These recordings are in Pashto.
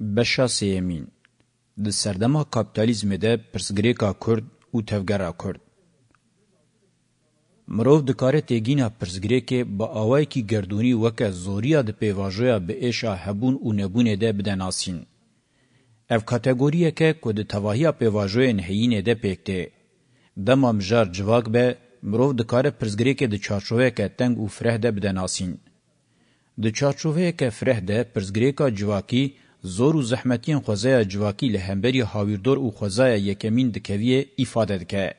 بشا سیمین د سردما کاپیتالیزم ده پرسګریکا کورد او تفګرا کورد مرو د کار تګینا پرسګریکې با اوای کی گردونی وکه زوریا د پیواژویا به اشا هبون او نبون ده بدناسین اف کټګوریه کې کو د توهیا پیواژوی نه هینه ده پکته د مامجار جواک به مرو د کار پرسګریکې د چارچوې کې تنگ او فره ده بدناسین د چارچوې کې فره ده پرسګریکا جواکی زور و زحمتین خوازه جواکی لهمبری هاویردور و خوازه یکمین دکویه ایفاده دکه.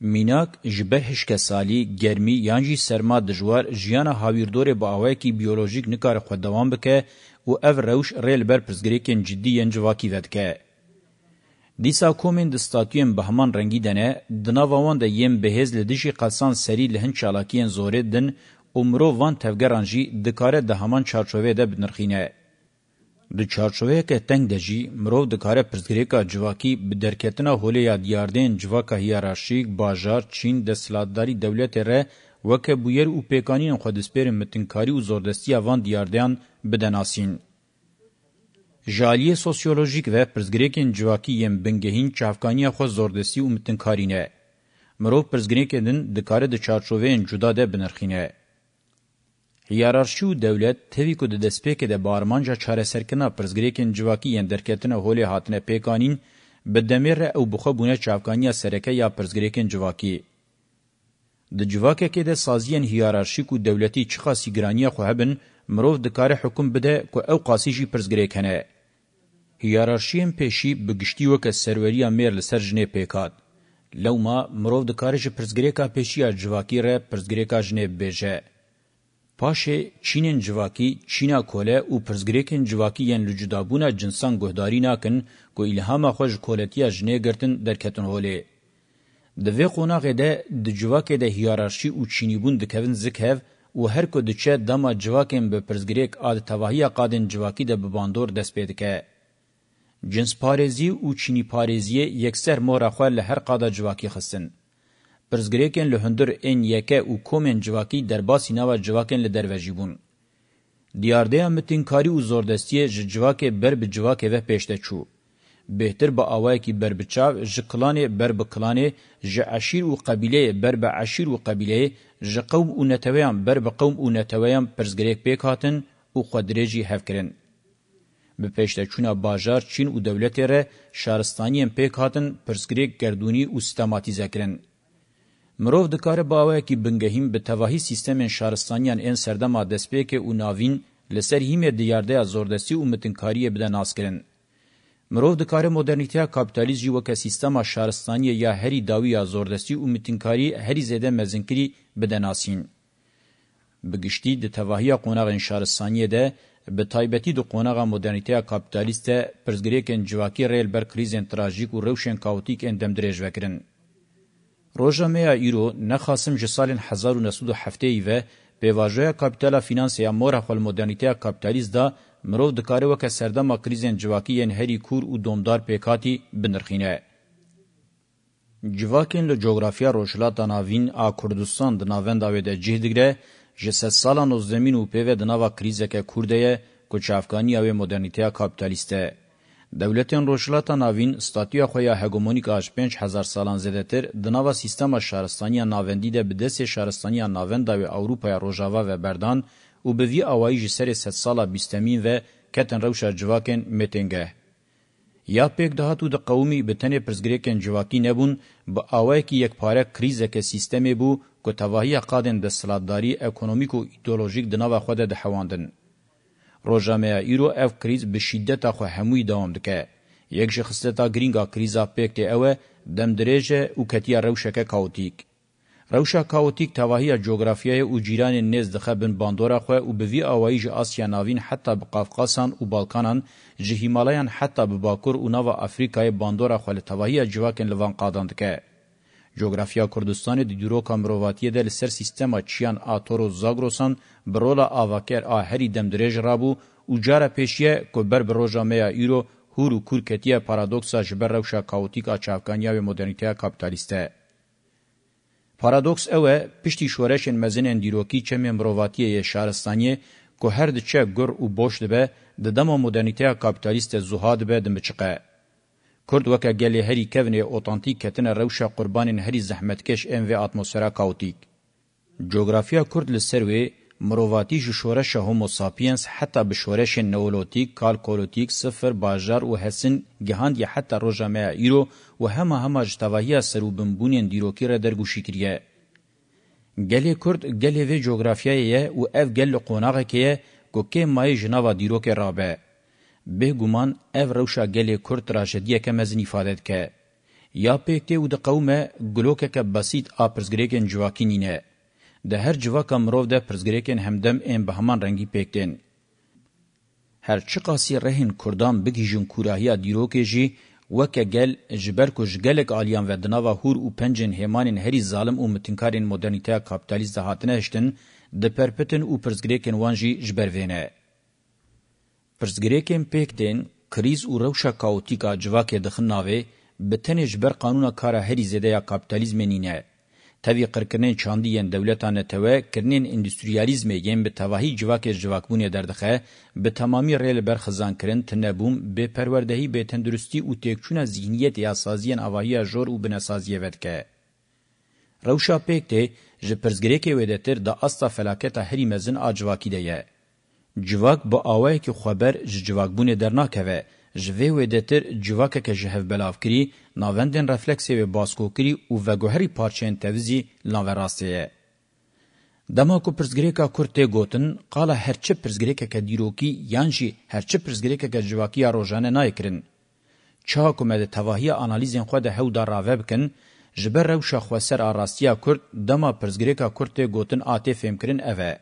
میناک جبه هشک سالی، گرمی یانجی سرما دجوار جیان هاویردور با آوائی بیولوژیک نکار خود دوام بکه و او روش ریل بر پرزگریکن جدی ین جواکی ودکه. دیسا کومین د ستاتویم به همان رنگی دنه د ناوان د یم بهز لدیشی قلسان سری لهن چالاکین زوریدن عمرو وان تفګرانجی د کار د همان چارچوبه ده بنرخینه Di çarçoveyeke teng de jî mirov dikare pirsgirêka civakî bi derketina holêya diyardên civaka hiyerarşîk, bajar, Çîn de silatdarî dewletê re weke bûyer û pêkaniyên xwe destpêrên mitinkarî û zordestiya van diyardeyan bidenasîn. Ji aliyê sosyolojîk ve pirsgirêkên civakî yên bingehîn çavkaniya xwe zordestî û mitinkarî ne. Mirov pirsgirêkê din dikare di çarçoveyên cuda de binirxîne. یارارشی و دولت تیوی کو د دسپیک د بارمانجا چاره سرکنا پرزګریکن جواکی یان درکتنه هولې هاتنه پیکانین به دمیر او بخه بونه چاوکانیا سرکه یا پرزګریکن جواکی د جواکه کې د سازین هیرارشیک او دولتي چخاسی ګرانیه خو هبن مرو د کار حکم بده کو او قاسیجی پرزګریکنه هیرارشیم پېشی بګشتي وک سروریا میر لسرجنې پیکات لو ما مرو د کارج پرزګریکا پېشیا جواکی ر پرزګریکا جنې بهجه پاشه چینن جواکی چینا کوله او پرزګریکن جواکی یان لوجدابونه جنسان ګهداری ناکن کو الهام خوژ کولتیا جنې ګرتن درکتن هوله د وی قوناغه ده د جواکه د هیرارشي او چینیبون د کوین زکهو او هر کو د چا دما جواکم به پرزګریک عادت توهیه قادن جواکی د بباندور دسپېدکه جنس پارێزی او چینی پارێزی یەکسەر مۆرەخوا لە هەر قادە جواکی خستن پرزګریکن له هندر ان یکه او کومن جواکی درباسی نوا جواکن له دروژیبون دیارده امتین کاری او زوردستی جواکه بر به جواکه و پېشته چو بهتر به اوای کی بر به چاو ژکلانه بر به کلانه ژ عشیر او قبیله بر به عشیر او قبیله ژ قوم او نتویان بر به قوم او نتویان پرزګریک پېک هاتن او خدریجی هفکرین به پېشته چونه بازار چین او دولت ره شارستانی پېک هاتن پرزګریک گردونی او سیستماتیزه کړن مرو د کار باوه کی بنګهیم به توهی سیستم شهرستانیان ان سردما دسپیک او ناوین لسر هیمه دیارده زوردستی او متنکاری بدن اسکرین مرو د کار مدرنیته کاپیتالیزم یو که سیستم شهرستانی یا هری داوی زوردستی او متنکاری هری زده مزنکری بدن اسین بگشتی د توهی قونغ شهرستانی ده به تایبتی د قونغه مدرنیته کاپیتالیست پرزګریکن جواکی ریل بر کریزن تراژیک او روشن کاوتیک اندم درېج وکړن روژا میا ایرو نخاسم جسالین هزار و نسود و هفته ایوه به واژه کپیتالا فینانسیا مور خپل مدرنیته کپیتالیز دا مرو د کار وک سردما کریزن جواکین هری کور او دومدار پیکاتی بنرخینه جواکین له جغرافیا روشلا تناوین ا کوردستان د ناوند اوی د جهدګره جسد سالانو زمین او پیو د ناوا کریزه کې کوردیه کوچ افغانی او مدرنیته کپیتالیسته دولتین روشلاتا ناوین ستاتیا خویا هگمونیک اج 5000 سالان زدتر د نوا سیستما شهرستانی ناوندی ده به دسه شهرستانی ناوند او اروپا روجاوا و بردان او به وی اوای جسر 100 سالا 20 و کتن روشا جواکن متنگه یا پک دهاتو د قومي بتنه پرزګریکن جواکی نبون به اوای کی یک پاره کریزه کې سیستم بو کو توهیه قادن د سلادتداری اکونومیک او ایدئولوژیک د نوو خود د حواندن روجامه ایرو اف کریز به شدت خو هموی دوام دکه یک شخصتا گرینگا کریزا پکت اوه دم درجه او کتیا روشکه کاوتیک روشا کاوتیک تواهی جغرافیای او جیران نزد خبن باندورا خو او به وی اوایج آسیا ناوین حتی به قفقاسان او بالکانان جهیمالایان حتی به باکور او نوا افریقای باندورا خو له تواهی جواکن لوان قاداندکه جغرافیا کوردستان دیرو کامروواتی دل سر سیستما چیان آتورو زاگروسان برولا آواکر آهری دمدرج رابو او جاره پیشیه که بر بروژامه ایرو هورو کورکتیه پارادوکسا جبر روشا کاوتیکا چاوکانیا و مدرنیتیا کابیتالیسته. پارادوکس اوه پشتی شورشن مزنین دیروکی چمی مروواتیه شهرستانیه که هر دچه گر و بوش دبه د دمو مدرنیتیا کابیتالیست زهاد به دمچقه. کرد وکا گلی هری کونی اوتانتیک کتن روشا قربانین هری زحمتکش ام وی اتموسفرا کاوتیک. جغرافیا کرد لسروی مرواتی جشورش هومو ساپینس حتی بشورش نولوتیک، کالکولوتیک، صفر، باجار و حسن گهاند یا حتی روژامه ایرو و همه همه جتواهی سروبنبونین دیروکی را درگوشی کریه. گلی کرد گلی وی جغرافیایه و اف گل قوناغه که گوکه مای جناوا دیروک رابه. به گومان اف روشا گلی کرد تراجدیه که مزن ایفادت که. یا پیکتی و ده قومه گلوکه که بسید آ پرزگریکن جواکینینه. ده هر جواکا مروف ده پرزگریکن همدم این به همان رنگی پیکتین. هر چی قاسی رهن کردان بگیجن کوراهیا دیروکه جی وکه گل جبر کو جگلک آلیان و دناوا هور او پنجن هیمانین هری ظالم او متنکارین مدرنیته کاپیتالیست هاتنه هشتن د پرپتن او پرزګریکن وانجی جبر وینه پرزګریکم پېکټن کریز او روشا کاوتیکا جواکه د خناوي بتنج بر قانونا کار هری زده یا کاپیتالیزم نینه توی قرکنین چاندیین دولتان توه کرنین اندستریالیزم یین به تواهی جواک جواکبون دردخه به تمامی ریل برخزان کرن تنبوم به پروردهی به تندرستی او تکچون ذهنیت یا سازیین اواهی جور او بنسازیه ودکه. روشا پیکته جپرزگریکی ویدتر دا اصلا فلاکتا هری مزن آجواکی ده یه. civak bi awayekî xweber ji civakbûnê dernakeve ji vê wê detir civakeke ji hev belavkirî navendên refleksê wê baskokirî û veguherî parçeyên tevizî laverastê ye dema ku pirsgirêka kurd tê gotin qala herçi pirsgirêkeke dîrokî yan jî herçi pirsgirêkeke civakiya rojane nayê kirin çawa ku me di tevahiya analîzên xwe de hew da rave bikin ji ber rewşa xweser a rastiya kurd dema pirsgirêka kurd tê gotin atê fêmkirin ev e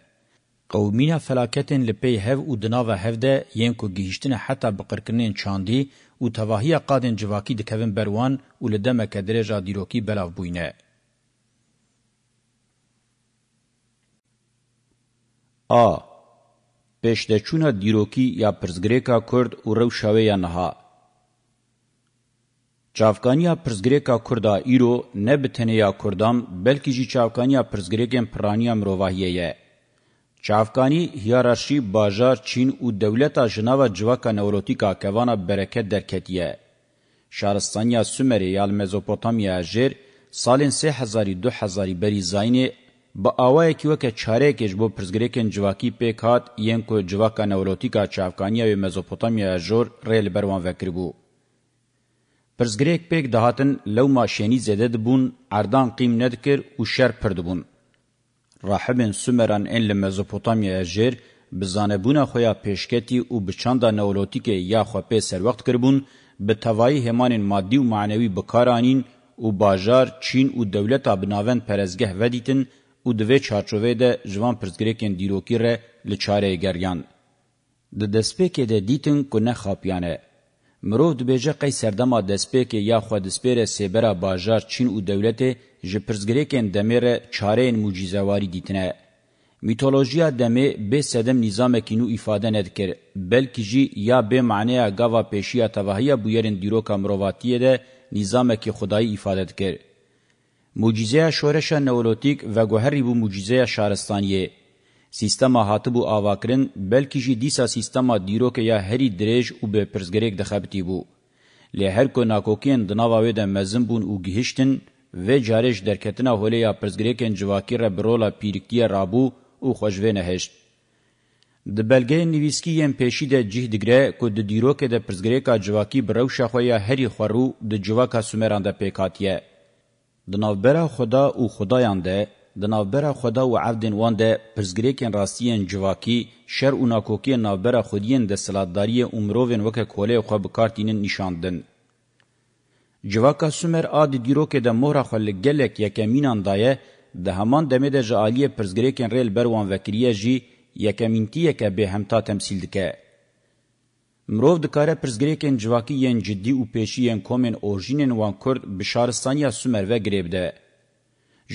قومینه فلاکتن لپی هف او دناوه هف ده ین کو گیشتنه حتا بقرکنین چاندی او تواهی قادن جواکی دکوین بروان او لدمه کدرجا دیروکی بلاو بوینه. آ. پیشدچونه دیروکی یا پرزگریکا کرد او رو شوه یا نها. چاوکانیا پرزگریکا کردا ایرو نه بتنه یا کردام بلکی جی چاوکانیا پرزگریکن پرانیا مروواهیه یه. چافکانی هیرارشی باجار چین او دولتا جناوا جواکا نوروتیکا کوانا برکت درکتیه. شارستانیا سومری یا مزوپوتامیا جر سالین 3000 بری زاینه با اوای کی وک چاره کج بو پرزګریکن جواکی پیکات یم کو جواکا نوروتیکا چافکانیا و مزوپوتامیا جور ریل بروان وکربو. پرزګریک پیک دهاتن لو ماشینی زده دبون اردان قیم ندکر او شر پردبون. راحبن سومران ان له مزوپوتامیا جیر بزانبونه خویا پیشکتی او بچاندا نولوتیک یا خو په سر وخت کربون به توای همان مادی او معنوي بکارانین او بازار چین او دولت ابناوند پرزګه ودیتن او دوی چارچوې ده ژوان پرزګریکن دیروکی ر لچاره ګریان د دسپېکې د دیتن کو نه خاپیانه مرو د بهجه قیصردما دسپېکې یا خو دسپېره سیبره بازار چین او دولت جپرزګریکن دمره چارین معجزه‌واری دیتنه میتولوژیا دمه به سدم نظام کینو ifade ندکر بلکی جی یا به معنی گاوا پیشیا توهیه بویرن دیروکا مرواتیه ده نظام کی خدای ifade کر معجزه شورش نولوتیک و گوهری بو معجزه شارستانیه سیستم هاتبو آواکرن بلکی جی دیسا سیستم دیروک یا هری درج او به پرزګریک دخبتی بو له هر کو ناکوکین دناواوی ده مزم بون او گهشتن و جارش درکتنا هولیا پرزگریکن جواکی را برولا پیرکتی رابو او خوشوه نهشت. د بلګې نیویسکی یم پېشي د جهه دګره کو د ډیرو کې د پرزګریکا جواکی برو شخویا هری خورو د جواکا سومرانده پېکاتیه د نوبره خدا او خدایانده د نوبره خدا او عبدن وانده پرزګریکن راستین جواکی شر او ناکوکی نوبره خودین د سلادتاری عمروین وکه کوله خو به کارتینن نشاندن جواکا سومر ا د دیرو کې د مهر خل ګلک یکمینان دایه د همان دمه د جالیه پرزګریکن ریل بروان وکریه جی یکمینتیه که به همتا تمثیل دکه مرو د کاره پرزګریکن جواکی ین جدی او پېشی ین کومن اورژینن وان کورد بشارستانیا سومر و گریبده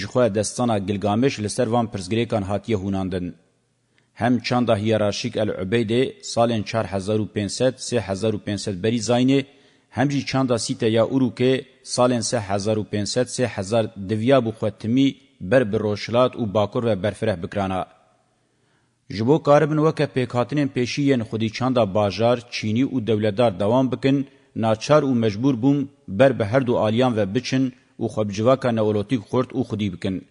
جخوا دستانا گلگامش لسر وان پرزگریکان هاتیه هوناندن. هم چاندا هیراشیک العبیده سالن 4500 3500 بری زاینه همجی چاندا سیتا یا اوروکه سالن 3500 3000 دویا بو ختمی بر بروشلات او باکور و برفره بکرانا جبو کاربن وکه پیکاتنین پیشیین خودی چاندا باجار چینی او دولتدار دوام بکن ناچار او مجبور بوم بر به هر دو آلیان و بچن او خبجواکا نولوتیک خورد او خودی بکن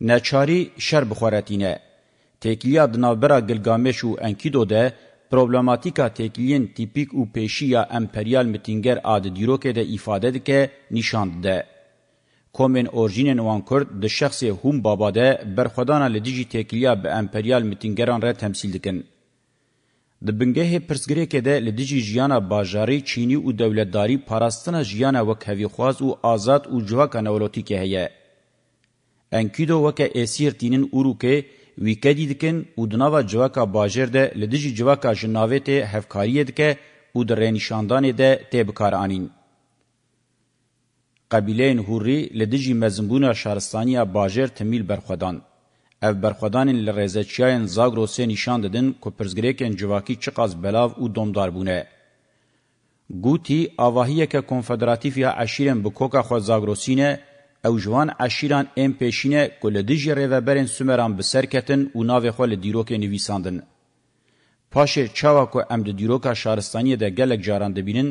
ناچاری شر بخورتینه تکلیا دنابرا گلگامش و انکیدو ده پروبلماتیکا تکلین تیپیک او پیشیا امپریال متینگر اد دیروکه ده ifade دکه نشاند ده کومن اورژینن وان کورد د شخص هم بابا ده برخدانه لدیجی تکلیا به امپریال متینگران را تمثیل دکن د بنګه پرسګری کې د لدیجی ژیانه بازاري چینی او دولتداري پاراستنه ژیانه وک هوی خواز او آزاد او جوه کانولوتی کې هي انکیدو وک اسیر تینن اورو کې ویکدی دکن او دناوا جواکا باجر ده لدجی جواکا جناویت هفکاریه دکه او در رینشاندان ده تبکار آنین. قبیلین هوری لدجی مزمبونا شهرستانیا باجر تمیل برخودان. اف برخودانین لرزچیاین زاگروسه نشان ددن که پرزگریکن جواکی چقاز بلاو او دومدار بونه. گوتی آواهیه که کنفدراتیفیا عشیرن بکوکا خود زاگروسینه او جوان عشیران ام پیشینه کل دیجی ریوه برین سومران بسرکتن و ناوی خوال دیروک نویساندن. پاشه چاوا که ام ده دیروکا شارستانی ده گلک جاران دبینن،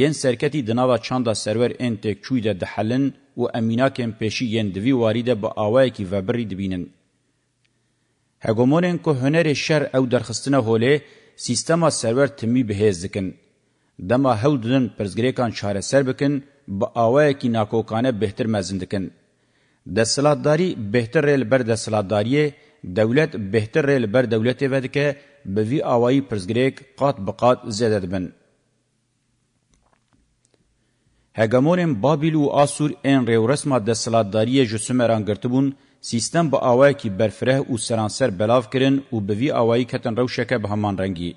ین سرکتی دناوا چاندا سرور ان تک چوی ده دحلن و امیناکن پیشی ین دوی واریده با آوائی که وبری دبینن. هگومونن که هنر شر او درخستنه هوله، سیستما سرور تمی بهیز دکن. دما هول دنن پرزگریکان چاره سر بکن، با آوه کی ناکوکانه بهتر مزندکن. دستلاتداری بهتر ریل بر دستلاتداریه دولت بهتر ریل بر دولت ودکه به وی آوایی پرزگریک قات بقات زیده دبن. هگمونین بابیل و آسور این ریو رسما دستلاتداریه جسومران گرتبون سیستم با آوه کی برفره و سرانسر بلاف کرن و به وی آوایی کتن روشکه به همان رنگی.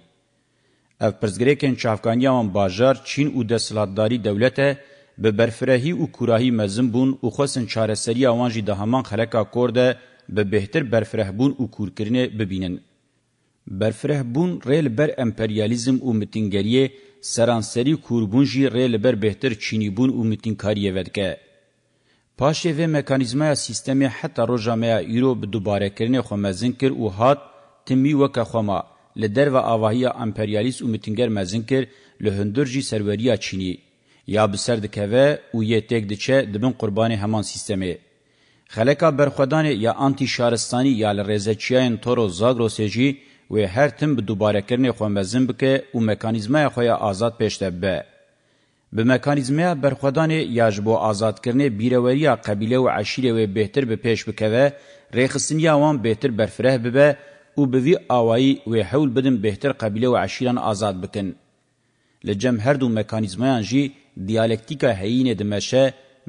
اف پرزگریکن چافکانیاوان باجار چین و دستلاتداری دولته به برفرهی او کوراهی مزم بون او خوسن چارەسەری ئەوان جی دەهەمان خەلەکا کۆر دە بە بهتر بەرفرەه بوون و کورکردنێ ببینن برفره بون ریل بر امپریالیزم او متینګریه سرانسری کوربون جی ریل بر بهتر چینی بون او متینکاریه ودکه پاشه و مکانیزمه سیستمی حتی روجامه یورو به دوباره کرنه خو مزین کر او هات تمی وک خوما لدر و اواهی امپریالیست او متینګر مزین کر له هندرجی سروریه چینی یا بسر دکوه او یه تک دچه دبن قربانی همان سیستمه. خلکا برخودان یا آنتی شارستانی یا لرزچیان تورو زاگروسیجی و هر تم به دوباره کرنه خوانبزن بکه او مکانیزمه خویا آزاد پیشته به. به مکانیزمه برخودان یا جبو آزاد کرنه بیروریا قبیله و عشیره و بهتر به پیش بکوه ریخستنی آوان بهتر برفره ببه او به وی آوایی و حول بدن بهتر قبیله و عشیران آزاد بکن. لجم هر دو مکانیزمان جی دیالکتیکا هینه د مشه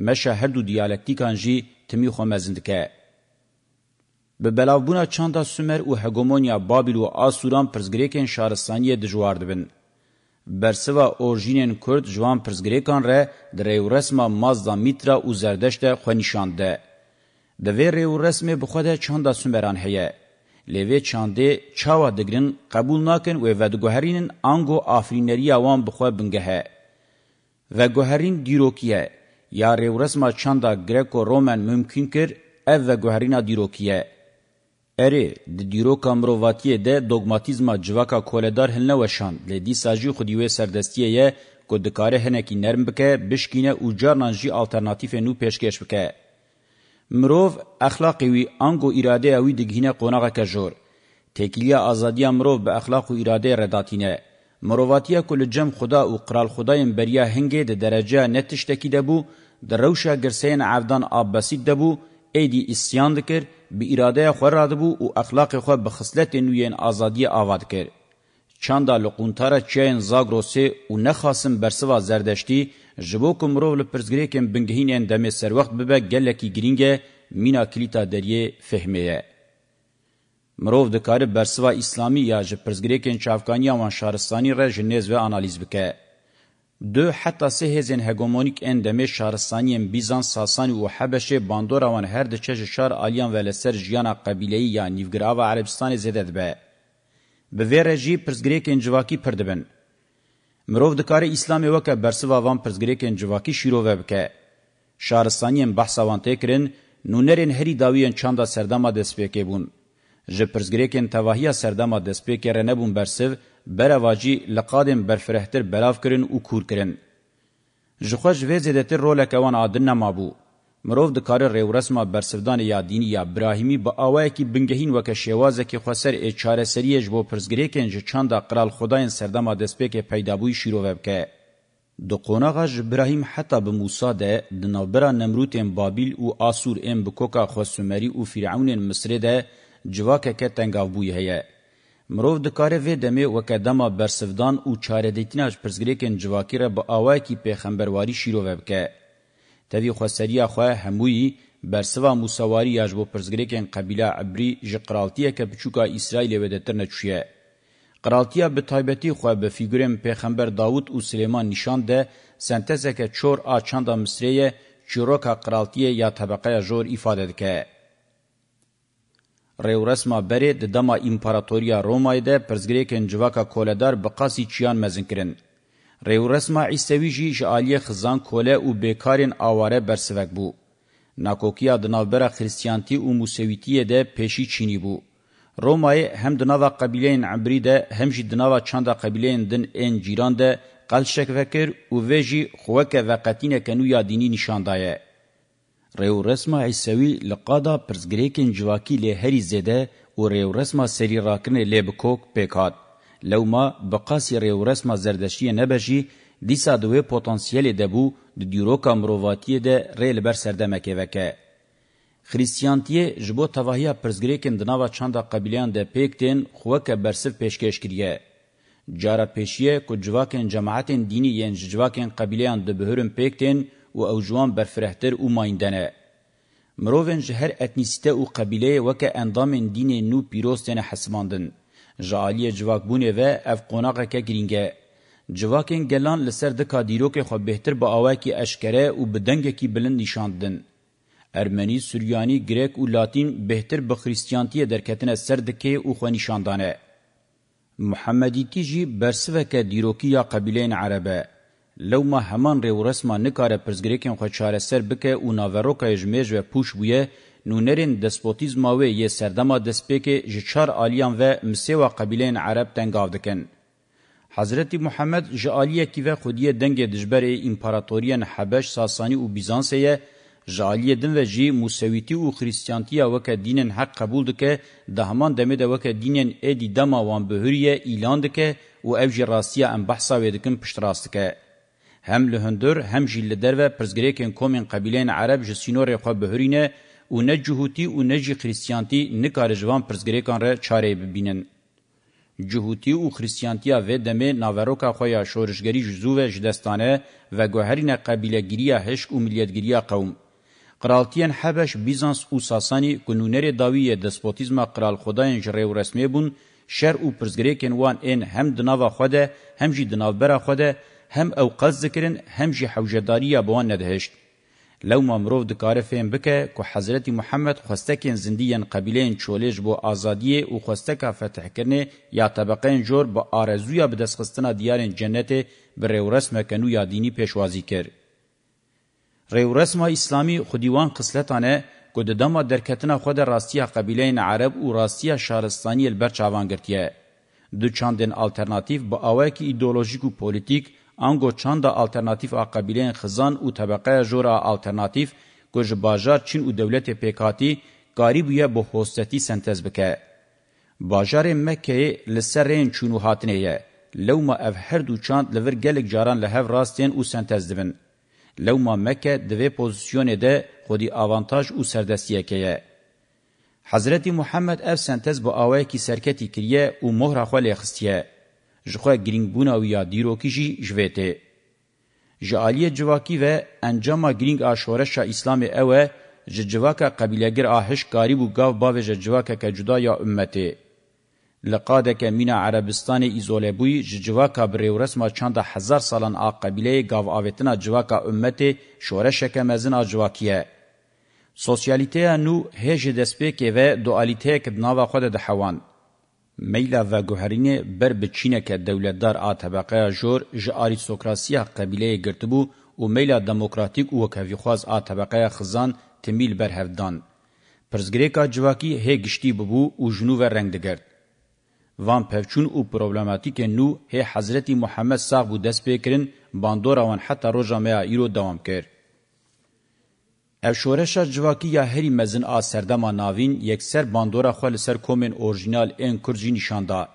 مشه هر دو دیالکتیکان جی تمی خو مزندکه به بلاوبونا چاندا سومر او هگمونیا بابل و آسوران پرزگریکن شارستانی دجوار دبن. برسوا اورژینن کرد جوان پرزگریکان ره در ریو رسم مازدا میترا و زردشت خو نشانده. ده وی ریو رسم بخواد چاندا سومران هیه. لیوی چانده چاوا دگرن قبول ناکن و ودگوهرینن آنگو آفرینری آوان بخواد بنگه هه. و گوهرین دیروکیه یا ریورسما چاندا گریکو رومن ممکن کر او و گوهرینا دیروکیه. اره د دیروکا مروواتیه ده دوگماتیزما جواکا کولدار هلنه وشان لدی ساجی خودیوه سردستیه یه که دکاره هنکی نرم بکه بشکینه او جارنان جی آلترناتیف نو پیشکش بکه. مروف اخلاقی وی انگو اراده اوی دگهینه قوناغه که جور. تکیلیا آزادیا مروف به اخلاق و اراده رداتینه. مرواتیا کل جم خدا او قرال خدایم بریا هنگه ده درجه نتشتکی ده بو ده روشا گرسین عبدان آب بسید ده بو ایدی اسیان دکر به اراده خو را ده بو او اخلاق خو به خصلت نوین آزادی آواد کر چاندا لقونتارا چین زاگروسی او نخاسم برسوا زردشتی جبو کمرو لپرزگریکن بنگهینین دمه سر وقت ببه گلکی گرینگه مینا کلیتا دریه فهمیه. مرو د کار برسوا اسلامی یا ژ پرزګریکن چافکانی او شهرستاني ر جنیز و انالیز بکه دو حتی سه هزین هگمونیک اندمه شهرستانی بیزانس ساسانی و حبشه باندور وان هر د چش شار الیان ولسر جیانا قبیلهی یا نیوگرا و عربستان زدد به به ورجی پرزګریکن جواکی پردبن مرو د کار اسلامي وکه برسوا وان پرزګریکن جواکی شیرو وبکه شهرستانی بحث وان تکرین نونرین هری داویان چاندا سردما دسپکه بون جپرزگریکن تواهی سردما دسپیکر نبون برسو برواجی لقادم برفرهتر بلاف کرن او کور کرن. جخوش وی زیدتر رولک اوان آدن نمابو. مروف دکاره ریو رسما برسودان یا دینی یا براهیمی با آوه کی بنگهین وکه شیوازه که خسر ای چاره سریه جبو پرزگریکن جه چند اقرال خداین سردما دسپیک پیدابوی شیرو وبکه. د قونغه ابراهيم حتی به موسی ده د نوبره نمروت ام بابل او آسور ام بکوکا خو سومری او فرعون مصر ده جواکه که تنگاو بوی هیه. مروف دکاره وی دمه وکه دما برسفدان او چاره دیتیناش پرزگریکن جواکی را با آوه کی پیخمبرواری شیرو وبکه. تاوی خوستریا خواه همویی برسوا موسواری یاج بو پرزگریکن قبیله عبری جی قرالتیه که بچوکا اسرائیل ودتر نچویه. قرالتیا به تایبتی خو به فیگورم پیغمبر داوود او سلیمان نشان ده سنتزه که چور آچاندا مصریه چوروکا قرالتیه یا طبقه جور ifade که رێورسما بەرێ دەما ئیمپراتۆریا ڕۆمایدە پرزگرێکن جوواکە کۆلەدار بە قاسی چیان مەزن کرن. رێورسما ئیسەویژی ji aliye xizan kole û bêkarên aware bersivek bû. Nakokiya di navbera xristiyantî û musewîtiyê de pêşî Çînî bû. Romayê hem di nava qebîleyên Ebrî de hem jî di nava çanda qebîleyên din ên cîran de qelşek vekir û vê jî xweke veqetîneke nû ya dînî nîşandaye. ریورسما عیسوی لقادا پرزگریکن جواکی لی هری زیده و ریورسما سری راکن لی بکوک پیکات. لو ما بقاسی ریورسما زردشتی نبجی دیسا دوی پوتانسیل دبو د دیروکا مرواتی ده ریل بر سردمکه وکه. خریسیانتیه جبو تواهیا پرزگریکن دناوا چاندا قبیلیان ده پیکتین خوکه برسف پیشکش کریه. جارا پیشیه که جواکن جماعتین دینی ین جواکن قبیلیان ده بهرم پیکتین و او جوان برفرهتر او مایندنه. مروون جهر اتنیسته او قبیله وکه اندام دین نو پیروستن حسماندن. جعالی جواکبونه و اف قناقه که گرینگه. جواکین گلان لسر دکا دیروک خو بهتر با آواکی اشکره او بدنگه کی بلند نشاندن. ارمنی، سوریانی، گریک او لاتین بهتر به خریستیانتی درکتن سر دکه او خو نشاندانه. محمدی کی جی برسوکه دیروکی یا قبیلین عربه. لو ما همان ریو رسما نکاره پرزگریکن خو چاره سر بکه او ناوروکا جمیج و پوش بویه نو نرین دسپوتیزما و یه سردما دسپیک جچار آلیان و مسیوا قبیلین عرب تنگاو دکن. حضرت محمد جالیه کی و خودی دنگ دجبر امپراتوریان حبش ساسانی و بیزانسیه جالیه دن و جی موسویتی و خریستیانتیا وک دینن حق قبول دکه دهمان دمه د وک دینن ادی دما وان بهریه اعلان دکه و اوج راسیه ام بحثا و دکن پشت راست که هم لهندر هم جلدر و پرزگریکن کومین قبیلین عرب جسینور خواه بهرینه و نه جهوتی و نه جی خریسیانتی نکار جوان پرزگریکان را چاره ببینن. جهوتی و خریسیانتیا و دمه ناوروکا خویا شورشگری جزو و جدستانه و گوهرین قبیله گیریا هشک و ملیتگیریا قوم. قرالتین حبش بیزانس او ساسانی کنونر داوی دسپوتیزم قرال خدایان جره و رسمی بون شر او پرزګریکن وان ان هم د ناوه خوده هم جی د ناوبره خوده هم او قصد ذکرن هم جی حوجداری بوان ندهشت لو مامروف دکاره فهم بکه که حضرت محمد خوستکین زندیان قبیلین چولش بو آزادیه و خوستکا فتح کرنه یا طبقین جور با آرزویا بدسخستنا دیارین جنته بریو رسم کنو یا دینی پیشوازی کر. ریو رسم اسلامی خودیوان قسلتانه که ددما درکتنا خود راستیا قبیلین عرب و راستیا شارستانی البرچاوان گرتیه. دو چاندن آلترناتیف با آوه که ایدولوژیک و پولیتیک انگو چاندا الټرناتیو عقبیلین خزان او طبقه جورا الټرناتیو گوج باجار چین او دولت پیکاتی قریب یا به هوستتی سنتز بکه باجار مکه لسرین چونو هاتنه یه لو ما اف هر دو چاند لور گلک جاران له هف راستین او سنتز دبن لو ما مکه دوی پوزیشن ده خودی اوانتاژ او سردستیه که حضرت محمد اف سنتز با آوه کی سرکتی کریه او مهر خو لخستیه جخوا گرینگ بونا ویا دیروکیشی جویته. جعالی جواکی و انجام گرینگ آشورش اسلام اوه جواکا قبیلگر آهش قاریب و گاو باوه جواکا که جدا یا امته. لقاده که مینا عربستان ایزوله بوی جواکا بریو رسما چند هزار سالان آ قبیله گاو آویتنا جواکا امته شورش که مزن آجواکیه. سوسیالیته نو هیج دسپیکه و دوالیته که دناوا خود دحوان. Meyla Vagûherînê ber bi çîneke dewletdar a tebeqeya jor ji arîstokrasiya qebîleyê girtibû û meyla demokratîk û wekevîxwaz a tebeqeya xizan timîl berhev dan. Pirzgirêka civakî hê giştî bibû û jinû ve reng digert. Van pevçûn û problematîkên nû hê Hezretî Muhammed sax bû dest pêkirin, bandora wan heta roja me ya îro dewam kir. او شورشا جواکی یا هری مزن آ سردما ناوین یکسر باندورا خوال سر کومن اورجینال این کرجی نشانده.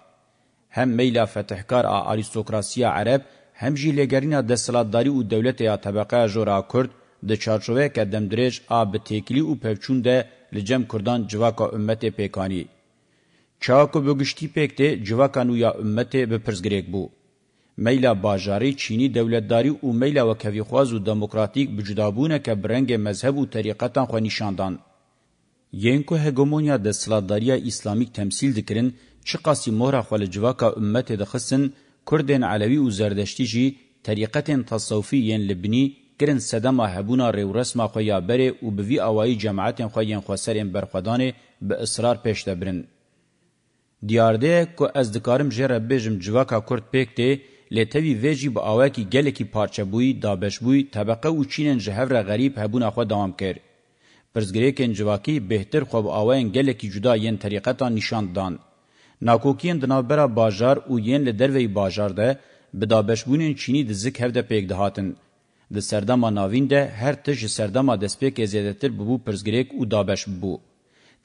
هم میلا فتحکار آ آریستوکراسی عرب هم جی لگرینا دستلاتداری و دولت یا طبقه جورا کرد د چارچوه که دمدریج آ به تیکلی و پفچون ده لجم کردان جواکا امت پیکانی. چاکو بگشتی پیکته جواکانو یا امت به پرزگریک بود. میلا باجاری چینی دولتداری او میلا وکویخواز و دموکراتیک بجدابونه که برنگ مذهب و طریقتان خو نشاندان. یین که هگمونیا د سلاداریا اسلامیک تمثیل دکرین چه قاسی مهره خو لجواکا امت دخسن کردن علوی و زردشتی جی طریقتن تصوفی یین لبنی کرن صدما هبونا ریو رسما خو یا بره او بوی اوایی جماعتن خو یین خوسرن برخدان به اصرار پیش دبرن. دیارده که از دکارم جره بجم جواکا کرد پیکته لتوی ویجی با آواکی گلکی پارچه بوی، دابش بوی، طبقه و چینن جهور غریب هبون اخوا دوام کر. پرزگریکن جواکی بهتر خواب آواین گلکی جدا ین طریقتا نشاند دان. ناکوکین دنابرا باجار و ین لدروی باجار ده به دابش بونین چینی دزک هفته پیگ دهاتن. د سردما ناوین ده هر تش سردما دسپیک زیادتر ببو پرزگریک و دابش ببو.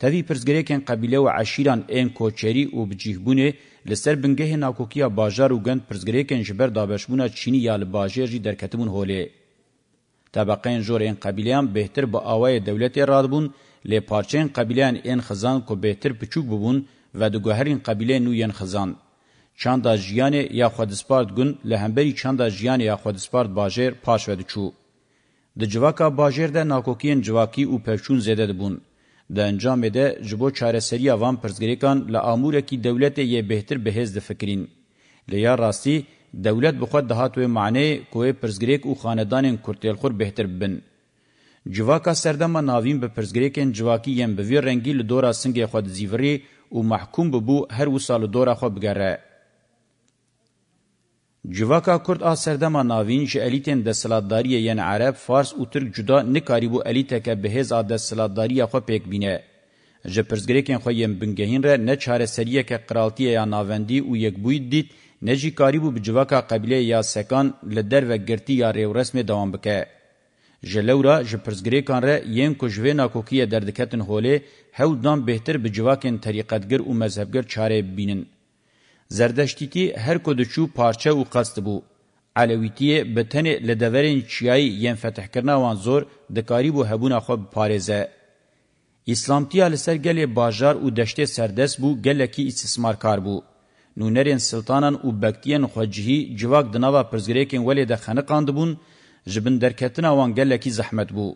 تاوی پرزگریکن قبیله و عشیران این کوچری و بجیهبونه لسر بنگه ناکوکیا باجار و گند پرزگریکن جبر دابشبونا چینی یا لباجر جی درکتبون هوله. طبقین جور این قبیلیان بهتر با آوای دولت راد بون لی پارچین قبیلیان این خزان کو بهتر پچوک ببون و دگوهرین قبیله نو ین خزان. چاندا جیان یا خودسپارد گون لهمبری چاندا جیان یا خودسپارد باجر پاش ودچو. د جواکا باجر ده ناکوکین جواکی او پښون زیاده بون. د انجام ده جبو چارەسەری وان پرزګریکان له امورکی دولت یې بهتر بهز د فکرین لیا راستی دولت بخود د هاتوی معنی کوی پرزګریک او خاندان کورتل خور بهتر بن جواکا سردمه ناوین به پرزګریکن جواکی یم به وی رنگی له دورا سنگ خود زیوری او محکوم به بو هر وساله دورا خو بګره Civaka Kurd a serdema navîn ji elîtên desthilatdariyê yên Ereb, Fars û Tirk cuda nikarîbû elîteke bihêz a desthilatdariya xwe pêk bîne. Ji pirsgirêkên xwe yên bingehîn re ne çareseriyeke qiraltiye ya navendî û yekbûyî dît, ne jî karîbû bi civaka qebileyê ya sekan li derve girtî ya rêvresmê dewam bike. Ji lewra ji pirsgirêkan re yên ku ji vê nakokiyê derdiketin holê, hewdan bêhtir bi civakên terîqetgir û mezhebgir çarê bibînin. زردشتیکی هر کدچو پارچه او قصد بو علویتی به تن لدورین چیای ین فتح کرنا وان زور د کاری بو هبونه خو پارزه اسلامتی ال سرګل بازار او دشته سردس بو گلکی استثمار کار بو نونرین سلطانان او بکتین خوجهی جواک د نوا پرزګریکن ولې د خنقاند بون جبن درکتنا وان گلکی زحمت بو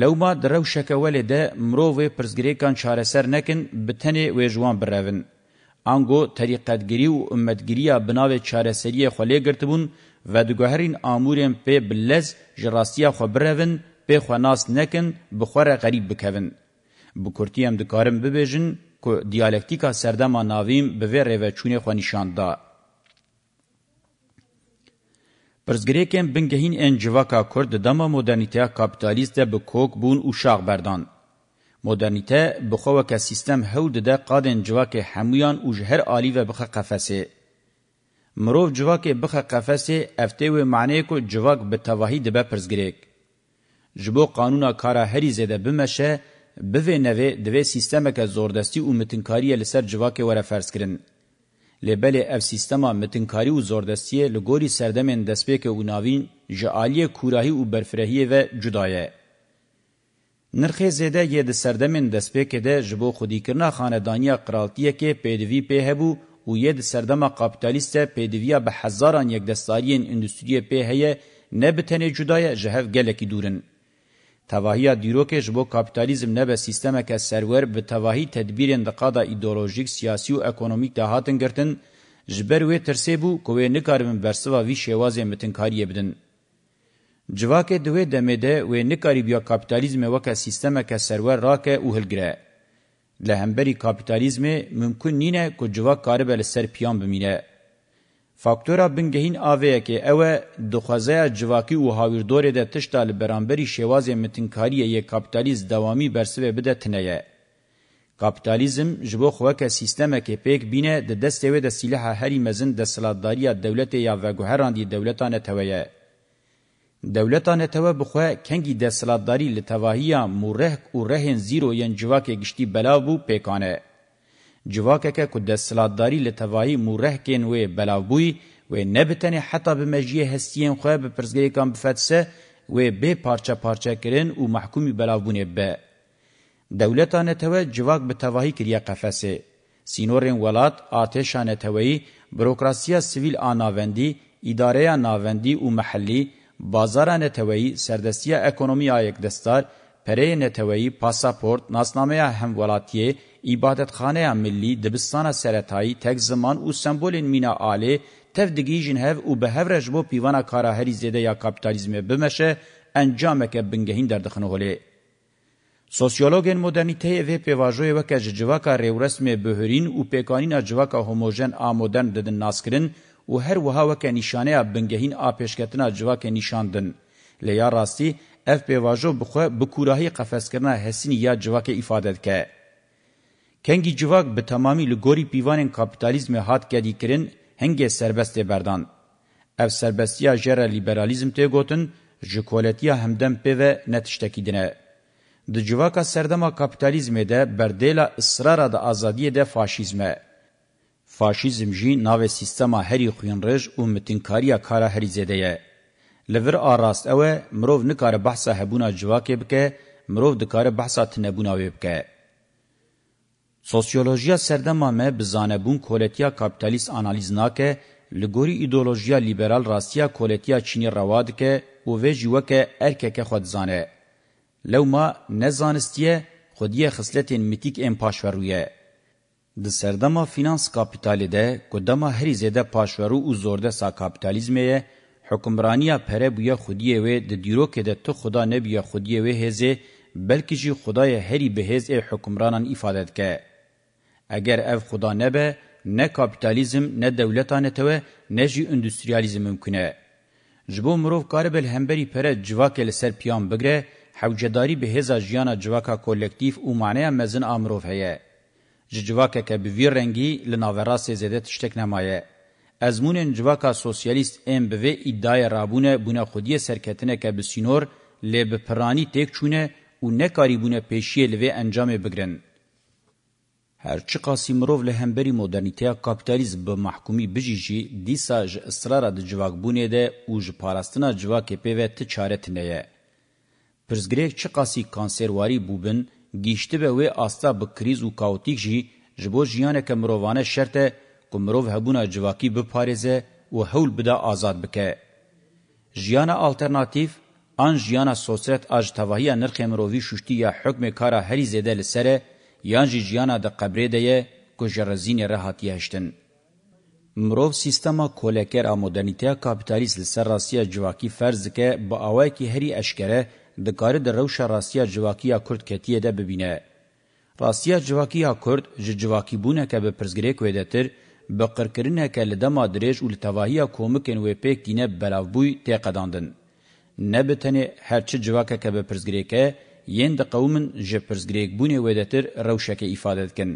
لو ما درو شکه ولې د مروو پرزګریکان چاره سر نکن به تن وې جوان برون آنگو طریقتگیری و امتگیری بناو چارسری خلی گرتبون و دگوهرین آمورین پی بلز جراستی خو برهون پی خوناس نکن بخور غریب بکوون. بکرتی هم دکارم ببیجن که دیالکتیکا سردما ناویم به وی روچون خو نشانده. پرزګریکم بنګهین ان جواکا کورد دمه مدرنټیا کپټالیست به کوک بون او شاغ بردان مدرنیته بخوا که سیستم هود ده قادن جواک همویان او جهر آلی و بخه قفسه. مروف جواک بخه قفسه افته و معنی که جواک به تواهی دبه پرزگریک. جبو قانونا کارا هری زده بمشه بوه نوه دوه سیستمه که زوردستی و متنکاری لسر جواک وره فرز کرن. لبل اف سیستما متنکاری و زوردستی لگوری سردمن دسپیک و ناوین جعالی کوراهی و برفرهی و جدایه. نرخ زیده یه ده سردمین دسپی که ده جبو خودیکرنا خاندانی قرالتیه که پیدوی پی هبو و یه ده سردم کابیتالیست پیدوی به هزاران یک دستارین اندوستریه پی هیه نه بتنه جدای جهف گلکی دورن. تواهی دیروک جبو کابیتالیزم نه به سیستمه که سرور به تواهی تدبیرین دقادا ایدولوژیک، سیاسی و اکونومیک ده هاتن گرتن جبر وی ترسی بو که وی نکارمن برسوا وی شوازی متنکاریه بدن. Civakê divê demê de wê nikarî biya kapitalizmê weke sîstemeke serwer rake û hilgire. Li hemberî kapitalizmê mümkün nîne ku civak karibe li ser piyan bimîne. Faktora bingehîn aveyekê ew e dixwazeya civakî û hawirdorê de tişta li beramberî şêwazê mitinkariyê yê kapitalîst dewamî bersivê bide tune ye. Kapitalizm ji bo xwe ke sîstemekê pêk bîne di destê wê de sîleha herî mezin de silatdariya dewletê ya veguherandî dewletan e tewe ye. دولتانه ته بخواه کنگی د سلاداری لتواهیا مورهک او رهن زیرو ین جواکه گشتي بلاو پیکانه جواکه که کو د سلاداری لتواهی مورهکن و بلاو بوی و نبتنه حتی به مجیه هستین خواه به پرزگی کام بفتسه و به پارچه پارچه کرن او محکومی بلاوونه به. دولتانه توا جواک به تواهی کریه قفسه. سینورین ولات آتشانه توایی بروکراسیا سویل آناوندی، اداره ناوندی او محلی، بازار نتوایی سردستی اکنومی یک دستار پره نتوایی پاسپورت ناسنامه هم ولاتیه عبادتخانه ملی دبستان سرطایی تک زمان او سمبولین مینا آله تف دگیجین هف او به هفرش بو پیوانا کارا هری زیده یا کپیتالیزم بمشه انجامک بنگهین در دخنه هوله. سوسیولوژین مدرنیته و پیواژوی وکه جواکا ریورسم بهرین او پیکانین جواکا هوموژن آمودن ددن ناسکرین و هر وها وک نشانه بنگهین آ پیشکتنا جواک نشاندن لیا راستی اف پیواجو بخو بکوراهی قفس کرنا حسین یا جواک ifade که کنگی جواک به تمامی لگوری پیوانین کپیتالیزم هات گدی کرن هنگ سربست بردان اف سربستیا جره لیبرالیزم ته گوتن جکولتیا همدم پیو نتشتکی دنه د جواکا سردما کپیتالیزم ده بردیلا اصرار د ازادی ده فاشیزمه فاشیزم جی ناو سیستما هری خوین رج و متینکاریا کارا هری زیده یه. لور آراست اوه مروف نکار بحثا هبونا جواکه بکه مروف دکار بحثا تنبونا وی بکه. سوسیولوژیا سردما مه بزانبون کولتیا کاپیتالیست انالیز ناکه لګوري ایدئولوژیا لیبرال راستیا کولتیا چینی رواد کې او وی جوه کې ارکه خود زانه لو ما نزانستیه خودی خصلت میتیک ام پاشورویه د سردما فینانس کاپیتالی ده قدما هری زده پاشورو او زورده سا کاپیتالیزمه حکمرانیا پره بویا خودیه و د دیرو که ده تو خدا نبیا خودیه و هزه بلکی جی خدای هری به هز حکمرانان ifade که اگر اف خدا نبه نه کاپیتالیزم نه دولتانه تو نه جی اندستریالیزم ممکنه جبو مروف کاربل همبری پره جواکل سر پیان بگره حوجداری به هزا جیانا جواکا کولکتیف او معنی مزن امروف هیه ji civakeke bi vî rengî li naverasê zêde tiştek nemaye. Ezmûnên civaka sosyalîst ên bi vê îddiaya rabûne bûne xwediyê serketineke bi sînor lê bi piranî têk çûne û nekarîbûne pêşiyê li vê encamê bigirin. هرچی قاسی مروف له همبری مدرنیتیا کپیتالیزم به محکومی بجی جی دیسا ج اصرارا د جواک بونه ده او ج پاراستنا جواک پیوه تی چاره تنه یه. پرزگریک چی قاسی کانسرواری بوبن گیشته به وی آستا به کریز و کاوتیک جی جبو جیانه که مرووانه شرطه که مروو هبونه جواکی بپارزه و هول بدا آزاد بکه. جیانه آلترناتیف آن جیانا سوسیت اج تواهی نرخ مرووی شوشتی یا حکم کارا هری زیده لسره یان جی جیانا ده قبره ده که جرزین راحتی هشتن. مروف سیستما کولکر آمودانیتیا کابیتالیست لسر راسیا جواکی فرز که با آوائی که هری اشکره د کار د روشا راستیا جواکیا کورد کتیه ده ببینه راستیا جواکیا کورد ج جواکی بونه که به پرزګری کوی دتر به قرکرینه که لدما درېج ول تواهیا کومکن و پک دینه بلاوبوی ته قداندن نه بتنه هرچی جواکه که به پرزګری که یند قومن ج پرزګری بونه ودتر روشکه ifade کن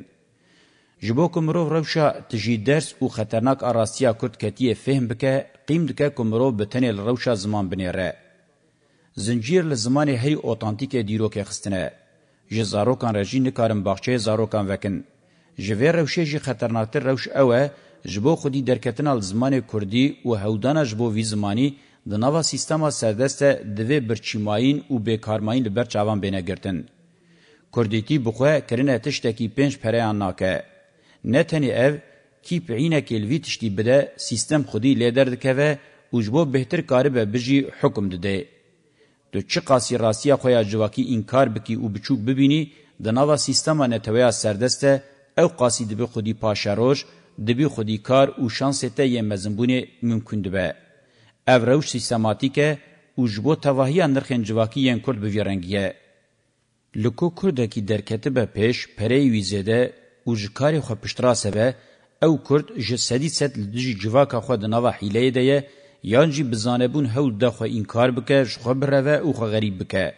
جبو کومرو روشا تجی درس او خطرناک راستیا کورد کتیه فهم بکه قیم دکه کومرو بتنه روشا زمان بنره زنجیر له زمانه هی اوتانتیک دیروک خستنه ژ زاروکان رژین کارم باغچه زاروکان وکن ژویر روشه ژ خطرناکتر روش اوه جبو خودی درکتن ال زمان کردی و هودانه جبو وی زمانی د نوا سیستما سردست دوی برچیماین او بیکارماین لبر چاوان بینه گرتن کردیتی بخواه کرنه تشتکی پنج پریان ناکه نه تنی او کی پعینه کلوی تشتی بده سیستم خودی لیدر دکوه او جبو بهتر کاری به بجی حکم دده تو چه قاسی راستی خویا جواکی انکار بکی او بچوک ببینی د نوا سیستما نتویا سردسته او قاسی دبی خودی پاشروش دبی خودی کار او شانس ته یم مزمبونه ممکن دبه او روش سیستماتیکه او جبو تواهی نرخن جواکی ین کرد بویرنگیه لکو کردکی درکته به پیش پری ویزده او جکاری خو پشتراسه به او کرد جسدی ست لدجی جواکا خو د نوا حیله ده یان جی بزانبون هول دخو این کار بکه خو بره او خو غریب بکه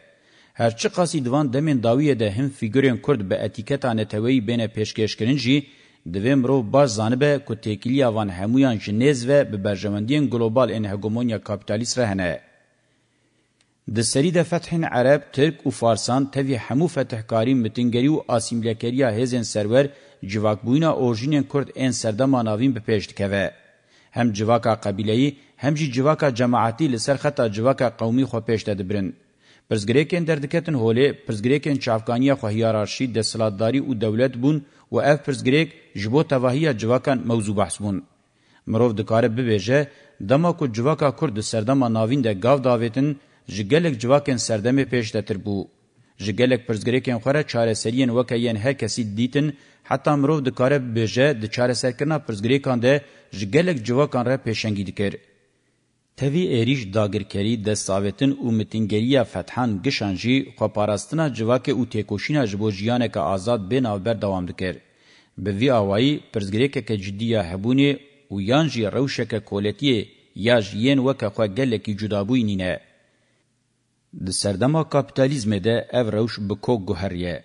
هر چی قاسی دوان دمن داویه ده هم فیگورین کورد به اتیکتانه توی بین پیشکشکرین جی دویم رو باز زانبه که تکیلی آوان همویان جنیز و به برجمندین گلوبال این هگومونیا کپیتالیست رهنه. د سری د فتحین عرب ترک او فارسان توی همو فتحکاری متنگری و آسیملیکریا هزین سرور جواک بوینا اورژینین کرد این سردما ناوین به پیشت کوه. هم جواکا قبیلهی همجی جواکا جماعتی لسر خطا جواکا قومی خو پیشته دبرن پرزګریکن دردکتن هولی پرزګریکن چافکانیا خو هیرارشی د سلطداری او دولت بون و اف پرزګریک جبو توهیا جواکان موضوع بحث بون مرو د کار به بهجه دما کو جواکا کورد سردما ناوین د گاو داوتن جګلک جواکن سردمه پیشته تر بو جګلک پرزګریکن خوره چاره سرین وکین هر کسی دیتن حتی مرو د کار به بهجه د چاره سرکنه پرزګریکان د جګلک جواکان را پیشنګی دکره تهوی ایریش داگرکری دستاویتن او متنگریه فتحان گشان جی خوپاراستنا جواک او تیکوشینا جبو جیانه که آزاد بنابر دوام دکر. به وی آوائی پرزگریکه که جدیه هبونی و یان جی روشه که کولتیه یا جیین وکه خواه گله که جدابوی نینه. د سردما کاپیتالیزم ده او روش بکو گوهریه.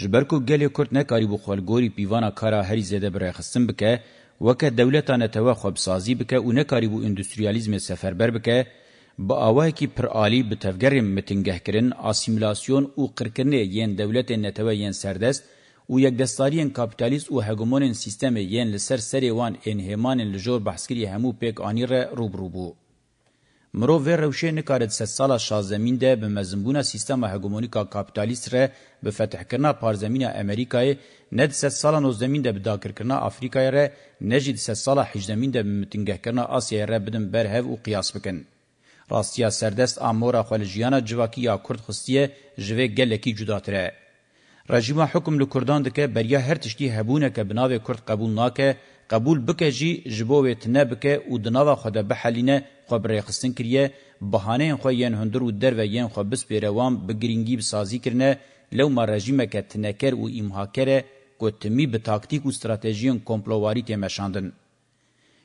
جبرکو گله کرد نکاری بخوالگوری پیوانا کارا هری زده برای خستن بکه وکه دولتانه تو خوب سازی بکه او نکاری بو اندستریالیزم سفربر بکه با اوای کی پر عالی به تفگر متنگه کرن اسیمیلاسیون او قرکنه یین دولت نتو یین سردست او یک دستاریان کاپیتالیست او هگمونن سیستم یین لسر سری وان انهمان لجور بحث کری همو پک انیره روبروبو مرو و روشه نکارد ست سالا شازمین ده به مزنبون سیستم هگمونیکا کپیتالیست ره به فتح کرنا پارزمین امریکای ند ست سالا نوزدمین ده به داکر کرنا افریکای ره نجید ست سالا حجدمین ده به متنگه کرنا آسیا ره بدن برهو و قیاس بکن. راستیا سردست آمورا خلجیانا جواکی یا کرد خستیه جوه گلکی جداتره. رژیم حکم لکردان دکه بریا هر تشتی هبونه که بناوه کرد قبول ناکه قبول بکه جی جبو ویت نه بکه او دناوا خدا به حلینه خو بر خستن کریه بهانه خو یین هندر و در و یین خو بس پیروام بگرینگی بسازی کرنه لو ما رژیم کت نکر او امهاکره گوتمی به تاکتیک و استراتژیون کمپلوواری ته مشاندن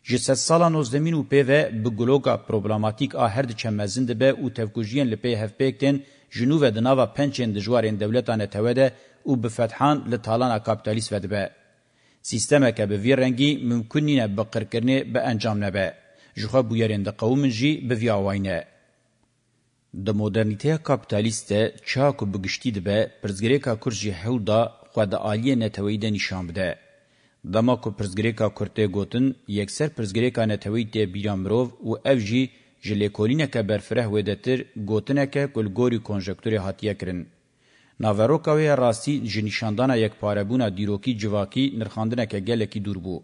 جسد سالان از دمین و پیوه بگلوگا پروبلماتیک آهرد چمزند به او تفکوجین لپی هفپیکتن جنوب دناوا پنچین دجوارین دولتان توده او بفتحان لطالان کابتالیس ودبه. سیستمک به وی رنگی ممکن نه بقرکرنه به انجام نه به جوخه بویرین د قوم جی به وی اواینه د مدرنیته کاپیتالیست چاکو بگشتي ده پرزګریکا کورجی هولدا خو د عالیه نتوی ده نشان بده دما کو پرزګریکا کورته ګوتن یکسر پرزګریکا نتوی ده بیرامرو او اف جی جلیکولینه که برفره ودتر ګوتنه که کولګوری کنجکتوری هاتیه کرن ناوروکاوی راستی جنشاندان یک پاربونا دیروکی جواکی نرخاندنه که گلکی دور بو.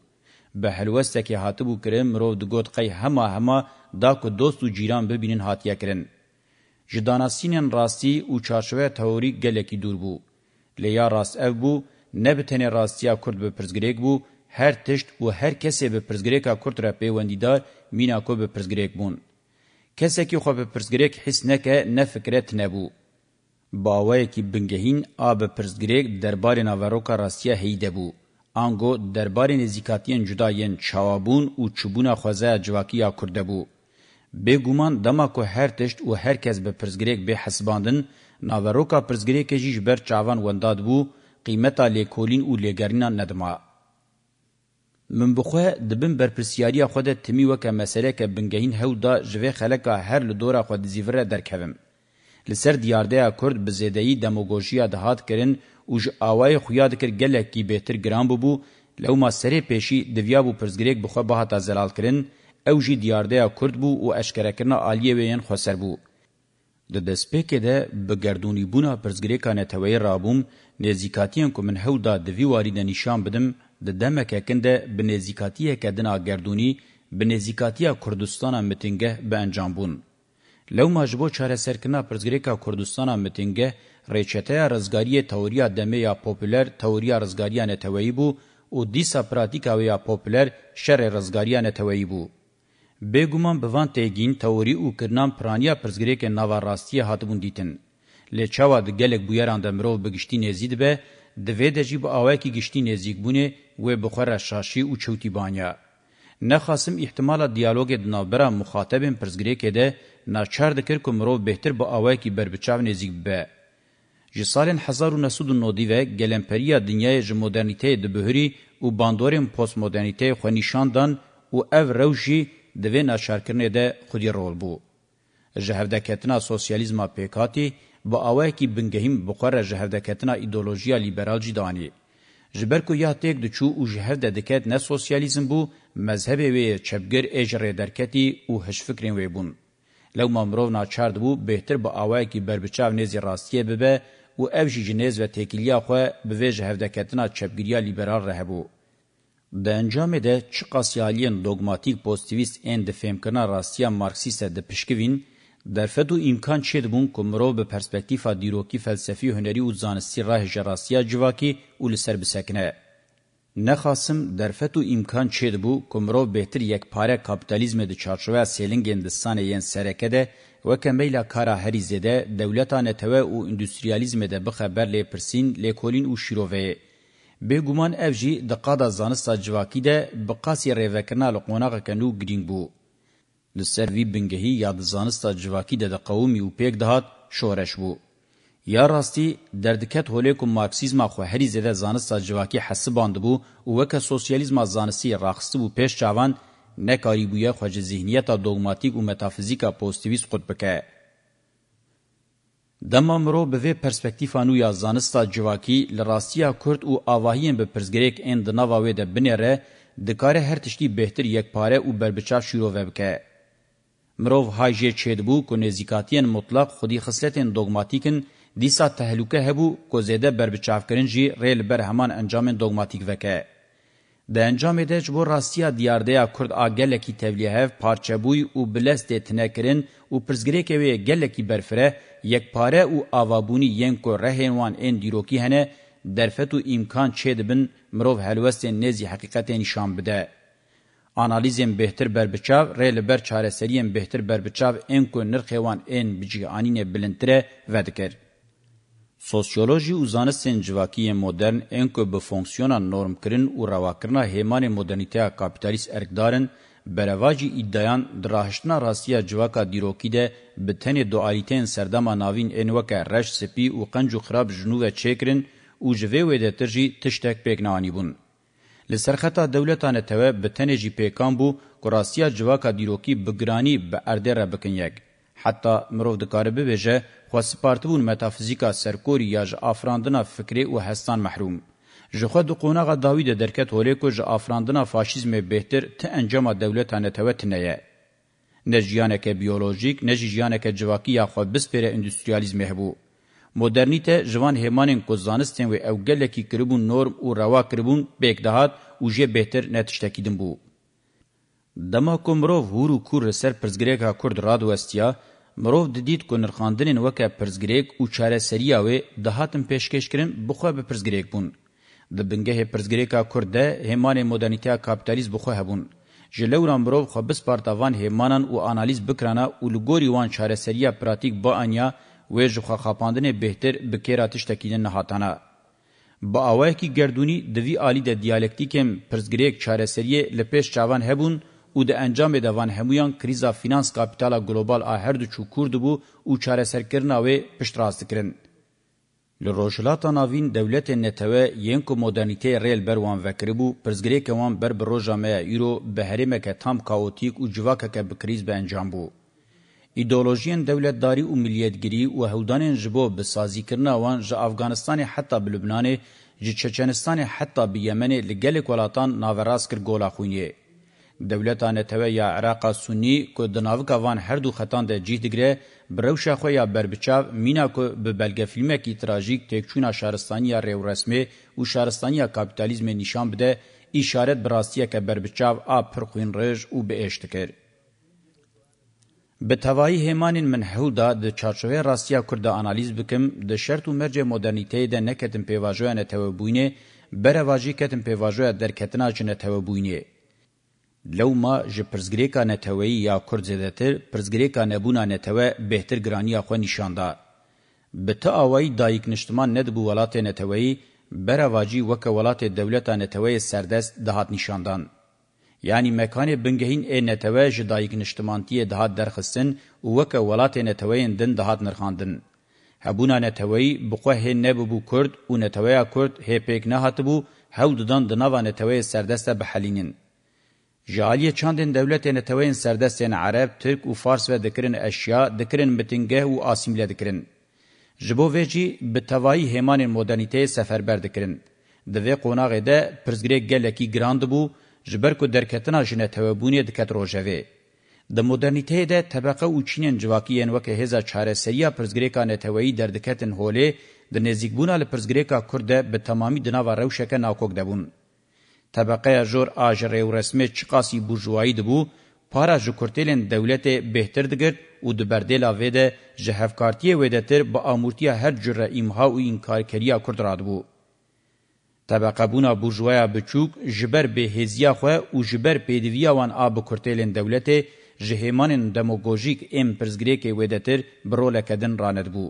به هلوسته که هاتبو کرم رو دگوت قی هما هما دا که دوست و جیران ببینن هاتیه کرن. جداناسین راستی او چارشوه تهوری گلکی دور بو. لیا راست او بو نبتن راستیا کرد به پرزگریگ بو هر تشت و هر کسی به پرزگریگا کرد را پیوندیدار مینا کو به پرزگریگ بون. کسی که خو به پرزگریگ حس نکه نفکرت نبو. باوایکی بنگهین آب پرزگریگ دربار ناوروکا راستیا هیده بو. آنگو دربار نزیکاتین جداین چوابون و چوبون خوزه جواکیا کرده بو. به گومان دما کو هر تشت و هر کس به پرزگریگ به حسباندن، ناوروکا پرزگریگ جیش بر چاوان ونداد بو، قیمتا لیکولین و لیگرینا ندما. من بخواه دبن برپرسیاریا خود تمی وکا مسئله که بنگهین هودا جوه خلقا هر لدورا خود زیوره درکویم. لسر دیاردیا کورد به زیدهی دموگوژیا دهات کرن او ج اوای خویا دکر گلکی بهتر ګرام بو لو ما سره پیشی دویا بو پرزګریک بخو به تا زلال کرن او ج دیاردیا کورد بو او اشکره کرنا عالیه وین خسر بو د دسپیکې ده بګردونی بونا پرزګریکانه توی رابوم نزیکاتین کوم هو دا د ویواری د نشان بدم د دمکه کنده بنزیکاتیه کدنا ګردونی بنزیکاتیه کردستانه متینګه به انجام بون لو ماجبو چاره سرکنا پرزګریکا کوردستانا متینګه ریچته رزګاری توریا دمه یا پاپولر توریا رزګاریا نه تویبو او دیسا پراتیکا ویا پاپولر شر رزګاریا نه تویبو بګومان بوان تګین توري او کرنام پرانیا پرزګریکه نوا راستیه هاتبون دیتن لچاوا د ګلګ بویران د مرو بګشتي نزيد به د وې د جيب اوای کی گشتي نزيګ بونه و بخره شاشي او چوتي بانیا نخاسم احتمال دیالوگ دنابرا مخاطبین پرزگری که ده ناچار دکر که مروو بهتر با آوائی که بربچاو نزیگ به. جی سالین هزار و نسود و نودی و گلمپریا دنیای جی مدرنیته ده بهری و باندورین پوست مدرنیته خونیشاندن و او روشی دوی ناچار کرنه ده خودی رول بو. جی هفدکتنا سوسیالیزما پیکاتی با آوائی که بنگهیم بقر جی هفدکتنا ایدولوژیا لیبرال جی دانی. جبر کو یا تک د چو او جهر د دکات نه سوسیالیزم بو مذهب وی چبګر اجر درکتی او هش فکرین وی بون لو مامرو نا چارد بو بهتر با اوای کی بربچاو نزی راستیه به او افجی جنیز و تکیلیا خو به وی جهر دکاتنا چبګریا لیبرال رهبو د انجام ده چقاسیالین دوگماتیک پوزتیویست اند فهم کنا راستیا مارکسیست د پشکوین در فدو امکان چید بون کمرو به پرسپکتیفا دیروکی فلسفی و هنری و زانستی راه جراسیا جواکی و لسر بسکنه. نخاسم در فدو امکان چید بو کمرو بهتر یک پاره کابتالیزم ده چارچوه سیلنگ اندستان ین سرکه ده و کمیلا کارا هری زده دولتا نتوه و اندوستریالیزم ده بخبر لی پرسین لی کولین و شیرووه. به گومان افجی دقادا زانستا جواکی ده بقاسی ریوکرنا لقوناغ کنو گرینگ بو. لسر وی بنگهی یا دزانستا جواکی ده ده قومی و پیک دهات شورش بو. یا راستی دردکت هولیکو مارکسیزما خو هری زده زانستا جواکی حسباند بو و وکه سوسیالیزما زانستی راخسته بو پیش چاوان نکاری بویا خوج ذهنیت دوگماتیک و متافیزیکا پوزتیویست خود بکه. دما مرو به پرسپکتیفا نو یا زانستا جواکی لراستیا کرد او آواهین به پرزگریک اند نواوی ده بنره دکاره هر تشتی بهتر یک پاره او بربچا شروع وبکه. مرو هاجه چدبو کو نزیکاتین مطلق خودی خصلتین دوگماتیکن دیسا تهلوکه هبو کو زیده بر بچافکرین جی ریل بر همان انجام دوگماتیک وکه د انجام دج بو راستیا دیاردیا کرد اگله کی تبلیغ پارچه بوی او بلست تنکرین او پرزګری کوي گله کی برفره یک پاره او اوابونی ین کو رهنوان ان دیروکی هنه درفتو امکان چه دبن مرو هلوست نزی حقیقت نشان بده analizên bêhtir berbiçav, rê li ber çareseriyên bêhtir berbiçav ên ku nirxê wan ên bicîanînê bilintir e ve dikir. Sosyoloji û zanistên civakiyê modern ên ku bi fonksiyona normkirin û rewakirina hêmanê modernîteya kapitalîst erkdarin, berevacî îddayan dirahiştina rastiya civaka dîrokî de bi tenê dualîteyên serdama navîn ên weke reş, spî û qenc û xirab ji nû ve çêkirin û ji vê wê de tir jî tiştek pêk nanîbûn. لسرخطا دولتان توا بتنه جی پیکان بو کراسیا جواکا دیروکی بگرانی به ارده را بکن یک. حتی مروف دکاره ببیجه خواه سپارتبون متافزیکا سرکوری یا جا آفراندنا فکری و هستان محروم. جخوا دو قوناغا داوی ده درکت هولیکو جا آفراندنا فاشیزم بهتر تا انجام دولتان توا تنه نه جیانک بیولوژیک نه جیانک جواکی یا خواه بسپیره اندوستریالیزم هبو. مدرنیته جوان همان کو زانستن و او گلکی کربون نورم او روا کربون بیک دهات او جه بهتر نتشتکیدن بو دما کومرو هورو کور سر پرزګریکا کورد راد وستیا مرو د دید کو نرخاندنن وکه پرزګریک او چاره سریا و دهاتم پیشکش کرن بخو به پرزګریک بون د بنګه پرزګریکا کورد همان مدرنیته کاپیتالیز بخو هبون جلورا مرو خو بس پارتاوان همانان او انالیز بکرانه او لګوری وان چاره سریا پراتیک با انیا و جخوا خاپاندنه بهتر بکیر آتش تکیدن نهاتانا. با آوه کی گردونی دوی آلی ده دیالکتیکم پرزگریک چارسریه لپیش چاوان هبون او د انجام دوان همویان کریزا فینانس کاپیتالا گلوبال آ هر دو چوکور دبو او چارسر کرنا و پشتراست کرن. لروجلاتا ناوین دولت نتوه ینکو مدرنیته ریل بروان وکربو پرزگریک وان بر بروجامه یورو به هرمکه تام کاوتیک او جواکه که بکریز به انجام بو. ایدئولوژیان دولتداری او ملیتګری او هودانین جبو به سازی کرنا وان ژ افغانستان حتی به لبنان ژ چچنستان حتی به یمن لګل کولاتان ناوراس کر ګولا خونی دولتانه توی یا عراق سنی کو د ناوکا وان هر دو خطان د جی دګره بروشا خو یا بربچاو مینا کو به بلګه فیلمه کی تراژیک تکچونا شهرستان یا ریو رسمي او شهرستان یا کاپیتالیزم نشان بده اشارت براستیه که بربچاو آب پرخوین رژ او به اشتکر. به توایی همان من حودا د چارچوې راستیا کورد انالیز بکم د شرط او مرجع مدرنیته د نکتم پیواژو نه توبوینه بره واژی کتم پیواژو در کتنا چنه توبوینه لو ما ژ پرزګریکا نه توی یا کورد زدتر پرزګریکا نه بونه نه توی بهتر ګرانی خو نشاندا به توایی دایک نشتمان نه د بو ولات نه توی بره واژی وک ولات دولت نه توی سردست دهات نشاندان یعنی مکانی بنگهین ای نتوه جدایگ نشتمانتی دهات درخستن و وکه ولات نتوهین دن دهات نرخاندن. هبونا نتوهی بقوه هی نببو کرد و نتوهی کرد هی پیک نهاتبو هاو ددان دناوه نتوهی سردست بحلینین. جالی چندین دولت نتوین سردستین عرب، ترک و فارس و دکرین اشیا، دکرین بتنگه و آسیمله دکرین. جبو ویجی بتوایی همان مدرنیته سفربر دکرین. دوی قناغ ده پرزگری گلکی گراند بو، جبر کو درکتنا جنه توبونی دکت روجوی د مدرنیته ده طبقه او چینن جواکین وکه هزا چاره سیا پرزګریکا نتوی دردکتن هوله د نزیګبونه ل پرزګریکا کورده به تمامي دنا و روشکه ناکوک دبون طبقه جور اجر او رسمي چقاسی بورژوایی دبو پارا جکورتلن دولت بهتر دګر او د بردلا وېده جهفکارتیه وېده تر با امورتیا هر جره امها او انکار کریا کورد رادبو طبقه بونا بورژوایا بچوک جبر به هزیا خو او جبر پدویا وان اب کورتلین دولت جهمان دموگوژیک ام پرزګریکه ودتر بروله کدن راند بو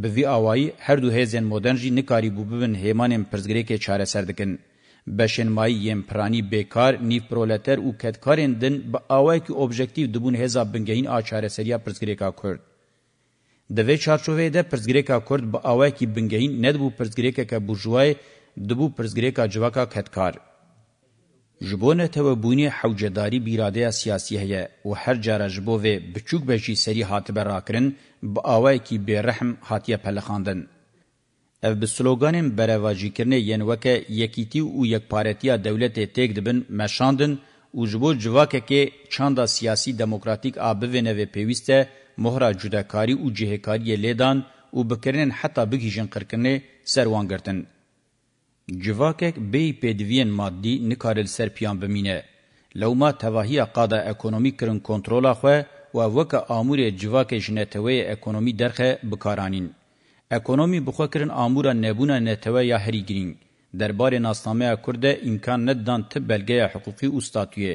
به وی اوای هر دو هزن مدرن جی نکاری بو بن همان پرزګریکه چاره سر دکن بشن مای یم پرانی بیکار نیف پرولتر او کدکارن دن با اوای کی اوبجکتیو دبون هزا بنګین ا چاره سریا پرزګریکا کورد د وی چارچوې د پرزګریکا کورد با اوای کی بنګین ند بو پرزګریکه کا بورژوای دبو پرزگریکا جواکا کتکار. جبونه تو بونی حوجداری بیراده سیاسی هیه و هر جاره جبو و بچوک بجی سری حاتبه راکرن با آوائی که برحم حاتیه پلخاندن. او به سلوگانیم برواجی کرنه ین وکه یکیتی و یکپارتیا دولت تیگ دبن مشاندن و جبو جواکه که چاندا سیاسی دموکراتیک آبوینه و پیویسته مهره جدکاری و جهکاری لیدان و بکرنن حتی بگیجن قرکنه سروان گرتن. Civakek bey pediviyên maddî nikaril ser piyan bimîne. Lewma tevahiya qada ekonomî kirin kontrola xwe و وک امور جواک جنتوی اکونومی درخه بکارانین اکونومی بخو کرن امور نبونا نتوی یا هری گرین دربار ناسنامه کرد امکان ندان تب بلگه حقوقی او ستاتوی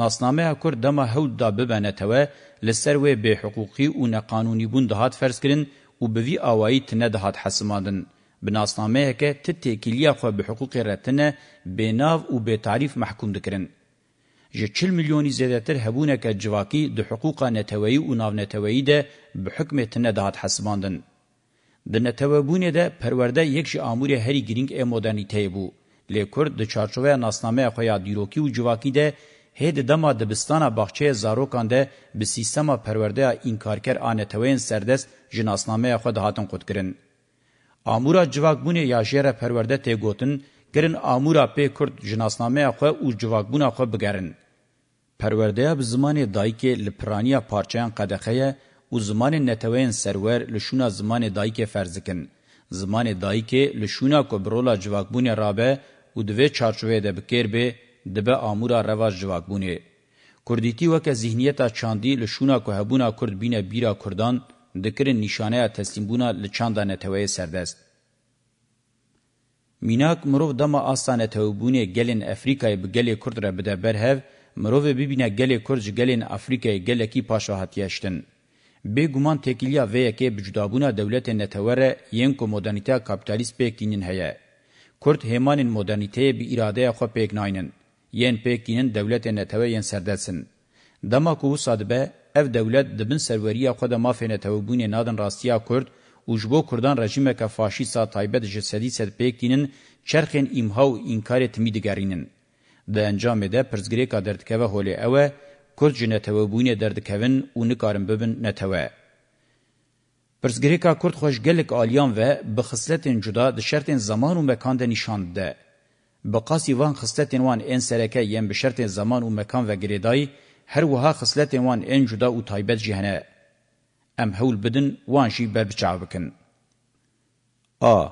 ناسنامه کرد دما هود دا ببنتوی لسر و به حقوقی او نه قانونی بون دهات فرض کرن او بوی اوایت نه دهات حسمادن بناسنامه که تی تکیلیا خو به حقوق رتنه بناو او به تعریف محکوم دکرن جه 40 میلیونی زیاتر هبونه که جواکی د حقوق نتوی او ناو نتوی ده به حکم تنه دات حسباندن د نتوبونه ده پرورده یک شی امور هری گرینگ ا مدرنیته بو لیکور د چارچوبه ناسنامه خو یا دیروکی او جواکی ده هید دما دبستانا باغچه زاروکان ده به سیستما پرورده انکارکر آنتوین سردست جناسنامه خود هاتن قد کرن. امورا جواکبونه یا جره پرورده ته گوتن گرن امورا په کورد جناسنامه خو او جواکبونه خو بګرن پرورده به زمان دایک لپرانیا پارچهان قدخه او زمان نتوین سرور لشونا زمان دایک فرزکن زمان دایک لشونا کبرولا جواکبونه رابه او دوی چارچوه ده بکر به دبه امورا رواج جواکبونه کوردیتی وک ذهنیت چاندی لشونا کو هبونا کورد بینه بیرا کردان دکرین نشانه تسلیم بونا لچاندا نتوی سردست. میناک مروف دما آستانه توبونه گلین افریقای بگلی کرد را بده برهو مروف ببینه گلی کرد جگلین افریقای گلکی پاشا هاتیشتن. به گمان تکیلیا و یکی بجدابونا دولت نتوره ین کو مدرنیته کپیتالیست پیکینین هیه. کرد همان مدرنیته بی اراده خو پیکناینن. ین پیکینین دولت نتوه ین سردسن. دما کو سادبه اف دولت دبن سروریا خود مافین توبون نادن راستیا کرد او جبو کردان رژیم که فاشیسا تایبت جسدی سد پیکتینن چرخین ایمهاو انکار تمی دگرینن. ده انجام ده پرزگری که دردکوه هولی اوه کرد جنه توبون دردکوون او نکارن ببن نتوه. پرزګریکا کورد خوش ګلک الیان و بخصلتن جدا د شرطن زمان او مکان د نشان ده بقاسی وان خصلتن وان ان سرکه یم بشرط زمان او مکان و ګریدای هر وها خصلت وان ان جدا او تایبت جهنه ام هول بدن وان جی بر بچاو بکن ا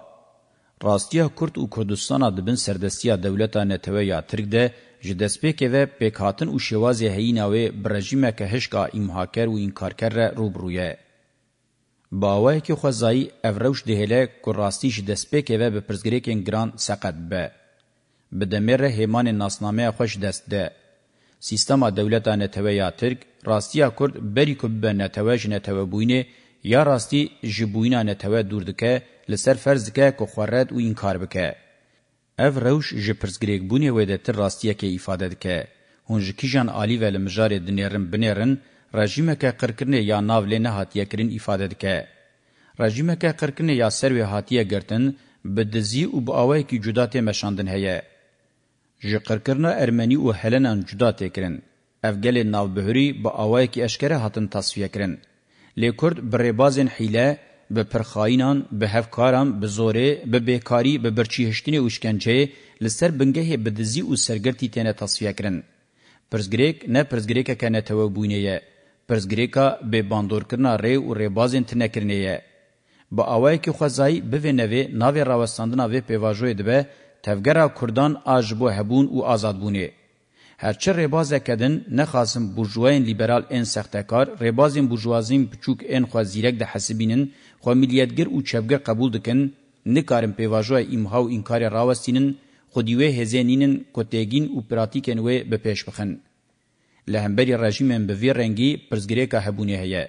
راستیا کورد او کوردستان ادبن سردستیا دولتا نتوه یا ترک ده جدسپیک و پیکاتن او شواز هیناوی برژیمه که هشکا امهاکر و انکارکر روبرویه باوای کی خوځای اوروش دهله کو راستی جدسپیک و به پرزګریکن ګران سقط به بدمره همان ناسنامه خوش دست ده سیستما دولتا نتوه یا ترک راستیا کرد بری کبه نتوه جنتوه بوینه یا راستی جبوینا نتوه دوردکه لسر فرض که که خورد و اینکار بکه. اف روش جپرزگریگ بونه ویده تر راستیا که ایفاده دکه. هونجکی جان آلی و لمجار دنیرن بنیرن رژیمه که قرکرنه یا ناوله نهاتیه کرن ایفاده دکه. رژیمه که قرکرنه یا سروه هاتیه گرتن به دزی و به آوائی که جداته مشاندن هیه. جی قرکرنا ارمنی او هلنان جدا تکرن افگل ناو بهری با اوای کی اشکره هاتن تصفیه کرن لیکرد بر بازن حیله به پرخاینان به هفکارم به زوره به بیکاری به برچیهشتنی اوشکنجه لسر بنگه بدزی او سرگرتی تنه تصفیه کرن پرزګریک نه پرزګریکه کنه تو بوینه پرزګریکا به باندور کرنا ری او ری بازن تنه کرنیه با اوای کی خزای به نوې ناوې راوستاندنا وې پیواژوې دبه تفگرا کردان آجبو هبون و آزادبونه. هرچه ریبازه کدن نخاسم برجوین لیبرال این سختکار ریبازین برجوازین پچوک این خواه زیرک ده حسبینن خواه ملیتگر و چپگر قبول دکن نکارن پیواجوه ایمها و اینکار راوستینن خودیوه هزینینن کتگین و پراتیکن وی بپیش بخن. لهمبری رژیمن به وی رنگی پرزگری که هبونه هیه.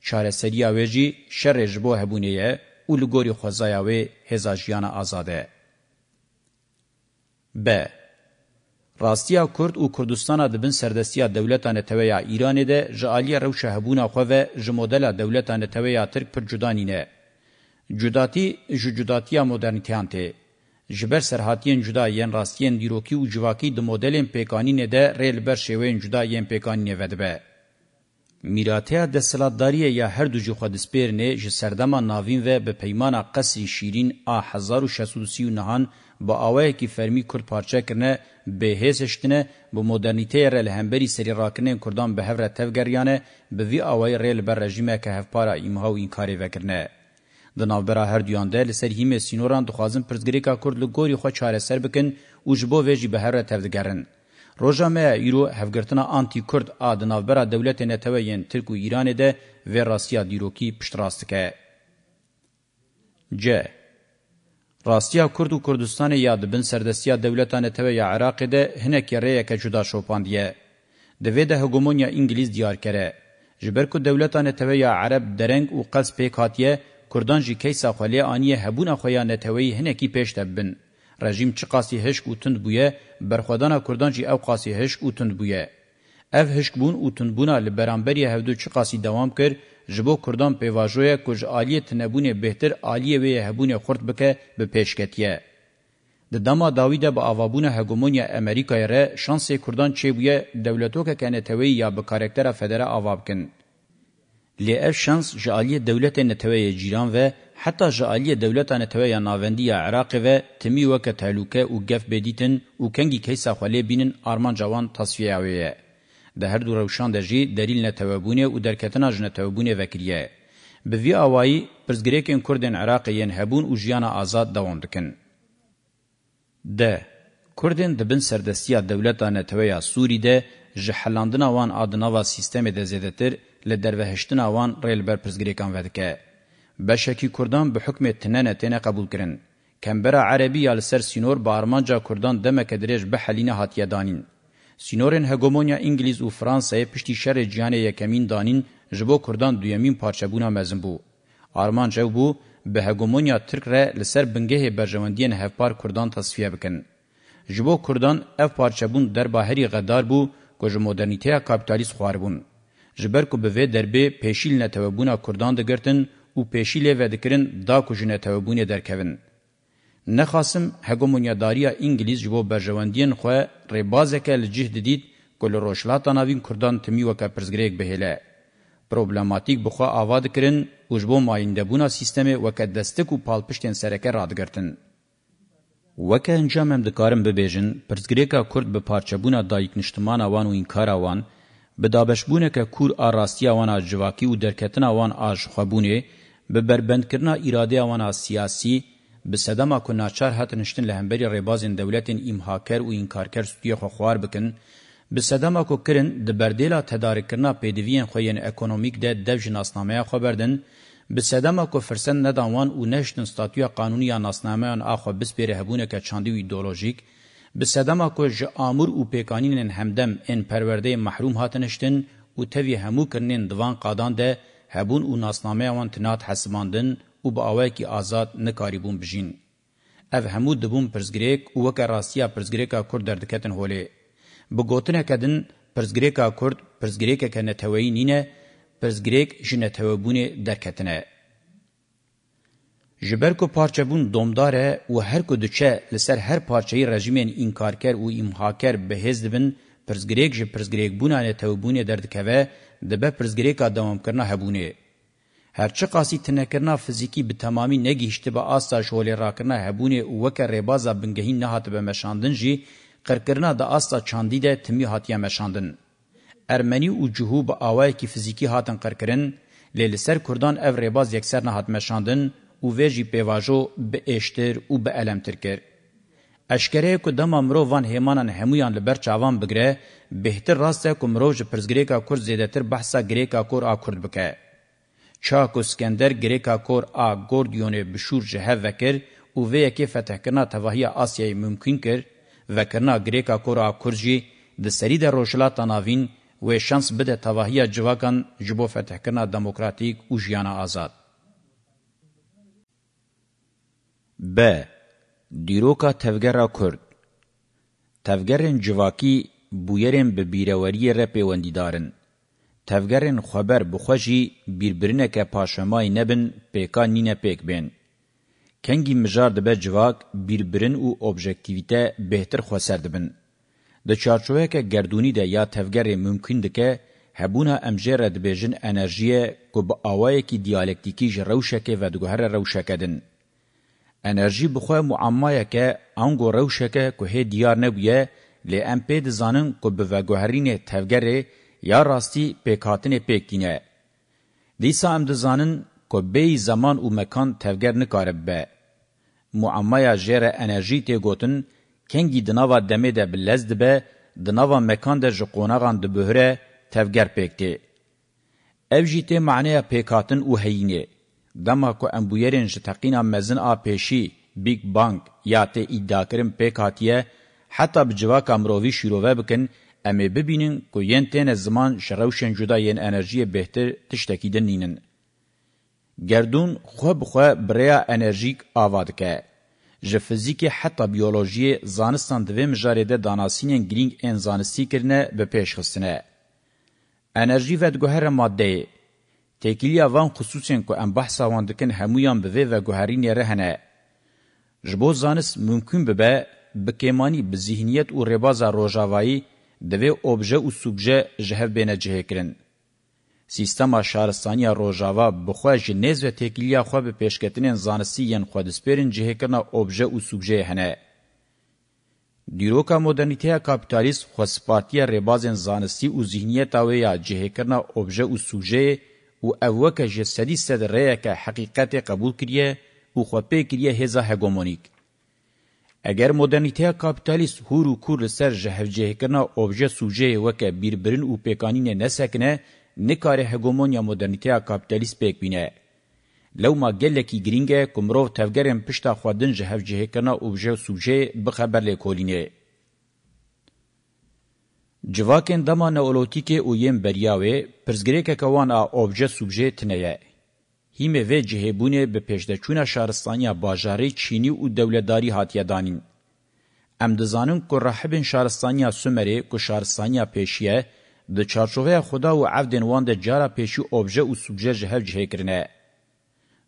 چاره سریا ویجی شر جبو هبونه هیه و لگوری خوزایا وی هزاجیان آزاده. ب راستیا کرد او کردستان د بن سردستیا دولتانه تویا ایران ده جالی رو شهبونه خو و جمودل دولتانه تویا ترک پر جدانینه جداتی ججداتیا مدرنیتان ته جبر سرحاتین جدا ین راستین دیروکی او جواکی د مدلن پیکانینه ده ریل بر شوین جدا ین پیکانینه ودبه میراته دسلاتداری یا هر دو جوخه دسپیرنه ژ سردما ناوین و به پیمان قصر شیرین آ 1639 نهان با اوای کی فرمی کل پارچه کرنه به هسشتنه به مدرنیته رل همبری سری راکنه کردان به هفره تفگریانه به وی اوای رل بر رژیمه که هفپارا ایمها و انکاری وکرنه د ناوبره هر دیانده لسر هیمه سینوران دخوازن پرزګری کا کورد لګوري خو چاره سر بکن او جبو ویجی به هره تفدګرن روجامه ایرو هفگرتنا آنتی کرد آد نافبرا دولت نتوین ترک و ایران ده و راستیا دیروکی پشت راست که. ج. راستیا کرد و کردستان یاد بن سردستیا دولت نتوی عراق ده هنک ریه که جدا شوپاندیه. دوی ده هگومونیا انگلیز دیار کره. جبر کو دولت نتوی عرب درنگ و قص پیک هاتیه کردان جی کیسا خالی آنیه هبون خویا نتوی هنکی پیش دبن. رژیم چی قاسی هشک و تند بویه برخوادانا کردان چی او قاسی هشک و تند بویه اف هشک بون و تند بونا لبرانبری هفدو چی قاسی دوام کر جبو کردان پیواجویه کج آلیه تنبونه بهتر آلیه ویه هبونه خورد بکه به پیشکتیه. د دما داویده با اوابونه هګومونیا امریکای ر شانس کردان چی بویه دولتوک کنتوی یا به کاراکتر فدرا اوابکن لی اف شانس جالی دولت نتوی جیران و حتی جالی دولتان تویا ناوندی عراق و تمی وک تهلوکه او گف بدیتن او کنگی کیسا خلی بینن آرمان جوان تصفیه ویه. ده هر دو روشان ده جی دلیل نتوابونه او درکتنا جنتوابونه وکریه. به وی آوائی پرزگریکن کردن عراقیین هبون او جیانا آزاد دوام دکن. ده کردن دبن سردستیا دولتان تویا سوری ده جحلاندنا وان آدناوا سیستم ده زیدتر لدروهشتنا وان ریل بر پرزگریکان ودکه. بشکی کردان به حکم تننه تنه قبول کرن. کمبرا عربی یال سر سینور بارمانجا کردان دمک دریج به حلینه هاتیه دانین. سینورن هگومونیا انگلیز و فرانسای پشتی شر جیان یکمین دانین جبو کردان دویمین پارچبونا مزن بو. آرمانجا بو به هگومونیا ترک ره لسر بنگه برجواندین هفپار کردان تصفیه بکن. جبو کردان اف پارچبون در باهری غدار بو که مدرنیته کابیتالیست خواربون. جبر کو به دربه پیشیل نتوبونا کردان دگرتن او پیشی لیوه دکرین دا کجونه توبونه درکوین. نخاسم هگومونیاداریا انگلیز جبو برجواندین خواه ریبازکه لجه دید گل روشلاتا ناوین کردان تمی وکا پرزگریگ بهله. پروبلماتیک بخوا آواد کرن و جبو مایندبونا سیستم وکا دستک و پالپشتین سرکه رادگرتن. وکه انجام هم دکارم ببیجن پرزگریکا کرد به پارچبونا دایک نشتمان آوان و انکار آوان، به دابشبونه که کور آراستیا وان آجواکی و درکتن آوان آج خوابونه، به بربندکرنا اراده وانا سیاسی به صدما کو ناچار هات نشتن لهمبری ریبازن دولتین امهاکر او انکارکر ستوی خو خوار بکن به صدما کو کرن د بردیلا تدارکرنا پدوین خو ین اکونومیک د دج ناسنامه خبردن به صدما کو فرسن ندانوان او نشتن ستاتوی قانونی ناسنامه ان اخو بس بره هبونه ک چاندی ایدئولوژیک به صدما کو ژ امور او پیکانین همدم ان پرورده محروم هات نشتن او توی همو کرنین دوان قادان ده هبون او ناسنامه وان تنات حسماندن او با اوه کی آزاد نکاریبون بجین. اف همو دبون پرزگریک او وکا راستیا پرزگریکا کرد در دکتن هوله. بگوتنه کدن پرزگریکا کرد پرزگریکا که نتوهی نینه پرزگریک جنه توهبونه درکتنه. جبر کو پارچه بون دومداره و هر کو دچه لسر هر پارچهی رژیمین انکارکر و امهاکر بهز دبن پرزگریک جه پرزگریک بونانه توبونه دردکوه دبه پرزګریکا دوامکرنا هبونه هرچه قاسی تنکرنا فزیکی به تمامی نگیشته به آسا شولی راکرنا هبونه وک ربازا بنگهی نهات به مشاندن جی قرکرنا د آسا چاندی ده تمی هاتیا مشاندن ارمنی او جهو به آوای کی فزیکی هاتن قرکرن لیل سر کردان او رباز یکسر نهات مشاندن او ویجی پیواجو به اشتر او به علم ترکر اشکره کو دما مرو وان هیمانان همویان لبر چاوان بگره بهتر راسته کو مرو ج پرزگریکا کور زیدتر بحثا گریکا کور آ کورد بکه چاکو اسکندر گریکا کور آ گوردیونه بشور جه وکر او وی کی فتح کنا توهی آسیای ممکن کر وکرنا گریکا کور آ کورجی د سری د روشلا تناوین و شانس بده توهی جواکان جبو فتح کنا دموکراتیک او جیانا آزاد ب دیروکا تفگرا کرد. تفگرین جواکی بویرین به بیروری را پیوندی دارن. تفگرین خبر بخوشی بیربرینک پاشمای نبن پیکا نینه پیک بین. کنگی مجار دبه جواک بیربرین او اوبژکتیویته بهتر خواسر دبن. د چارچوه که گردونی ده یا تفگر ممکن ده که هبونه امجره دبیجن انرژیه که با آوائه که دیالکتیکی جروشکه و دگوهر روشکه دن. انرژي بخو معمایکه انګو روشکه که هې دیار نه بویه لی ام پی د زانن کو به وګهرینه تفګره یا راستي پکاتنه پکینه دیسا ام د زانن کو به زمان او مکان تفګر نه کاربه معمایا جره انرژي ته ګوتن کنګي دناوا دمه ده بلزد به دناوا مکان د ژقونغان د بهره تفګر پکتی اوجیته معنی پکاتن او هینه دما کو امبویرین جتقینا مزن آ پیشی بیگ بانگ یا ته ادعا کرم پیکاتیه حتی بجوا کامرووی شیروه بکن امی ببینن کو ین تین زمان شروشن جدا ین انرژی بهتر تشتکیدن نینن. گردون خو بخو بریا انرژیک آواد که. جه فیزیک حتی بیولوژی زانستان دوی مجارده داناسینین گرینگ این زانستی کرنه به پیش خستنه. انرژی ودگوهر ماده تێکیلیا وان خصوصێن کو ئەم بەحسا وان دکن هەمویان بوێ و گوهارینێ رە هەنە ji bo zanist mumkûn bibe bi kêmanî bi zîhniyet û rêbaza rojavayî divê obje û sûbje ji hev bêne cihêkirin sîstema şaristaniya rojava bi xwe ji nêz ve têkiliya xwe bi pêşketinên zanistî yên xwe dispêrin cihêkirina obje û sûbjeyê hene dîroka modernîteya kapitalîst xwe spatiya rêbazên zanistî û zîhniyeta wê ya cihêkirina obje û sûbjeyê و او وکه جه سدی سد ریا که حقیقت قبول کریه و خوپه کریه هزا هگومونیک. اگر مدرنیته کابیتالیست هور و کور لسر جهوجه کرنا اوبجه سوژه وکه بیربرین و پیکانینه نسکنه نکاره هگومونیا مدرنیته کابیتالیست پیک بینه. لو ما گلکی گرینگه کمرو تفگرم پشتا خودن جهوجه کرنا اوبجه سوژه بخبر لکولینه. Civakên dema neolotîkê û yên beryawê, pirzgirêkeke wan a obje sûbjê tune ye. Hîmê vê cihêbûnê bi pêşdeçûna şaristaniya bajarê Çînî û dewletdarî hatiye danîn. Em dizanin ku rahibên şaristaniya Sümerê ku şaristaniya pêşiye, di çarçoveya xuda û evdên wan de cara pêşî obje û sûbje ji hev cihêkirine.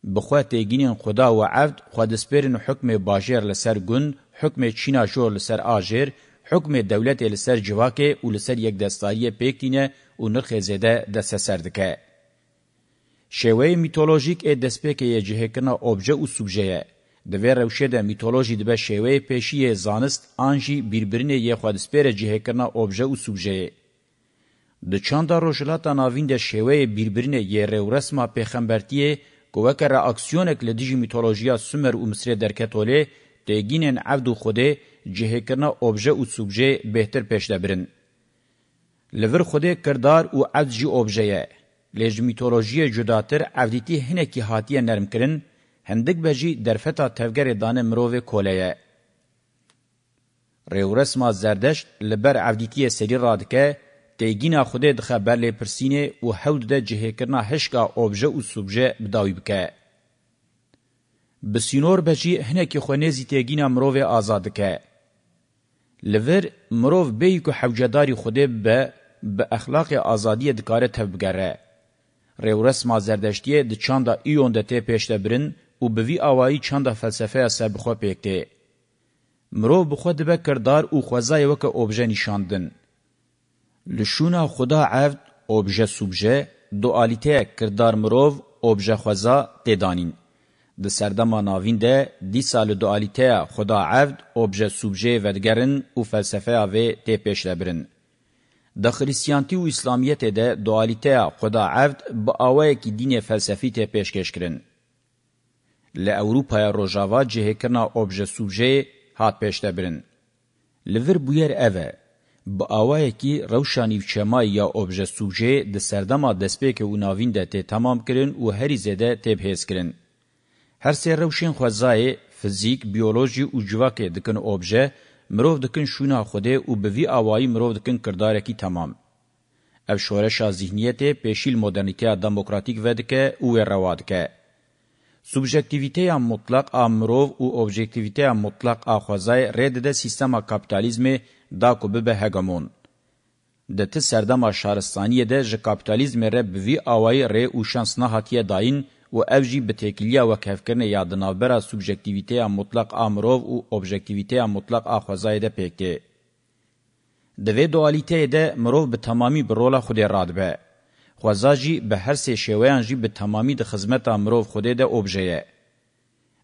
Bi xwe têginên xuda û evd, xwe disperên hukmê bajêr li ser gund, hukmê Çîna jor li ser ajêr, حکم دولت ال سر جواکه ول سر یک دستایی پکینه او نرخ زده د سسر دکه شوی میتولوژیک ا دسپکه جهکنه اوبژه او سوبژه د وروشه د میتولوژی د بشوی پېشی زانست انجی بیربرینه یې خو د سپره جهکنه اوبژه او سوبژه د چاندا روشلاتا ناوین د شوی بیربرینه یې رورسمه پیغمبرتیه کوکه را اکسیونک لدیجی میتولوژیا سومر او مصر درکتوله دگینن عبد خوده cihekirna obje û subje bêhtir pêşdebirin. Li vir xwedê kirdar û evd jî obje ye. Lê ji mîtolojiyê cudatir evdîtî hinekî hatiye nermkirin, hindik be jî derfeta tevgerê dane mirovê kolê ye. Rêwresma zerdeşt li ber evdîtiyê serî radike, têgîna xwedê dixe berlê pirsînê û hewl dide cihêkirina hişka obje û subje bidawî bike. Bi sînor be jî hinekî xwenê zî têgîna mirovê azad dike. لور مروف بی کو حوجداری خوده به به اخلاق آزادی دکاره تبگره. ریورس ما زردشتیه ده چاندا ایون ده تی پیشته برن و بوی آوائی چاندا فلسفه سر بخوا پیکته. مرو بخوا دبه کردار و خوزای وکه اوبژه نشاندن. لشونا خدا عفت اوبژه سوبژه دوالیته کردار مروف اوبژه خوزا تدانین. د سردما ناوین ده دی سال دوالیته خدا عفد اوبژه سوبژه ودگرن او فلسفه اوی تی پیش لبرن. د خریسیانتی و اسلامیت ده دوالیته خدا عفد با اوی که دین فلسفی تی پیش کش کرن. ل اوروپای روژاوا جهه کرنا اوبژه سوبژه هات پیش لبرن. لور بویر اوه با اوای کی روشانی چما یا اوبژه سوبژه د سردما دسپیک و ناوین ده ته تمام کرن او هری زده ته بهس کرن. هر سه روشین خوځای فزیک بیولوژي او جواکه دکن اوبژه مرو دکن شونه خوده او به وی اوای مرو دکن کردار کی تمام اف شورشا ذهنیت پیشیل مدرنیته دموکراتیک ودکه او روادکه سوبژکتیویته مطلق امرو او اوبژکتیویته مطلق اخوازای رد د سیستم کاپیتالیزم دا کو به هګمون د ته سردم شارستانیه ده ژ کاپیتالیزم رب وی اوای ر او شانس نه هاتیه داین دا و اوجی به تکلیه و کهفکرن یادنابرا سوبژکتیویته مطلق امروف او اوبژکتیویته مطلق اخوازای ده پکه د وی دوالیته ده مروف به تمامی برولا خود رادبه خوازاجی به هر سه شویان جی به تمامی د خدمت امروف خود ده اوبژه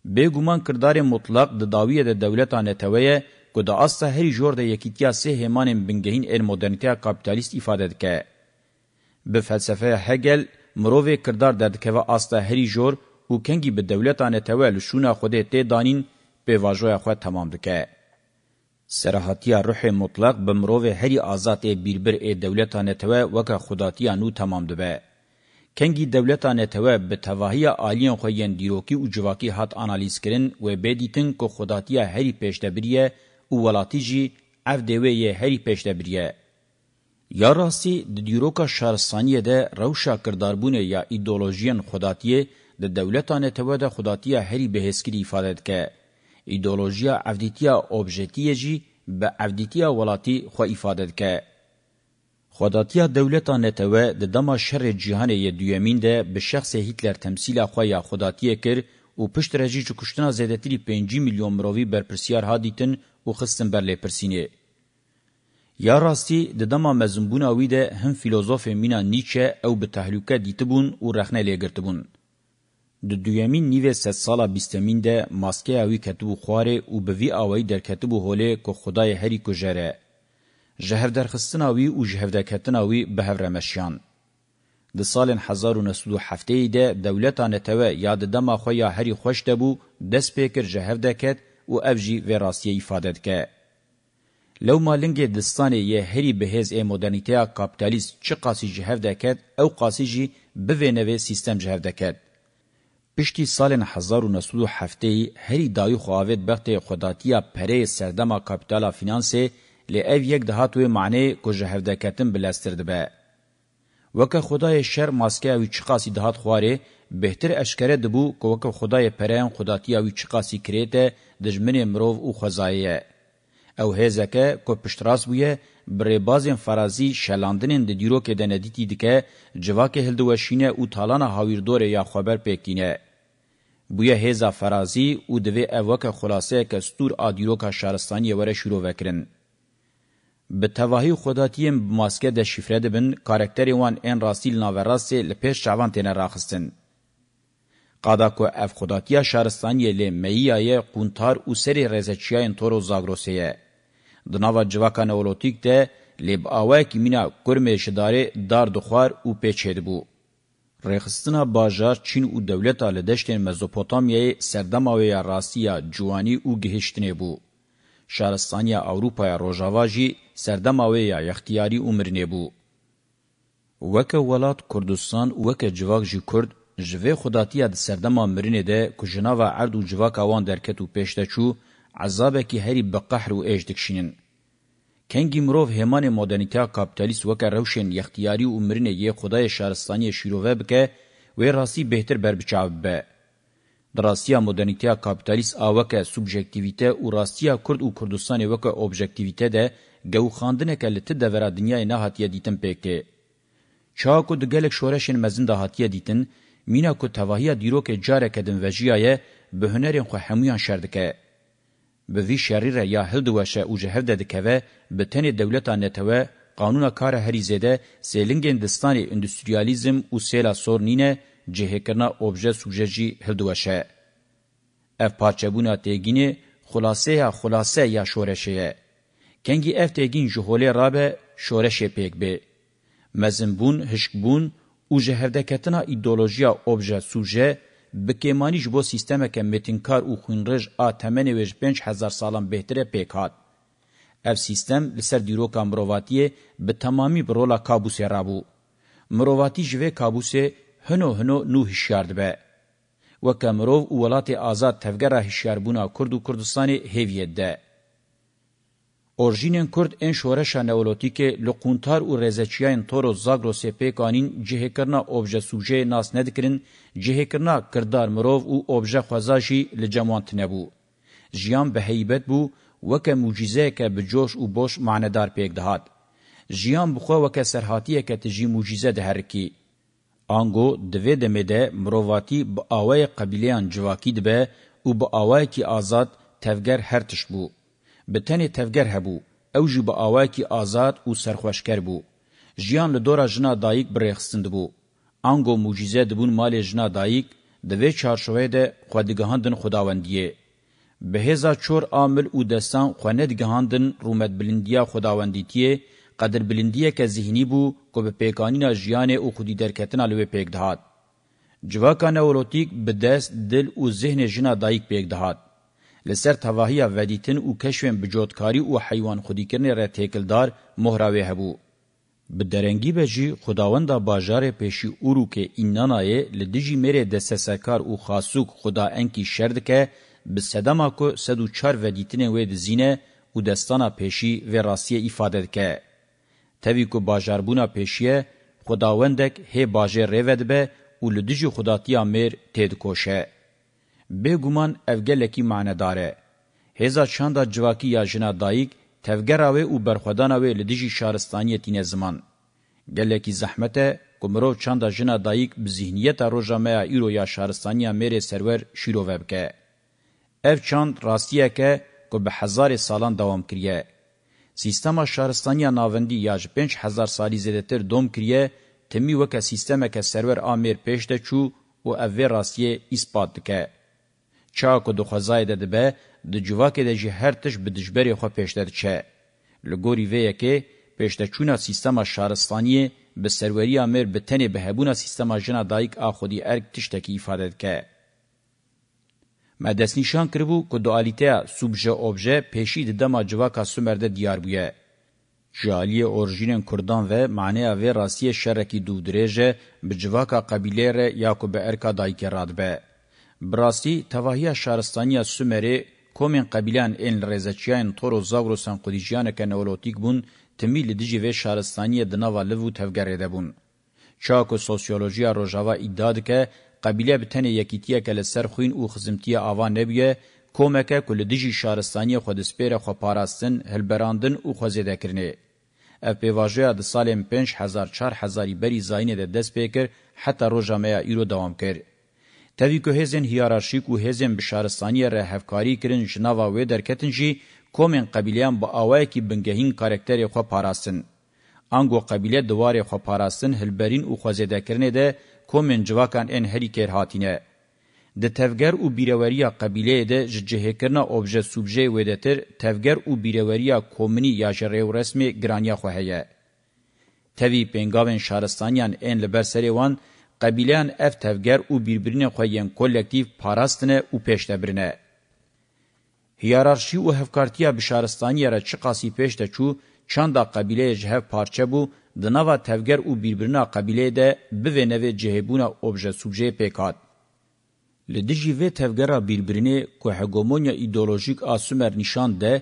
به ګومان کردار مطلق د داویه د دولتانه تویه کو د اصله هر جور د یکیتیا سه همان بنګهین ال مدرنټیا کاپټالیست ifade ک به فلسفه هگل مروه کردار دردکوه آستا هری جور او کنگی به دولتانه تول شونه خوده تی دانین به واجوه خود تمام دکه. سرحاتیا روح مطلق به مروه هری آزاد ای بیربر ای دولتانه تول وکا خوداتیا نو تمام دبه. کنگی دولتانه تول به تواهی آلین خویین دیروکی و جواکی هات آنالیز کرن و بدیتن که خوداتیا هری پیشتبریه او ولاتی جی اف دوی هری پیشتبریه. یا راستی د دیروکا شارستانیه ده روشا کرداربونه یا ایدولوژیان خداتیه د دولتانه ته د خداتیه هری بهسکری ifade که ایدولوژیا افدیتیا اوبژکتیه جی به افدیتیا ولاتی خو ifade که خداتیه دولتانه ته د دما شر جهان ی دویمین ده به شخص هیتلر تمثیل خو یا خداتیه کر او پشت رجی چکشتنا زیدتری 5 میلیون مروی برپرسیار هادیتن او خستن بر لپرسینه یا راستی د دما مزمبونا وی ده هم فیلوزوف مینا نیچه او به تهلوکه دیتبون او رخنه لګرتبون د دویمین نیوه ست سالا بیستمین ده ماسکه اوی کتبو خواره او به وی آوی در کتبو هوله که خدای هری کو جره جهر درخستن اوی او جهر دکتن اوی به هرمشیان د سال 1907 ده دولتانه ته یاد دما خو یا هری خوش دبو د سپیکر جهر دکت او افجی و راستی ifade که لو مالنګ دستانه یې هری بهز ا مدرنټیا کاپټالیست چې قاسی جهو دکد او قاسی جی به ونوې سیستم جهو دکد پشتی سال 1907 هری دایو خواوت بخت خداتیا پره سردما کاپیتالا فینانس له اف یک دهاتو معنی کو جهو دکتن بلستر دبه وکه خدای شر ماسکه او چې قاسی دهات خواره بهتر اشکره دبو کو وکه خدای پرهن خداتیا او چې قاسی کریته دجمن مرو او خزایه او هزکه کو پشتراس بویه بری بازین فرازی شلاندنین د دیرو کې د ندیتی دکه جواکه هلدو شینه او تالانا هاویردور یا خبر پکینه بویه هزا فرازی او دوی اوکه خلاصه که ستور آدیرو که شهرستانی وره شروع وکرن به تواهی خوداتیم ماسکه د شفره دبن کارکتری وان ان راسیل ناوراسی لپیش چوان تینه راخستن. قادا کو اف خوداتیا شهرستانی لی مییای قونتار او سری رزچیاین تورو زاگروسیه. دناوا جواکا نولوتیک ده لیب آوه که مینا کرمش داره دار دخوار او پیچه بو. رخصتنا باجار چین او دولت آل دشتین مزوپوتامیای سردم آوه راسیا جوانی او گهشتنه بو. شارستانیا اوروپای روژاواجی سردم آوه یختیاری عمرنه بو. وکه ولات کردستان وکه جواک جی کرد جوه خداتیا د سردم آمرنه ده که جناو عرد و جواک آوان درکت و پیشته چو عذابکی هری به قهر و ایج دکشینن کنگی مروف همان مدرنیته کابتالیست وکه روشن یختیاری و عمرین یه خدای شهرستانی شیروه بکه و راستی بهتر بر بچاو به. دراستیا مدرنیته کابتالیست آوکه سوبژکتیویته و راستیا کرد و کردستان وکه اوبژکتیویته ده گو خاندنه که لطه دورا دنیای نه هاتیه دیتن پیکه. چاکو دگلک شورشن مزن ده هاتیه دیتن مینا کو تواهیه دیرو که جاره کدن وجیایه به هنرین خو همویان شردکه. به وی شریره یا هل دوشه او جهل ده دکوه به تن دولتا نتوه قانونا کار هریزده سیلنگین دستان اندستریالیزم او سیلا سورنینه جهکرنا اوبژه سوبژه جی هل دوشه. اف پارچبونا تیگینه خلاصه یا خلاصه یا شورشه. کنگی اف تیگین جهوله رابه شورشه پیک به. مزنبون، هشکبون، او جهردکتنا ایدولوژیا اوبژه سوبژه بکیمانیش بو سیستمک متینکار او خونرج ا 85000 سالان بهتره پیکات اف سیستم لسر دیروکا مروواتی به تمامی برولا کابوس رابو مرواتی جوه کابوس هنو هنو نو هشیارد به وکه مرو ولات آزاد تفگره هشیاربونا کرد و کردستان هیویده اورژینن کورد ان شورش نولوتیک لقونتار او رزچیان تورو زاگرو سپی قانون جهکرنا اوبژه سوژه ناس ندکرین جهکرنا کردار مرو او اوبژه خوازاشی لجمانت نبو ژیان به هیبت بو وک معجزه ک بجوش او بوش معنادار پیک دهات ژیان بخو وک سرحاتیه ک تجی معجزه ده هرکی انگو دوی دمده مرواتی با اوای قبیلیان جواکی دبه او با اوای کی آزاد تفگر هر تشبو به تنه تفگر هبو او جی با آواکی آزاد و سرخوشکر بو. جیان لدورا جنا دایک برخستند بو. انگو موجیزه دبون مال جنا دایک دوی چارشوه ده خودگهاندن خداوندیه. به هزا چور عامل او دستان خوندگهاندن رومت بلندیا خداوندیتیه قدر بلندیه که ذهنی بو که به پیکانینا جیان او خودی درکتن علوه پیک دهات. جواکا نورولوتیک به دست دل او ذهن جنا دایک پیک دهات. لسر تواهی ودیتن او کشفن بجودکاری او حیوان خودیکرن را تکلدار مهراوی هبو. بدرنگی بجی خداوند باجار پیشی اورو که اینانای لدجی مره دستسکار او خاصوک خدا انکی شرد که بسدما کو 104 ودیتن و دزینه او دستانا پیشی و راسیه ایفاده که. تبی کو باجاربونا پیشیه خداوندک هی باجر رود به او لدجی خداتیا میر تید کوشه. بګومان افګلکی معناداره هزا چاندا جواکی یا جنا دایک تفګراوي او برخدانوي لدیجی شارستانیتینه زمان گلکی زحمته کومرو چاندا جنا دایک به ذهنیت روجامه ایرو یا شارستانیا مری سرور شیرو وبکه اف چاند راستیه که کو به هزار سالان دوام کریه سیستما شارستانیا ناوندی یا 5000 سالی زیدتر دوم کریه تمی وک سیستمه که سرور امیر پېشته چو او اوی راستیه اثبات که چاکو دخوازای ده به د جواکه ده جه هر تش به دجبری خو پیشتر چه. لگوری ویه که پیشتچونا سیستما شارستانیه به سروری امر به تنه به هبونا سیستما جنا دایک آخودی ارگ تشتکی افاده که. مدس نشان کربو که دوالیته سوبژه اوبژه پیشی ده دما جواکا سومرده دیار بویه. جالی اورژینن کردان و معنی و راستی شرکی دو درجه به جواکا قبیله ر یا کو به ارکا دایک رادبه. براستی تواهی شهرستانی سومری کومن قبیلان ان رزچیان تورو زاگروسان قدیجیان کنولوتیک بون تمیل دیجی و شهرستانی دناوا لوو تفگریده بون. چاکو سوسیولوژیا روژاوا اداد که قبیله بتنه یکیتیه که لسر خوین او خزمتیه آوان نبیه کومکه کل دیجی شهرستانی خودسپیر خوپاراستن هلبراندن او خوزیده کرنه. اف پیواجویا د سالیم پنج هزار چار هزاری بری زاینه ده دست پیکر حتی روژامه ایرو دوام کرد. تاوی که هزین هیارارشیک و هزین بشارستانی را هفکاری کرن جناوا و درکتن جی کومن قبیلیان با آوائی که بنگهین کارکتر خوا پاراستن. انگو قبیله دوار خوا پاراستن هلبرین و خوزیده کرنه ده کومن جواکان این هری کر هاتینه. د تفګر او بیروریا قبیله ده ججه کرنا اوبجه سوبجه ودتر تفګر او بیروریا کومنی یا جره رسمي ګرانیا خو هيا توی پنګاون شارستانیان ان لبر سریوان وان qabilan ev tevger û birbirine xwe yên kolektiv parastine û pêştebirine. Hiyerarşî û hevkartiya bişaristaniya re çi qasî pêş de çû, çanda qabileyê ji hev parçe bû, di nava tevger û birbirina qabileyê de bivê nevê cihêbûna obje subjeyê pêkat. Li dijî vê tevgera birbirînê ku hegemonya îdeolojîk a Sümer nîşan de,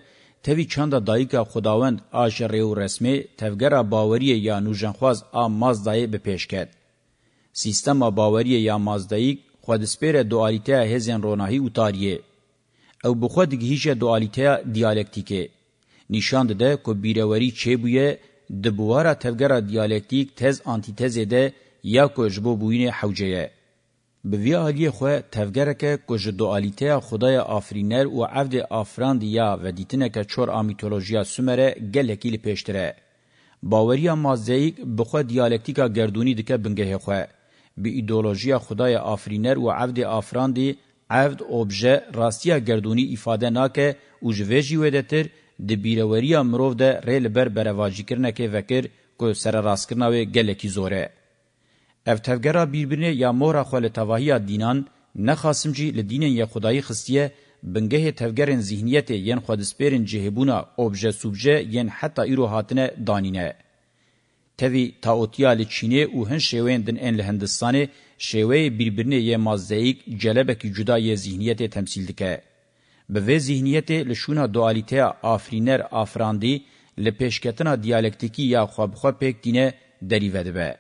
tevî çanda dayîka xudawend a ji rêw resmê tevgera baweriyê ya nûjenxwaz a Mazdayê bipêşket. سیستما باوری یا مازدایک خودسپیر دوالیته هزین روناهی اوتاریه. او بخود گهیش دوالیته دیالکتیکه. نشان ده که بیروری چه بویه د بوارا تفګرا دیالکتیک تز انټیتز ده یا کوجبو بوینه حوجه به وی عالی خو تفګرا ک کوج دوالیته خدای آفرینر او عبد آفراند یا و دیتنه ک چور امیتولوژیا سومره گلکی لپیشتره باوریا مازیک بخو دیالکتیکا گردونی دکه بنګه خو به ایدولوژیا خدای آفرینر و عبد آفراندی عبد اوبژه راستیا گردونی ifade ناکه او جوجی ودتر د بیروریا مروف ده ریل بر برواجی کرنه که وکر که سر راست کرنه و گلکی زوره. افتفگرا بیربرنه یا مورا خوال تواهی دینان نخاسم جی لدین یا خدایی خستیه بنگه تفگرن ذهنیت ین خودسپیرن جهبونا اوبژه سوبژه ین حتی ایرو هاتنه دانینه. تەوی تاوتیا لە چینێ و هەن شێوێندن ئەن لە هەندستانê شێوەیە بیربirnê yê mazdeyîk celebekî cuda yê zihniyetê temsîl dike bi vê zihniyetê li şûna dualîteya afrîner afrandî li pêşketina diyalektikî ya xwebixwe pêk dîne derîve dibe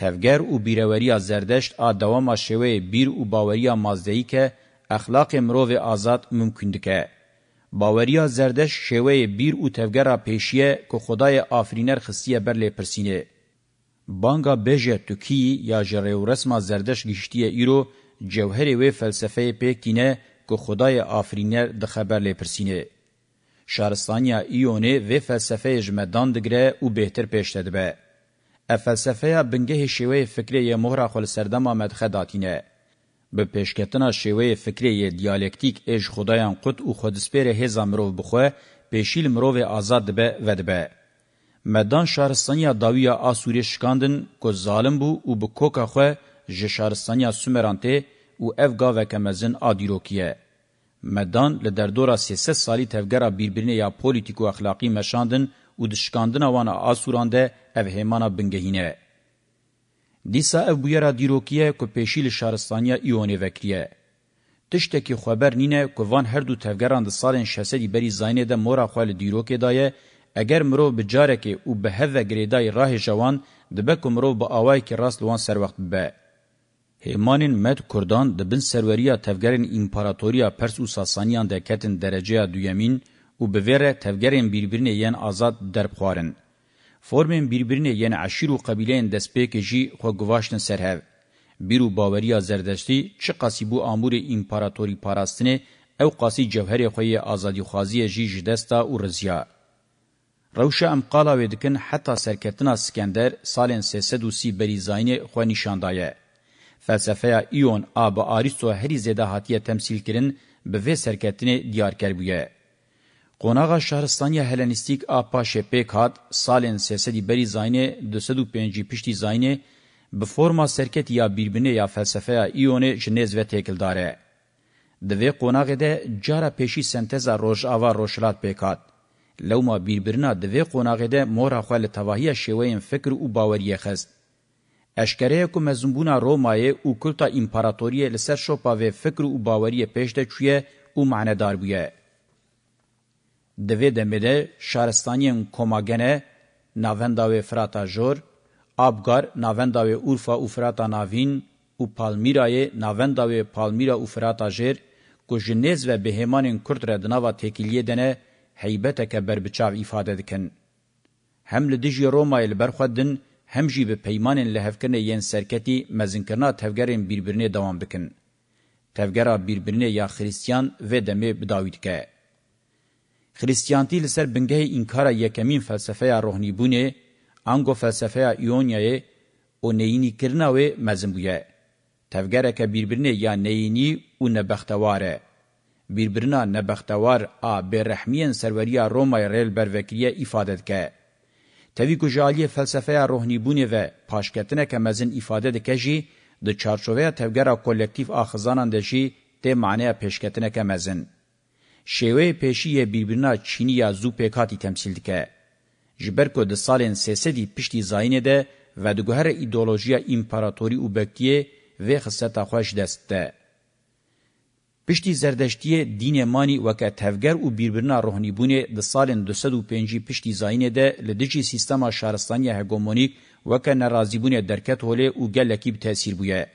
tevger û bîreweriya zerdeşt a dewama şêweyê bîr û baweriya mazdeyîk e exlaqê mirovê azad mümkün dike باوریا زردش شوه بیر او تفگرا پیشیه که خدای آفرینر خستیه بر لی پرسینه. بانگا بیجه تکی یا جره و رسما زردش گشتیه ایرو جوهر و فلسفه پیکینه که خدای آفرینر ده خبر لی پرسینه. شارستانیا ایونه و فلسفه جمدان دگره او بهتر پیشتده به. افلسفه بنگه شوه فکره مهر خل سردما مدخه داتینه. به پیشکتنا شیوه فکری دیالکتیک اج خدایان قط او خودسپیر هزا مروف بخواه پیشیل مروف آزاد به ودبه. مدان شهرستانیا داویا آسوری شکاندن که ظالم بو او به کوکا خواه جه شهرستانیا سومرانته او افگا وکمزن آدیروکیه. مدان لدردورا سیسه سالی تفگرا بیربرینه یا پولیتیکو اخلاقی مشاندن او دشکاندن آوانا آسورانده افهمانا بنگهینه. دیسا او بویرا دیروکیه که پیشی لشارستانیا ایوانی وکریه. تشتکی خبر نینه که وان هر دو تفگران ده سالین شسدی بری زاینه ده مورا خوال دیروکی دایه اگر مرو بجاره که او به هفه گریدای راه جوان دبکو مرو با آوائی که راست لوان سر وقت به. هیمانین مد کردان ده بن سروریا تفگرین امپاراتوریا پرس و ساسانیان ده کتن درجه دویمین و بویره تفگرین بیربرین یین آزاد دربخوارن. فرمن بربرینه یعنی عشیر و قبیلین دسپیک جی خو گواشتن سر هاو. بیرو باوریا زردشتی چه قاسی بو آمور امپاراتوری پاراستنه او قاسی جوهر خوی آزادی خوازی جی جدستا و رزیا. روشه ام قالا ویدکن حتی سرکتنا سکندر سالن 330 بریزاین خو نشاندایه. فلسفه ایون آب آریستو هری زیده هاتیه تمثیل کرن به وی سرکتنه دیار کربیه. Qonağa Şahristaniya Helenistik APA Şepek hat salin sesedi beri zayne 205 pişti zayne bi forma serket ya birbine ya felsefeya iyone jinez ve tekildare. Divê qonaxê de cara pêşî senteza rojava roşlat pêkat. Lewma birbirina divê qonaxê de mora xwe li tevahiya şêweyên fikr û baweriyê xist. Eşkereya ku mezunbûna Romayê û kulta împaratoriyê li ser şopa vê fikr û baweriyê pêş de çûye û manedar bûye. د وې دمره شارستانین کوماګنه ناونداوی فراتا جور ابګار ناونداوی اورفا او فراتا ناوین او پالمیرای ناونداوی پالمیرا او فراتا جیر کو جنیز و بهمانین کورد ردناوا تکیلیه دنه هیبته کبر بچاو ifade دکن هم لدیجی رومایل برخدن هم جی به پیمانین لهفکنه یین سرکتی مزنکرنا تفگرین بیربرینه دوام بکن تفگرا بیربرینه یا خریستیان و دمه بداوید که خریستیانتی لسر بنگه انکار یکمین فلسفه روحنی بونه انگو فلسفه ایونیای او نینی کرناوی مزم بویه. تفگره که بیربرنه یا نینی او نبختواره. بیربرنا نبختوار آ برحمین سروریا رومای ریل بروکریه ایفادت که. توی کجالی فلسفه روحنی بونه و پاشکتنه که مزن ایفادت که جی ده چارچوه تفگره کلکتیف آخزانان ده جی ده معنی پیشکتنه که مزن. شیوه پیشی بیبرنا چینی یا زوپیکاتی تمثیل دکه. جبرکو ده سالین سیسدی پشتی زاینه ده و دگوهر ایدولوژیا امپاراتوری اوبکتیه و خصتا خوش دسته. پشتی زردشتی دین مانی وکه تفگر او بیربرنا روحنی بونه د سالن 205 پشتی زاینه ده لدجی سیستما شهرستانی هگمونیک وکه ناراضی بونه درکت هوله او گلکی به تاثیر بویه.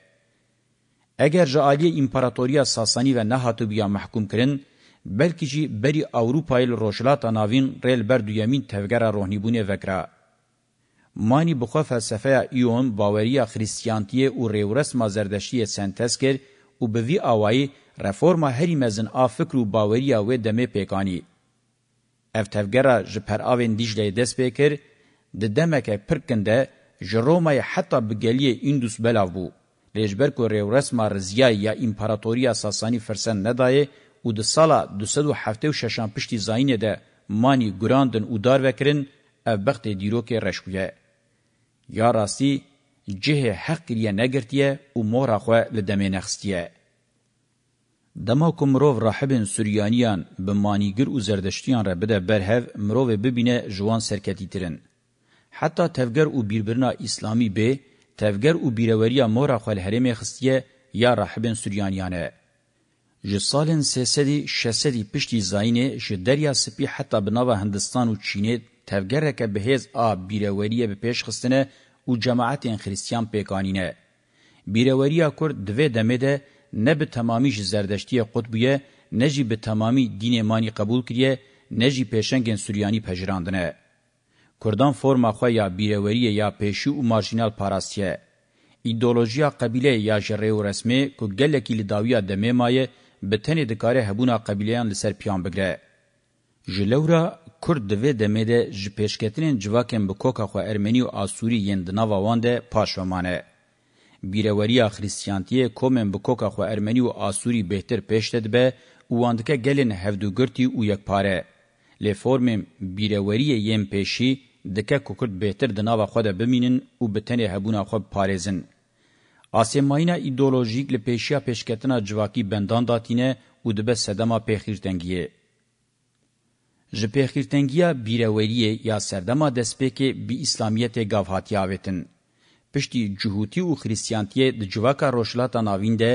اگر جالی امپراتوریا ساسانی و نهاتو بیا محکوم کرن بلکی جی بری اوروپای روشلاتا ناوین ریل بردو یمین تفگر روحنیبونه وکرا. مانی بخوا فلسفه ایون باوری خریستیانتیه و ریورسما زردشتی سنتز کر و به وی آوائی رفورما هری مزن آ فکر و باوری و دمه پیکانی. اف تفگر جپر آوین دیجلی دست پیکر ده دمک پرکنده جرومای حتی بگلی اندوس بلاو بو. لیجبر کو ریورسما رزیای یا امپراتوریا ساسانی فرسن ندایه او د سالا 276 پشتي زاینه ده مانی ګراندن او دار وکرین ابخت دیرو کې رشکویه یا راستی جه حق لري نه ګرتیه او مور اخو له دمه نخستیه دما کومرو راهبن سوریانیان به مانیګر او زردشتیان را بده برهو مرو ببینه جوان سرکتی ترن حتی تفګر او بیربرنا اسلامی به تفګر او بیروریا مور اخو الحرم خستیه یا راهبن سوریانیانه ji salên sêsedî şesedî piştî zayînê ji derya spî heta bi nava Hindistan û Çînê tevgereke bihêz a bîreweriye bi pêş xistine û cemaetên xristiyan pêkanîne. Bîreweriya Kurd di vê demê de ne bi temamî ji zerdeştiye Qutbûye, ne jî bi temamî dînê manî qebûl kiriye, ne jî pêşengên Suryanî pejirandine. Kurdan forma xwe ya bîreweriye ya pêşî û marjinal parastiye. Îdeolojiya qebîleyê ya ji rêw resmê ku gelekî li dawiya demê maye به تنه د کار هبونا قبیلیان لسر پیان بگره. جلورا کرد دوی دمه ده جپیشکتنین جواکن به کوکا خو ارمنی و آسوری یندنا وانده پاشومانه. بیروریا خریستیانتیه کومن به کوکا خو ارمنی و آسوری بهتر پیشتد به واندکه گلین هفدوگرتی و یک پاره. لفورم بیروریه یم پیشی دکه کوکرد بهتر دناوا خود بمینن و بتنه هبونا خود پارزن. آسیماینا ایدولوژیک لپیشیا پیشکتنا جواکی بندان داتینه او دبه سدما پیخیرتنگیه. جه پیخیرتنگیه بیروریه یا سردما دسپیکه بی اسلامیت گافهاتی آویتن. پشتی جهوتی و خریسیانتیه ده جواکا روشلاتا ناوین ده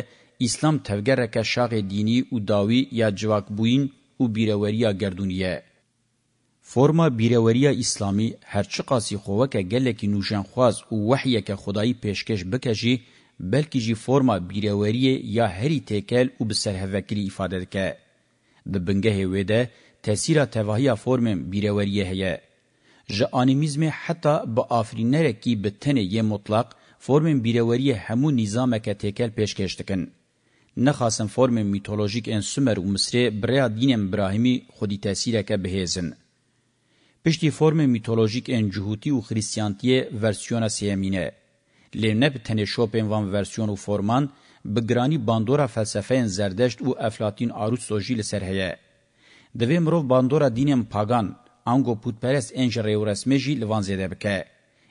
اسلام تفگرک شاق دینی و داوی یا جواک بوین و بیروریا گردونیه. فرما بیروریا اسلامی هرچی قاسی خوکه گلکی نوشن خواز و وحیه که خدایی پیشکش بکشی، بلکې جی فورما بیروري یا هری تکل او به سرهوکری ifade دکې د بنګه وېده تاثیر توهیا فورم بیروري هيا ژ انیمیزم حتی به آفرینره کی به تنه ی مطلق فورم بیروري همو نظام ک تکل پیشکش دکن نه خاصن فورم میتولوژیک ان سومر او مصر بریا دین ابراهیمی خودی تاثیر ک بهزن پشتی فورم میتولوژیک ان جهوتی او خریستیانتی ورسیون سیمینه لینه به تنه شوپن وان ورسیون و فرمان به گرانی باندورا فلسفه زردشت و افلاتین آروسو جیل سرهیه. دوی مروف باندورا دینم پاگان انگو پودپرست انج ریو رسمه جی لوان زیده بکه.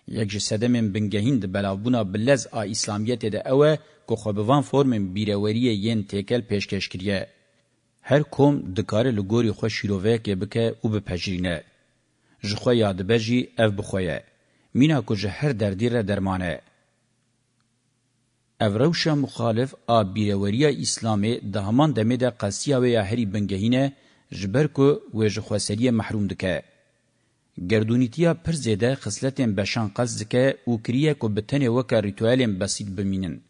یک جسده من بنگهین ده بلاوبونا بلز آ اسلامیت ده اوه که خوبوان فرمن بیروریه ین تیکل پیشکش کریه. هر کوم دکاره لگوری خوش شیرووه که بکه و بپجرینه. جخوه یادبه جی او بخویه. مینا که جه هر دردی را درمانه. Evroşa muxalif a bireveriya İslamê di haman demê de qasiya wê ya herî bingehîne ji ber ku wê ji xweseriyê mehrum dike. Gerdûnîtiya pir zêde xisletên beşan qas dike û kiriye ku bi tenê weka rîtüelên besît bimînin.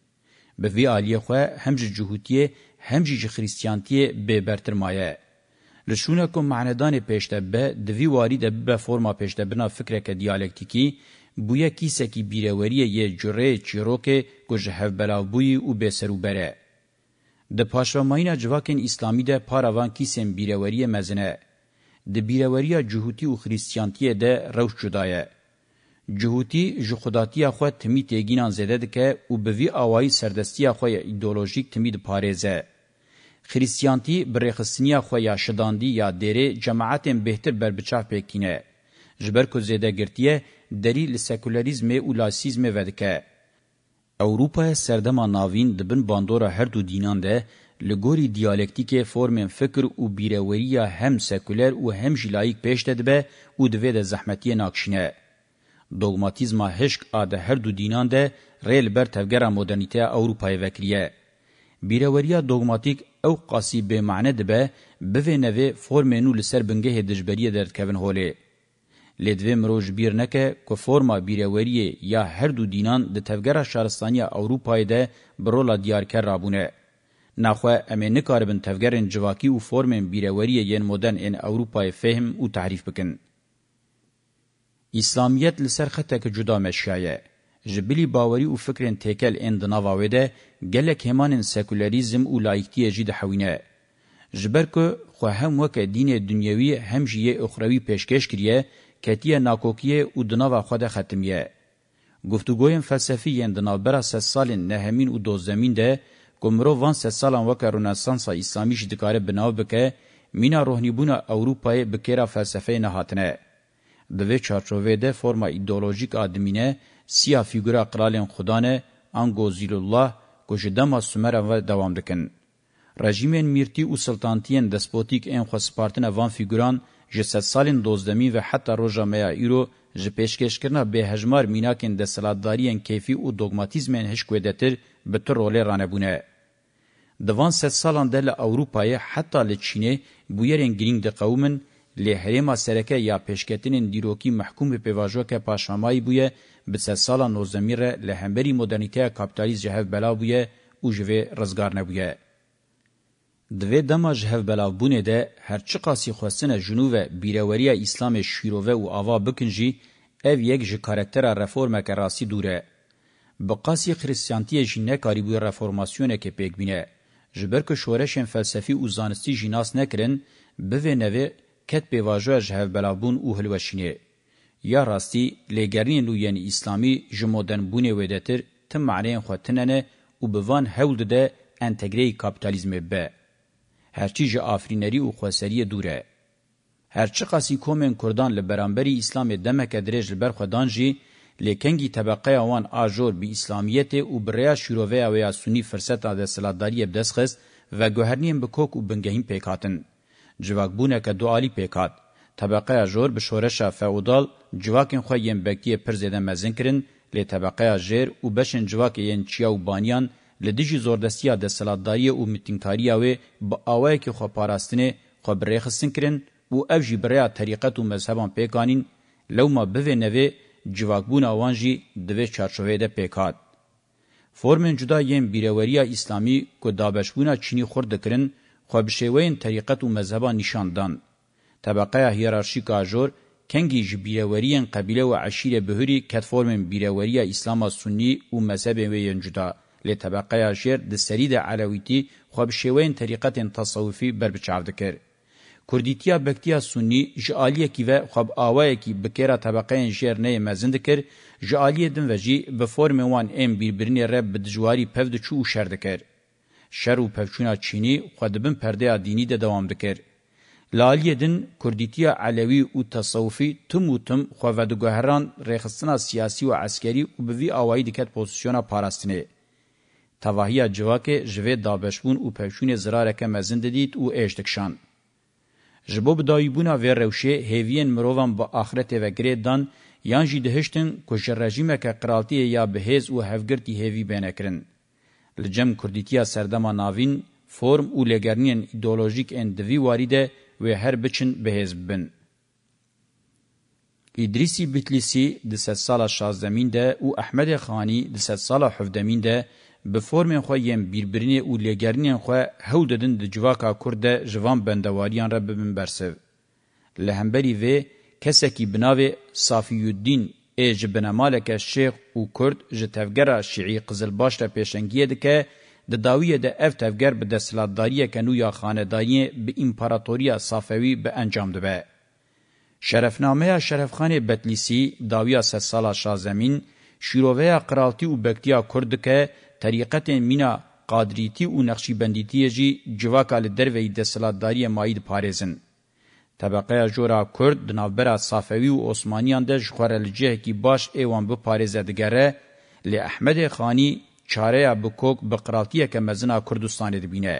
Bi vê aliyê xwe hem ji cihûtiyê hem jî ji xrîstiyantiyê bêbertir maye. Li şûna ku manedanê pêştebe di vî warî de bibe forma pêştebina fikreke diyalektîkî بویا کیسکی بیروریه یه جره چیروکه گوش هفبلاو بوی و بسرو بره. ده پاشواماینا جواکن اسلامی ده پاراوان کیسم بیروریه مزنه. ده بیروریه جهوتی و خریستیانتیه ده روش جدایه. جهوتی جخوداتی خو تمی تگینان زده ده که او بوی آوائی سردستی خو ایدولوژیک تمی ده پارزه. خریستیانتی برخصنی خو یا شداندی یا دره جماعتن بهتر بربچاف پکینه. جبر کو زیده گرتیه دری لسکولاریزم او لاسیزم ودکه اوروپا سردما ناوین دبن باندورا هر دو دینان ده لګوري دیالکتیک فرم فکر او بیروریه هم سکولر او هم جلایک پېشته ده او د وېد زحمتي ناکښنه دوگماتیزم هشک اده هر دو دینان ده ریل بر تفګرا مدرنیته اوروپای وکریه بیروریه دوگماتیک او قاسی به معنی ده به به نوې فرم نو لسر بنګه دجبریه درکوین هوله لدوی مروج بیر نکه که فرما بیروریه یا هر دو دینان ده تفگره شهرستانی اوروپای ده برولا دیارکر رابونه. نخواه امه نکاربن تفگرن جواکی و فرمن بیروریه ین مدن این اوروپای فهم و تعریف بکن. اسلامیت لسر خطک جدا مشکایه. جبلی باوری او فکرن تکل اند ناواوی ده گلک همان سکولاریزم او لایکتی جید حوینه. جبر که خو هم وک دین دنیوی هم جیه اخروی پیشکش کریه کتی ناکوکیه او دناوا خود ختمیه. گفتگویم فلسفی یندنا برا سه سال نهمین و دوزمین ده گمرو وان سه سالان وکا رونسانسا اسلامی شی دکاره بناو بکه مینا روحنیبونا اوروپای بکیرا فلسفه نهاتنه. دوی چارچوه ده فرما ایدولوژیک آدمینه سیا فیگورا قرالین خودانه انگو زیلالله کجدما سومر و دوام دکن. رژیمین میرتی و سلطانتین دسپوتیک این خواه سپارتن وان فیگوران ji sedsalên dozdemî ve heta roja meya îro ji pêşkêşkirina bêhejmar mînakên deselatdariyên keyfî û dogmatîzmên hişkwê detir bi ti rolê ranebûne. Di van sed salan de li Ewropayê heta li Çînê bûyerên girîng diqewmin, lê herêma sereke ya pêşketinên dîrokî mehkûm bi pêvajokê paşmamayî bûye bi sed sala nozdemî re li hemberî modernîteya kapîtalîst ji hev bela bûye û ji vê rizgar nebûye. دوی دما جهو بلاوبونه ده هرچی قاسی خواستنه جنوب بیروریا اسلام شیروه و آوا بکنجی او یک جه کارکتر رفورمه که راسی دوره. بقاسی خریسیانتی جنه کاری بوی رفورماسیونه که پیگ بینه. جبر که شورشین فلسفی و زانستی جناس نکرن بوه نوه کت بیواجوه جهو بلاوبون و هلوشینه. یا راستی لګرین لوین اسلامی جمودن بونه ودتر تم معنی خوتننه او بوان هول ده انټګری کاپټالیزم به هرچی جه آفرینری و خواسری دوره. هرچی قاسی کومن کردان لبرانبری اسلام دمک درج لبر خودان جی لیکنگی طبقه اوان آجور بی اسلامیت و بریا شروعه اویا سونی فرصت آده سلاداری بدست خست و گوهرنیم بکوک و بنگهیم پیکاتن. جواکبونه که دوالی پیکات. طبقه آجور به شورش فعودال جواکن خواه یم بکیه پرزیده مزن کرن لی طبقه آجیر و بشن جواک ین چیا و بانیان لدیجی زوردستیا د سلادایی او میتینګتاریا و با اوای کی خو پاراستنه خو بری خصن کرن او افجی بریا طریقت او مذهبان پیکانین لو ما به نوی جواکبون اوانجی دوی چارچوبه ده پیکات فرمن جدا یم بیروریا اسلامی کو دابشبونا چینی خورد کرن خو بشوین طریقت او مذهبان نشاندان طبقه هیرارشیکا جور کنگی جبیرورین قبیله و عشیره بهری کتفورمن بیروریا اسلام سنی او مذهب وین جدا لطبقه شیر د سرید علویتی خو به شوین طریقت تصوفی بر بچاو دکر کوردیتیا بکتیا سنی جالیه کی و خو اوای کی بکره طبقه شیر نه مزند کر جالیه دم وجی به فرم وان ام بیربرنی رب د جواری پفد چو شر دکر شر او پفچونا چینی خو دبن پرده دینی ده دوام دکر لالیدن کردیتیا علوی او تصوفی تم و تم خوادگوهران ریخستنا سیاسی و عسکری و بوی آوائی دکت پوزیسیونا پاراستنه. تواهی جواکه جوه دابشبون او پشون زرارکه مزن دید او ایشتکشان. جبو بدایبونا و روشه هیوین مروان با آخرت و گرید دان یان جی دهشتن کش رژیمه که قرالتی یا بهیز او هفگرتی هیوی بینکرن. لجم کردیتیا سردما ناوین، form u legerniyen ideolojik en divi waride ve her biçin behez bin. İdrisi Bitlisi di set sala şazdemin de u Ahmed Khani di set sala hüvdemin de بفرمین خو یم بیربرینه او لګرنین خو هو ددن د جواکا کورد جوان بندواریان رب من برسو لهمبری و کسکی بناوی صافی الدین ایج بنمالک شیخ او کورد جتفګرا شیعی قزلباش ته پیشنګی دکه د داویه د اف تفګر به د سلطداری کنو یا خاندانی به امپراتوریا صافوی به انجام ده شرفنامه شرفخان بتلیسی داویه سه سالا شازمین شیروه قرالتی او بکتیا کورد که طریقت مینا قادریتی او نقشبندیتی جی جواکال دروی د سلاداری ماید پاریزن طبقه جورا کرد دنابرا صافوی و عثمانیان ده جخورلجه کی باش ایوان بو پاریز دگره لی احمد خانی چاره بکوک بقراتی که مزنا کردستان دبینه.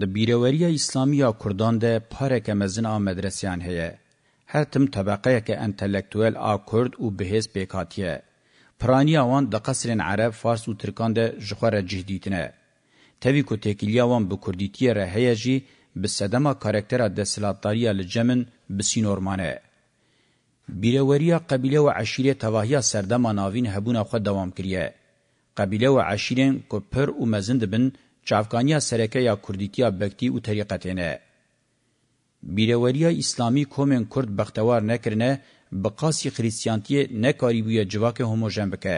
د بیروری اسلامی کردان ده پاره که مزنا مدرسیان هیه. هر تم طبقه که انتلیکتویل آ کرد و بهیز بیکاتیه. پرانی آوان د قصرن عرب فارس و ترکان ده جخوار جهدیتنه. تاوی که تکیلی آوان به کردیتی رهیه جی به سدما کارکتر ده سلاتداری لجمن بسینورمانه. بیروریا قبیله و عشیره تواهی سردما ناوین هبونه خود دوام کریه. قبیله و عشیرین که پر و مزند بن چافکانیا سرکه یا کردیتیا بکتی و طریقتینه. بیروریا اسلامی کومن کرد بختوار نکرنه بقاسی خریستیانتی نکاری بویا جواک هموجن بکه.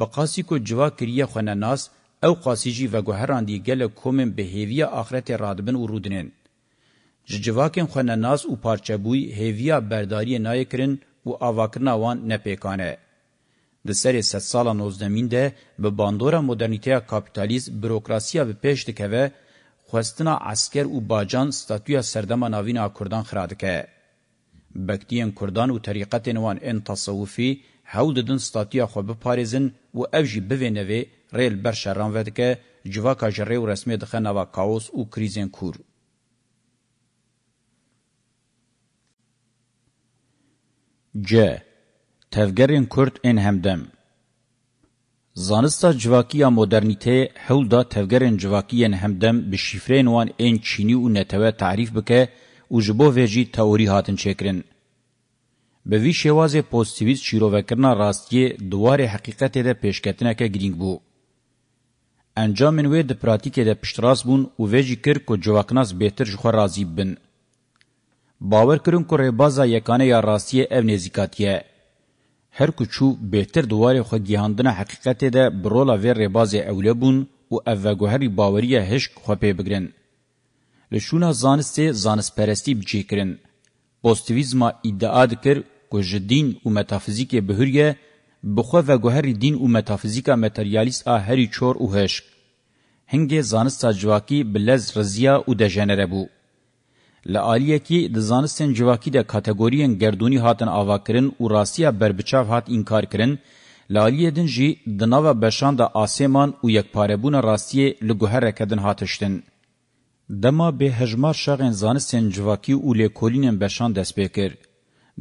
بقاسی کو جوا کریه خونه ناس او قاسی جی و گوهراندی گل کومن به هیویا آخرت رادبن و رودنین. جواکن خونه ناس و پارچه بوی هیویا برداری نای کرن و آواکرنا وان نپیکانه. د سری ست سالا نوزدمین ده به باندورا مدرنیتیا کپیتالیزم بروکراسیا به پیش دکوه خوستنا عسکر و باجان ستاتویا سردما ناوینا کردان خرادکه. بکتیان کردان و طریقتن وان ان تصوفی هول ددن ستاتیا خو به پاریزن و اوجی بوینوی ریل بر شران ودکه جواکا جری و رسمی دخنه و کاوس او کریزن کور ج تفگرین کرد این همدم زانستا جواکیا مدرنیته هول دا تفگرین جواکیان همدم به شیفرین وان این چینی و نتوه تعریف بکه او جبو ویجی تئوری هاتن چکرن به وی شوازه پوزتیویز چیروکرنا راستی دوار حقیقت ده پیشکتنه که گرینگ بو انجامن وی د پراتیک ده پشتراس بون او ویجی کر کو جواکناس بهتر جخوا راضی بن باور کرن کو ربازا یکانه یا راستی او نزیکاتیه هر کوچو بهتر دوار خو گیهاندنه حقیقت ده برولا ور ربازه اوله بون او اوگوهری باوریه هشک خو پی بگرن له شونه زانستې زانستپەرستی bicêkirin postîvîzma îdia dikir ku ji dîn û metafîzîkê bihûriye bi xwe veguherî dîn û metafîzîka materyalîst a herî çor û heşk hingê zanista civakî bi lez riziya û dejenere bû li aliyekî di zanistên civakî de kategoriyên gerdûnî hatin avakirin û rastiya berbiçav hat înkarkirin li aliyê din jî di nava beşan da asêman û yekparebûna rastiyê li guhereke din hatiştin دما به هجمار شاغن زانستین جواکی او لیکولینین بشان دست بکر.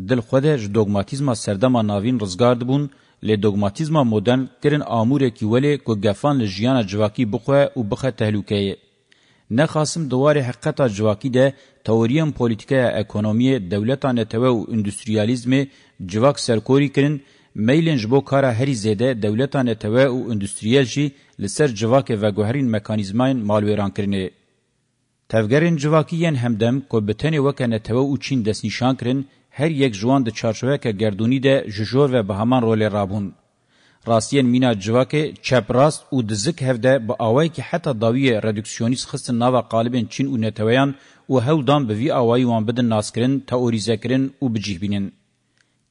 دل خوده ج دوگماتیزما سردما ناوین رزگارد بون لی دوگماتیزما مدرن کرن آموره کی ولی که گفان لجیان جواکی بخواه و بخه تهلوکه. نخاسم دوار حقیقتا جواکی ده توریم پولیتیکه اکونومی دولتان اتوه و اندوستریالیزم جواک سرکوری کرن میلین جبو کارا هری زیده دولتان اتوه و اندوستریال جی لسر جواک و گوهرین مکانیزماین مالویران کرنه. تفگرین جواکیین همدم کو بتنی وکنه تو او چین دس نشان کرن هر یک جوان د چارچوبه که گردونی ده جوجور و بهمان رول رابون راستین مینا جواکه چپ راست او دزک هفده با اوای که حتی داوی ردکسیونیس خست ناوا قالبن چین او نتویان او هول دام به وی اوای وان بدن ناسکرین تئوریزه کرن او بجیه بینن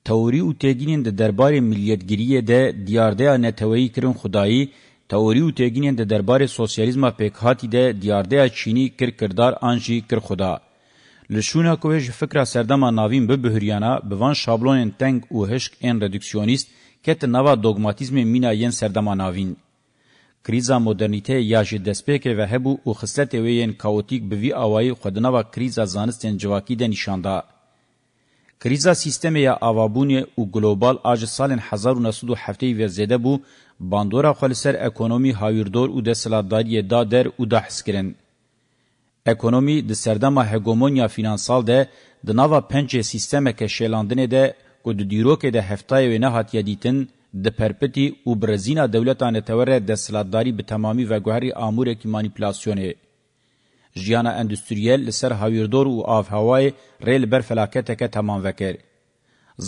توری او تگینین د دربار ملیتګریه ده دیارده نتوی کرن خدایی تئوری و تگینین ده دربار سوسیالیزم پک هاتی ده دیارده چینی کر کردار انجی کر خدا لشونا کوهج فکر سردما ناوین به بهریانا بوان شابلونن تنگ او هشک ان ردکسیونیست کت نوا دوگماتیزم مینا ین سردما ناوین کریزا مدرنیته یا جی دسپیک و هبو او خصلت وین کاوتیک به وی اوای خودنوا کریزا زانستن جواکی ده نشاندا کریزا سیستم یا اوابونی او گلوبال اج سالن 1907 و زده بو باندورا خلسر اکونومی هاویردور او د سلاداریه دا در او د حسکرن اکونومی د سردما هګومونیا فینانسال ده د ناوا پنځه سیستمه کې شیلاندنه ده کو د ډیرو کې د هفتای و نه هات یدیتن د پرپتی او برزینا دولتانه توره د سلاداری به تمامي و ګهري امور کې مانیپولاسیونه جیانا اندستریال لسر هاویردور او اف هوای ریل بر فلاکته کې تمام وکړ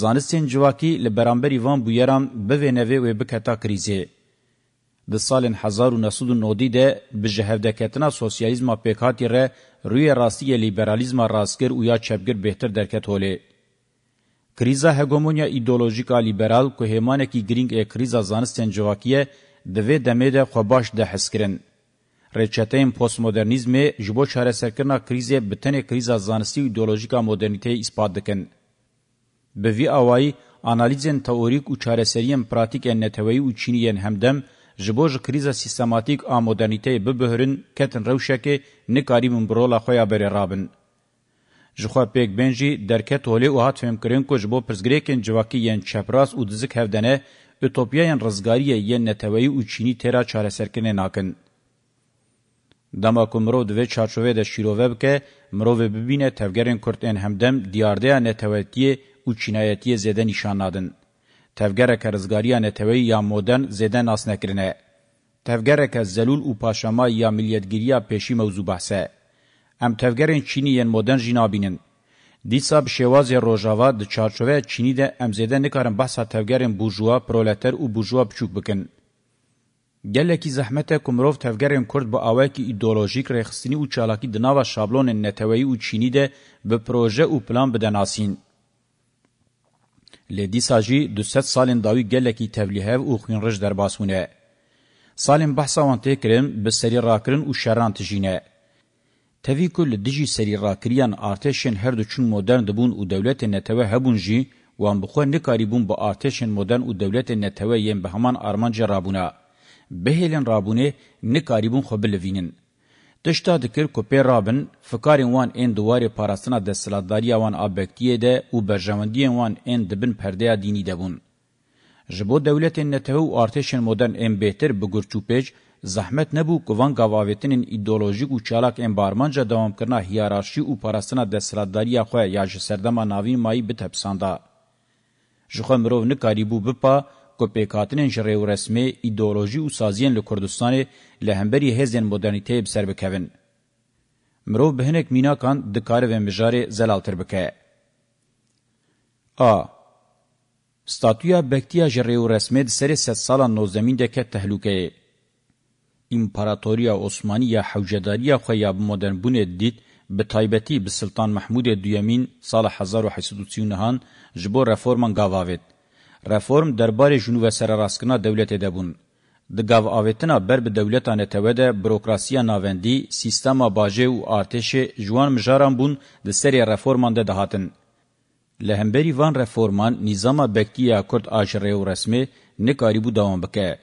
زانستین جواکی لبرامبری وان بویرام بوینوی و بکتا کریزی. ده سال 1990 ده بجهودکتنا سوسیالیزم پیکاتی ره روی راستی لیبرالیزم راستگر و یا چپگر بهتر درکت هولی. کریزا هگومونیا ایدولوژیکا لیبرال که همانکی گرینگ ای کریزا زانستین جواکیه دوی دمه ده خوباش ده حس کرن. رچتین پوست مدرنیزم جبو چاره سرکرنا کریزه بتن کریزا زانستی و ایدولوژیکا مدرنیته اثبات دکن. به وی آوای آنالیزن تئوریک او چارەسەریان پراتیکیان نەتەوەیی و چینیان هەمدەم ji bo ji krîza sîstematîk a modernîteyê bibihirin ketin rewşekê nikarîbin bi rola xwe ya berê rabin ji xwe pêk bên jî derket holê û hat fêmkirin ku ji bo pirsgirêkên civakî yên çepras û dizik hevdene ütopyayên rizgariyê yên neteweyî û çînî têra çareserkirinê nakin dema ku mirov divê çarçovê de şîrove bike mirovê bibîne tevgerên kurd ên hemdem diyardeya netewetiyê او چینایتی زده نشان نادن. تفگرک رزگاریان توی یا مودن زده ناس نکرنه. تفگرک زلول او پاشما یا ملیتگیریا پیشی موضوع بحثه. ام تفگرین چینی ین مودن جنابینن. دیسا بشواز روژاوا د چارچوه چینی ده ام زده نکارن بحثا تفگرین بوجوا پرولتر او بوجوا بچوک بکن. گلکی زحمت کومروف تفگرین کورد با اوکی ایدئولوژیک رخصتنی او چالاکی د ناوا شابلون نتوی او چینی ده به پروژه او پلان بدناسین. لدیسا جی دو ست سالین داوی گلکی تبلیهو او خوین رج درباسونه. سالین بحثا وان تکرم به سری راکرن او شران تجینه. تفی کل دیجی سری راکریان آرتشین هر دو چون مدرن دبون او دولت نتوه هبون جی وان بخوه نکاری بون با آرتشین مدرن او دولت نتوه یم به همان آرمان جرابونه. بهلین رابونه نکاری بون خو بلوینن. Tişta dikir ku pê rabin, fikarên wan ên duwarê parastina desthilatdariya wan a bektiyê de û berjewendiyên wan ên dibin perdeya dînî de bûn. Ji bo dewletên netew û artêşên modern ên bêtir bi gurçûpêj, zahmet nebû ku van gavavetînên îdeolojîk û çalak ên barmanca dewamkirina hiyerarşî û parastina desthilatdariya xwe ya ji serdema navîn mayî bitepsanda. Ji xwe mirov nikarîbû bipa, کو پیکاتنین جری رسمي ایدئولوژي او سازین له کوردستان له همبري هزن مدرنټي به سر بکوین مرو بهنک مینا کان د کار و مجاری زلال تر بکه ا ستاتویا بکتیا جری رسمي د سر 100 سال 19 دکه تهلوکه امپراتوریا عثمانیه حوجداریه خو یا مدرن بونه دید به تایبتی به سلطان محمود دویمین سال 1839 جبو رفورمان گاواوید رفورم دربارې جنو و سره راستکنا دولت دبون د گاو اوتنا بر به دولتانه ته وده بروکراسیا ناوندی سیستما باجه او آتش جوان مجارم بون د سری رفورمان ده دهاتن لهمبری وان رفورمان نظام بکتیا کرد آجره و رسمه نکاری بو دوام بکه.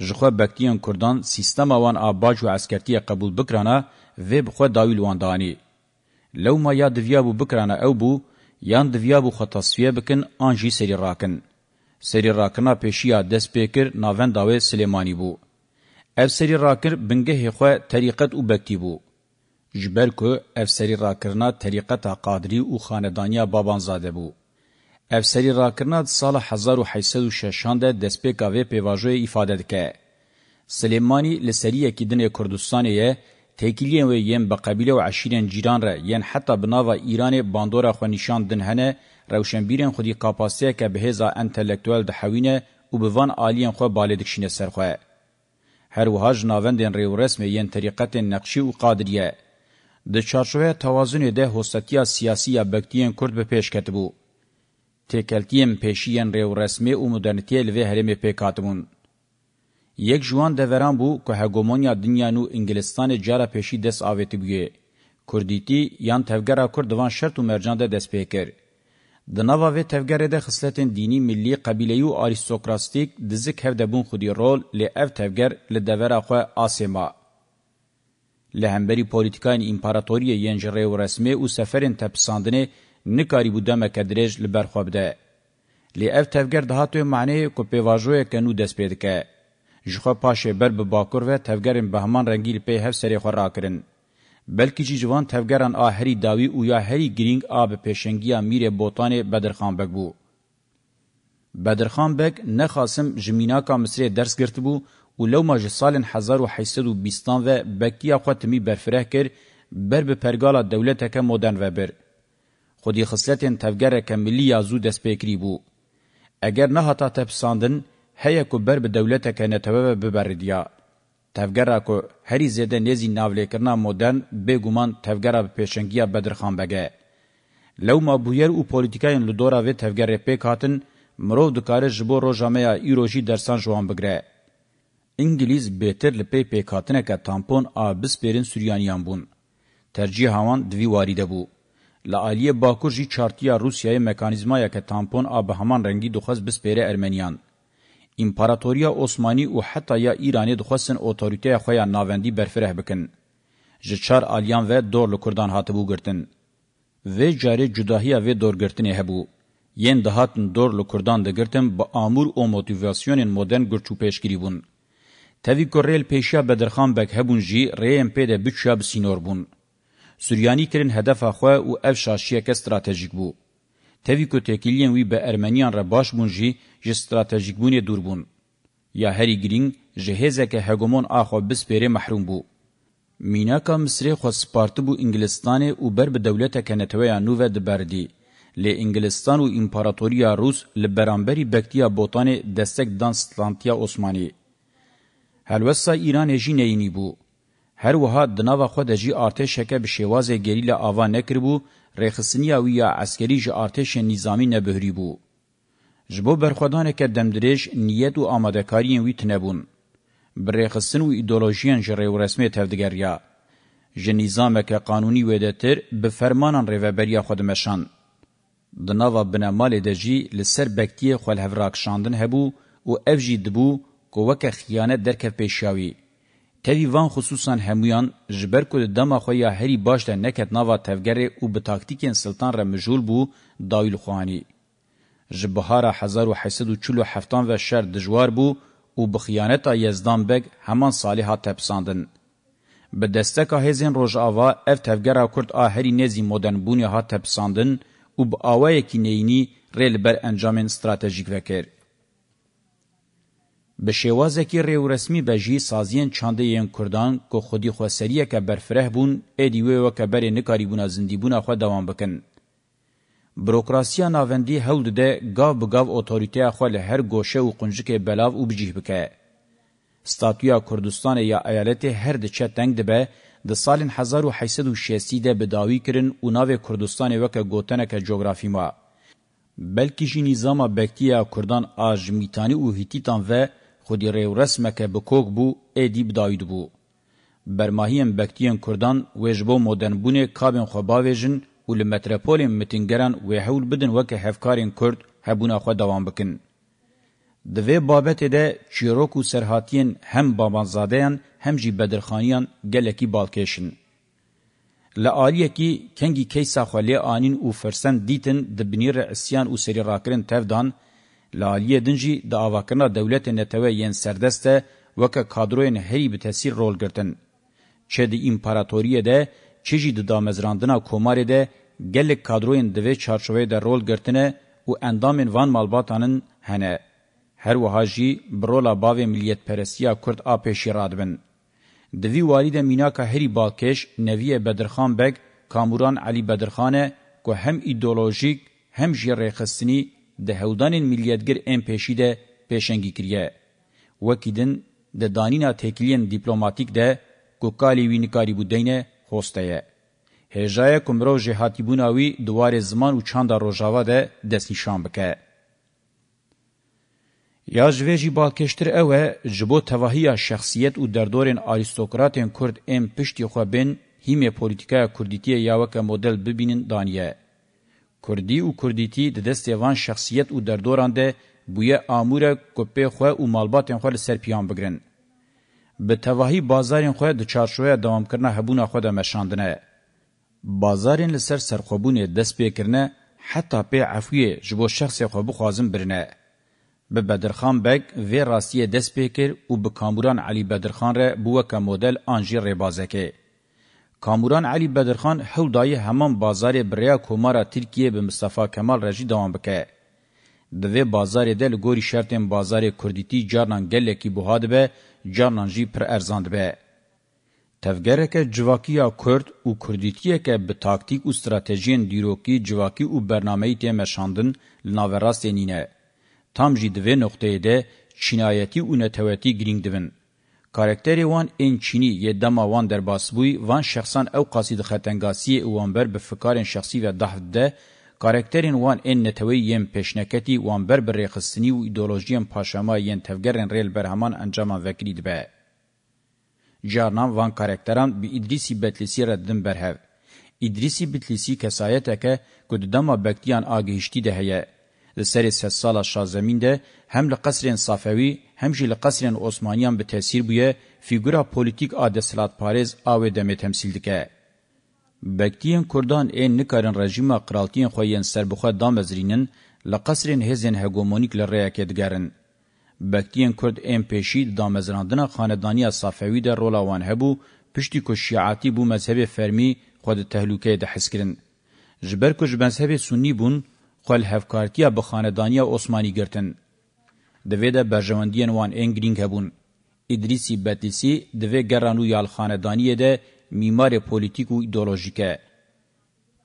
جخوا بکتیان کردان سیستم وان آباج و عسکرتی قبول بکرانا و بخوا داویل وان دانی. لو ما یا دویا بو بکرانا او بو یان دویا بو خطاسفیه بکن آنجی سری راکن. سری راکنا پیشیا دسپیکر ناوند داوی سلیمانی بو. اف سری راکر بنگه خواه طریقت او بکتی بو. جبر کو اف سری راکرنا طریقت قادری او خاندانیا بابانزاده بو. اف سری راکرنا سال 1806 ده دسپیکا وی پیواجو ifade دکه. سلیمانی لسریه کی دنه کردستانیه تکیلین و یم بقبیله و عشیرین جیران را یعن حتی بناوا ایران باندورا خو نشان دن هنه روشنبیرن خودی کاپاسیه که به هزا انتلیکتوال ده حوینه او به وان آلین خو بالدکشینه سرخواه. هر وها جناوندین ریو رسمی ین طریقت نقشی و قادریه. د چارچوه توازن ده هوستیا سیاسی بکتین کرد به پیش کتبو. تکلتیم پیشین ریو رسمی و مدرنتی لوی هرمی پیکاتمون. یک جوان ده وران بو که هگومونیا دنیا نو انگلستان جارا پیشی دست آویتی بویه. کردیتی یان تفگره کردوان شرط و مرجان ده دست پیکر. د نوا و تفګر د خصلتن دینی ملی قبیله او اریستوکراستیک د زک هف دبون خودی رول ل اف تفګر ل دور اخو آسما له همبری پولیتیکان امپراتوری ینجری و رسمی او سفرن تپساندنه نکاری بوده مکدرج ل برخوب ده ل اف تفګر د هاتو معنی کو پیواژو کنو دس پید ک ژخه پاشه بر به باکور و تفګر بهمان رنگیل په هف سری خو راکرن بلکې چې جوان تفګران آهری داوی او یا هری گرینگ آب پېشنګیا میر بوتان بدرخان بک بو بدرخان بک نه خاصم جمینا کا مصر درس گرت بو او لو ما سال 1820 و بکیا خاتمی برفره کر بر به پرګالا دولت که مدرن و بر خودی خصلت تفګر کملی یا زو دس پېکری بو اگر نه هتا تپساندن هيا کو بر به دولت که نتوبه ببردیا تفگرا کو هری زده نزی ناولیکرنا مدرن بگومان تفگرا پیشنگیا بدرخان بگه. لو ما بویر او پولیتیکاین لدورا و تفگر پیک هاتن مرو دکاره جبو رو جامعه ایروشی درسان جوان بگره. انگلیز بهتر لپی پیک هاتنه که تامپون آبس پیرین سوریانیان بون. ترجیح هاوان دوی واریده بو. لعالی باکور جی چارتیا روسیای مکانیزمایا که تامپون آب همان رنگی دخواست بس پیره ارمنیان. امپراتوریا عثمانی او حتی یا ایرانی دخواستن اوتوریته خویا ناوندی برفره بکن. جچار آلیان و دور لکردان هاتبو گرتن. و جاری جداهیا و دور گرتنی هبو. ین دهاتن دور لکردان ده گرتن با آمور او موتیویاسیون مدرن گرچو پیشگیری بون. تاوی کوریل پیشا بدرخان بک هبون جی ری ام پی ده بچیا بسینور بون. سوریانی کرن هدف خواه او اف شاشیه که استراتیجیک بو. تەوی کۆتێکیلیان وی بە ئەرمەنیان ڕە باش بوون ژی ji stratejîk bûnê dûr bûn. Ya herî girîng ji hêzeke hegemon axwa bispêrê mehrûm bû. Mînaka Misrê xwe spartı bû Ingilistanê û ber bi dewleteke netweya nû ve diberdî. Lê Ingilistan û İmparatoriya Rûs li beramberî bektiya Botanê destek dan Stlantiya Osmanî. Helwesta Îranê jî neyînî bû. Her wiha di nava xwe de jî artêşeke bi şêwazê gerî le ava nekiribû رخصنیا ویا عسکری ژ ارتش نظامی نه بهری بو جبو برخدان که دمدریج نیت و آمادکاری وی تنبون برخصن و ایدولوژیان ژ ریو رسمي تفدګریا ژ نظام که قانوني ودتر به فرمانان ریوبریا خدمشان د نوا بنمال دجی لسر بکتی خپل هوراک شاندن هبو او افجی دبو کوکه خیانت درکه پیشاوی تهی وان خصوصا همویان جبر کد دما خو یا هری باش ده نکت ناوا تفگره او به تاکتیکن سلطان را مجول بو دایل خوانی جبهارا 1847 و شر دجوار بو او بخیانتا یزدان بگ همان صالحا تپساندن به دستکا هزین روژاوا اف تفگره کرد آهری نزی مدن بونی ها تپساندن او به آوه کی نینی ریل بر انجامن استراتژیک وکر به شوازکی ریو رسمی بجی سازین چانده ین کردان که خودی خواسریه که برفره بون ایدیوه و که بری نکاری بونا زندی بونا خود دوام بکن. بروکراسیا ناوندی هول ده گاو بگاو اوتوریته خو له هر گوشه او قنجک بلاو او بجیه بکه ستاتویا کردستان یا ایالت هر د چتنګ ده به د سال 1860 ده بداوی کرن او ناو کردستان وک گوتنه ک جغرافي ما بلکې جی نظام بکتیا کردان اج میتانی او هیتیتان و خودی ریو رسمکه بکوک بو ایدی بداید بو. برماهیم بکتیان کردان ویجبو مدرن بونه کابین خواباویجن و لمترپولین متنگران ویحول بدن وکه هفکارین کرد هبونا خوا دوام بکن. دوی بابت ده چیروک و سرحاتین هم بابانزادهان هم جی بدرخانیان گلکی بالکشن. لعالیه کی کنگی کیسا خوالی آنین و فرسند دیتن دبنیر اسیان و سری راکرین تفدان، لالیه دنجی د اواکنا دولت نتوه یین سردسته وک کادروین هری به تاثیر رول گرتن چه د امپراتوریه ده چجی د دامزراندنا کومار ده گل کادروین دوی چارچوه ده رول گرتنه او اندامین وان مالباتانن هنه هر وهاجی برولا باوی ملیت پرسیا کرد آپیشی رادبن. دوی والید میناکا هری بالکش نوی بدرخان بگ کاموران علی بدرخانه که هم ایدولوژیک هم جی ریخستنی ده هودانین ملیتگر ام پیشی ده پیشنگی کریه. وکیدن ده دانینا تکلین دیپلوماتیک ده کوکالی وینکاری بودینه خوسته یه. هجای کمرو جهاتی بوناوی دوار زمان و چند روژاوا ده دست نشان بکه. یا جویجی بالکشتر اوه جبو تواهی شخصیت و دردورین آریستوکراتین کرد ام پشتی خواه بین هیمه پولیتیکا کردیتی یاوک مدل ببینن دانیه. کردی و کردیتی د دستیوان شخصیت او دردوران ده بویا امور کوپه خو او مالبات خو سر پیان بگرن به تواهی بازارین خو د چارشوی دوام کرنه هبونه خو د مشاندنه بازارین لسر سرخوبونه دست پیکرنه حتی په عفوی جبو شخص خو بو خوازم برنه به بدرخان بگ و راستی دست پیکر او به کاموران علی بدرخان ر بوکه مدل انجی ربازکه کاموران علی بدرخان حول دای همان بازار بریا کومارا ترکیه به مصطفی کمال رجی دوام بکه. دوی بازار دل گوری شرطن بازار کردیتی جارنان گله کی بوهاد به جارنان جی پر ارزاند به. تفگره که جواکی کرد و کردیتیه که به تاکتیک و استراتژین دیروکی جواکی و برنامهی تیمه شاندن لناوراست نینه. تام جی دوی نقطه ده چینایتی و نتواتی گرینگ دوین. کارکتری وان این چینی یه دما وان در باسبوی وان شخصان او قاصد خطنگاسی وان بر به فکارن شخصی و ده ده کارکترین وان این نتوی یم پیشنکتی وان بر بر ریخستنی و ایدولوژیم پاشما ین تفگرن ریل برهمان انجام وکرید به. جارنام وان کارکتران بی ادریسی بتلیسی ردن برهو. ادریسی بتلیسی کسایته که گددما بکتیان آگهشتی ده هیه. لسری سه سالا شازمین ده هم لقصرین صفوی هم جی لقصرین عثمانیان به تاثیر بویه فیگورا پولیتیک آده سلات پارز آوه دمه تمثیل دکه. بکتیین کردان این نکارن رژیم قرالتین خویین سربخواه دامزرینن لقصرین هزین هگومونیک لریاکه دگرن. بکتیین کرد این پیشی دامزراندن خاندانی صفوی در رولاوان هبو پشتی که شیعاتی بو مذهب فرمی خود تهلوکه ده حس کرن. جبر که مذهب سنی بون خوال هفکارتیا به خاندانی عثمانی گرتن. د وېدا برژوندین وان انګرینګ هبون ادریسی بتلیسی د وې ګرانو یال خاندانی ده میمار پولیټیکو ایدئولوژیکه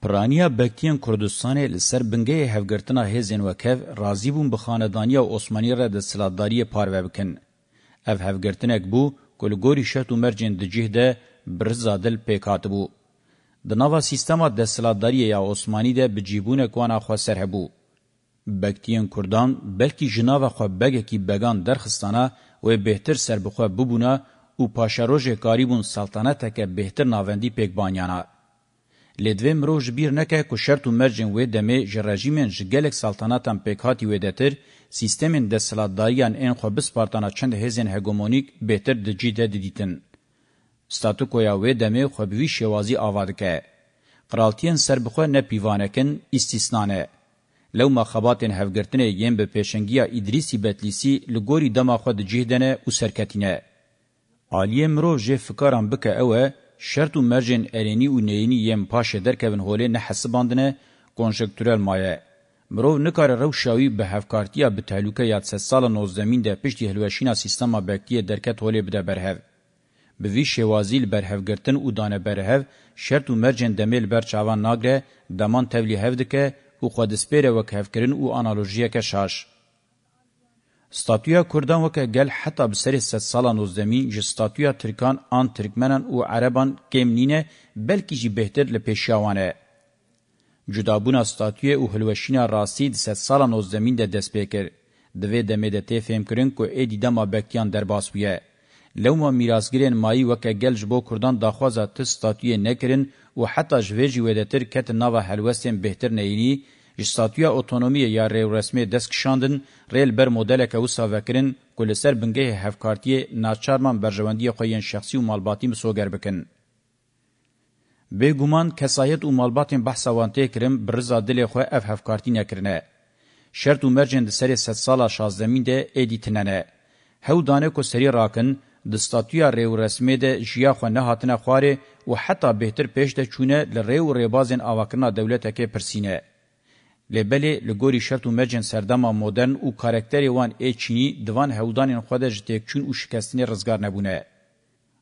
پرانیا بکتین کردستان لسر بنگه هفگرتنا هزین وکف راضی بون بخاندانی عثمانی را د سلاداری پارو بکن. اف هفگرتنک بو کلگوری شت و مرجن د جه ده برزادل پیکات بو. د نوا سیستما د سلاداری یا عثمانی ده بجیبون کوانا خواه سره بو. بکتین کردان بلکی جناو خو بگکی بگان درخستانه و بهتر سر بخو ببونه او پاشروژ کاریبون سلطنت که بهتر ناوندی پیک بانیانا. لدویم روژ بیر نکه که شرط و مرجن و دمه جراجیمن جگلک سلطنتان پیک هاتی و دتر سیستمین ده سلادداریان این خو بسپارتانا چند هزین هگومونیک بهتر دجی ده دیدیتن. ستاتوکویا و دمه خو بوی شوازی آوادکه. قرالتین سر بخو نه پیوانکن استثنانه. لو ما خباتن هفگرتنه یم به پیشنگیا ادریسی بتلیسی لگوری دما خود جهدنه و سرکتینه. آلی امرو جه فکاران بکه اوه شرط و مرجن ارینی و نینی یم پاشه درکبن هوله نحسباندنه کنشکتورال مایه. مرو نکار رو شاوی به هفکارتیا به تحلوکه یاد سه سال نوزدمین ده پشتی هلوشینا سیستما بکتی درکت هوله بده برهو. به وی شوازیل برهوگرتن و دانه برهو شرط و مرجن دمیل بر چاوان ناگره دمان تولی هفدکه و قادسپیره وک هفکرین او آنالوژیه که شاش. ستاتویا کردان وک گل حتی بسری ست سالا نوزدمی جی ستاتویا ترکان آن ترکمنان او عربان کمنینه بلکی جی بهتر لپیشیاوانه. جدابونا ستاتویا او هلوشینا راسی دی ست سالا نوزدمین ده دست پیکر. دوی دمه ده تی فهم کرن که ایدی دما بکیان درباس بویه. لوما میراسگرین مایی وک گل جبو کردان داخوازا تست ستاتویا نکرن و حتی جویجی ویدتر کت ناوه هلوستین بهتر نینی اج ساتویا اوتونومی یا ریو رسمی دسک شاندن ریل بر مدل که و ساوکرین کل سر بنگه هفکارتی ناچارمان برجواندی خوین شخصی و مالباتی مسوگر بکن. به گومان کسایت و مالباتین بحثا وانته کرم برزا دل خو اف هفکارتی نکرنه. شرط و مرجن ده سر ست سالا شازدمین ده ایدی تننه. هو دانه که سری راکن د ستاتیا ریو رسمي ده جیا خو نه هاتنه خواره او حتی بهتر پېش ده چونه ل ریو ریبازن اواکنا دولت کې پرسینه لبلی لګوري شرط مرجن سردما مدرن او کاراکتری وان ای چینی دوان هودان خودج ته چون او شکستنی رزګار نه بونه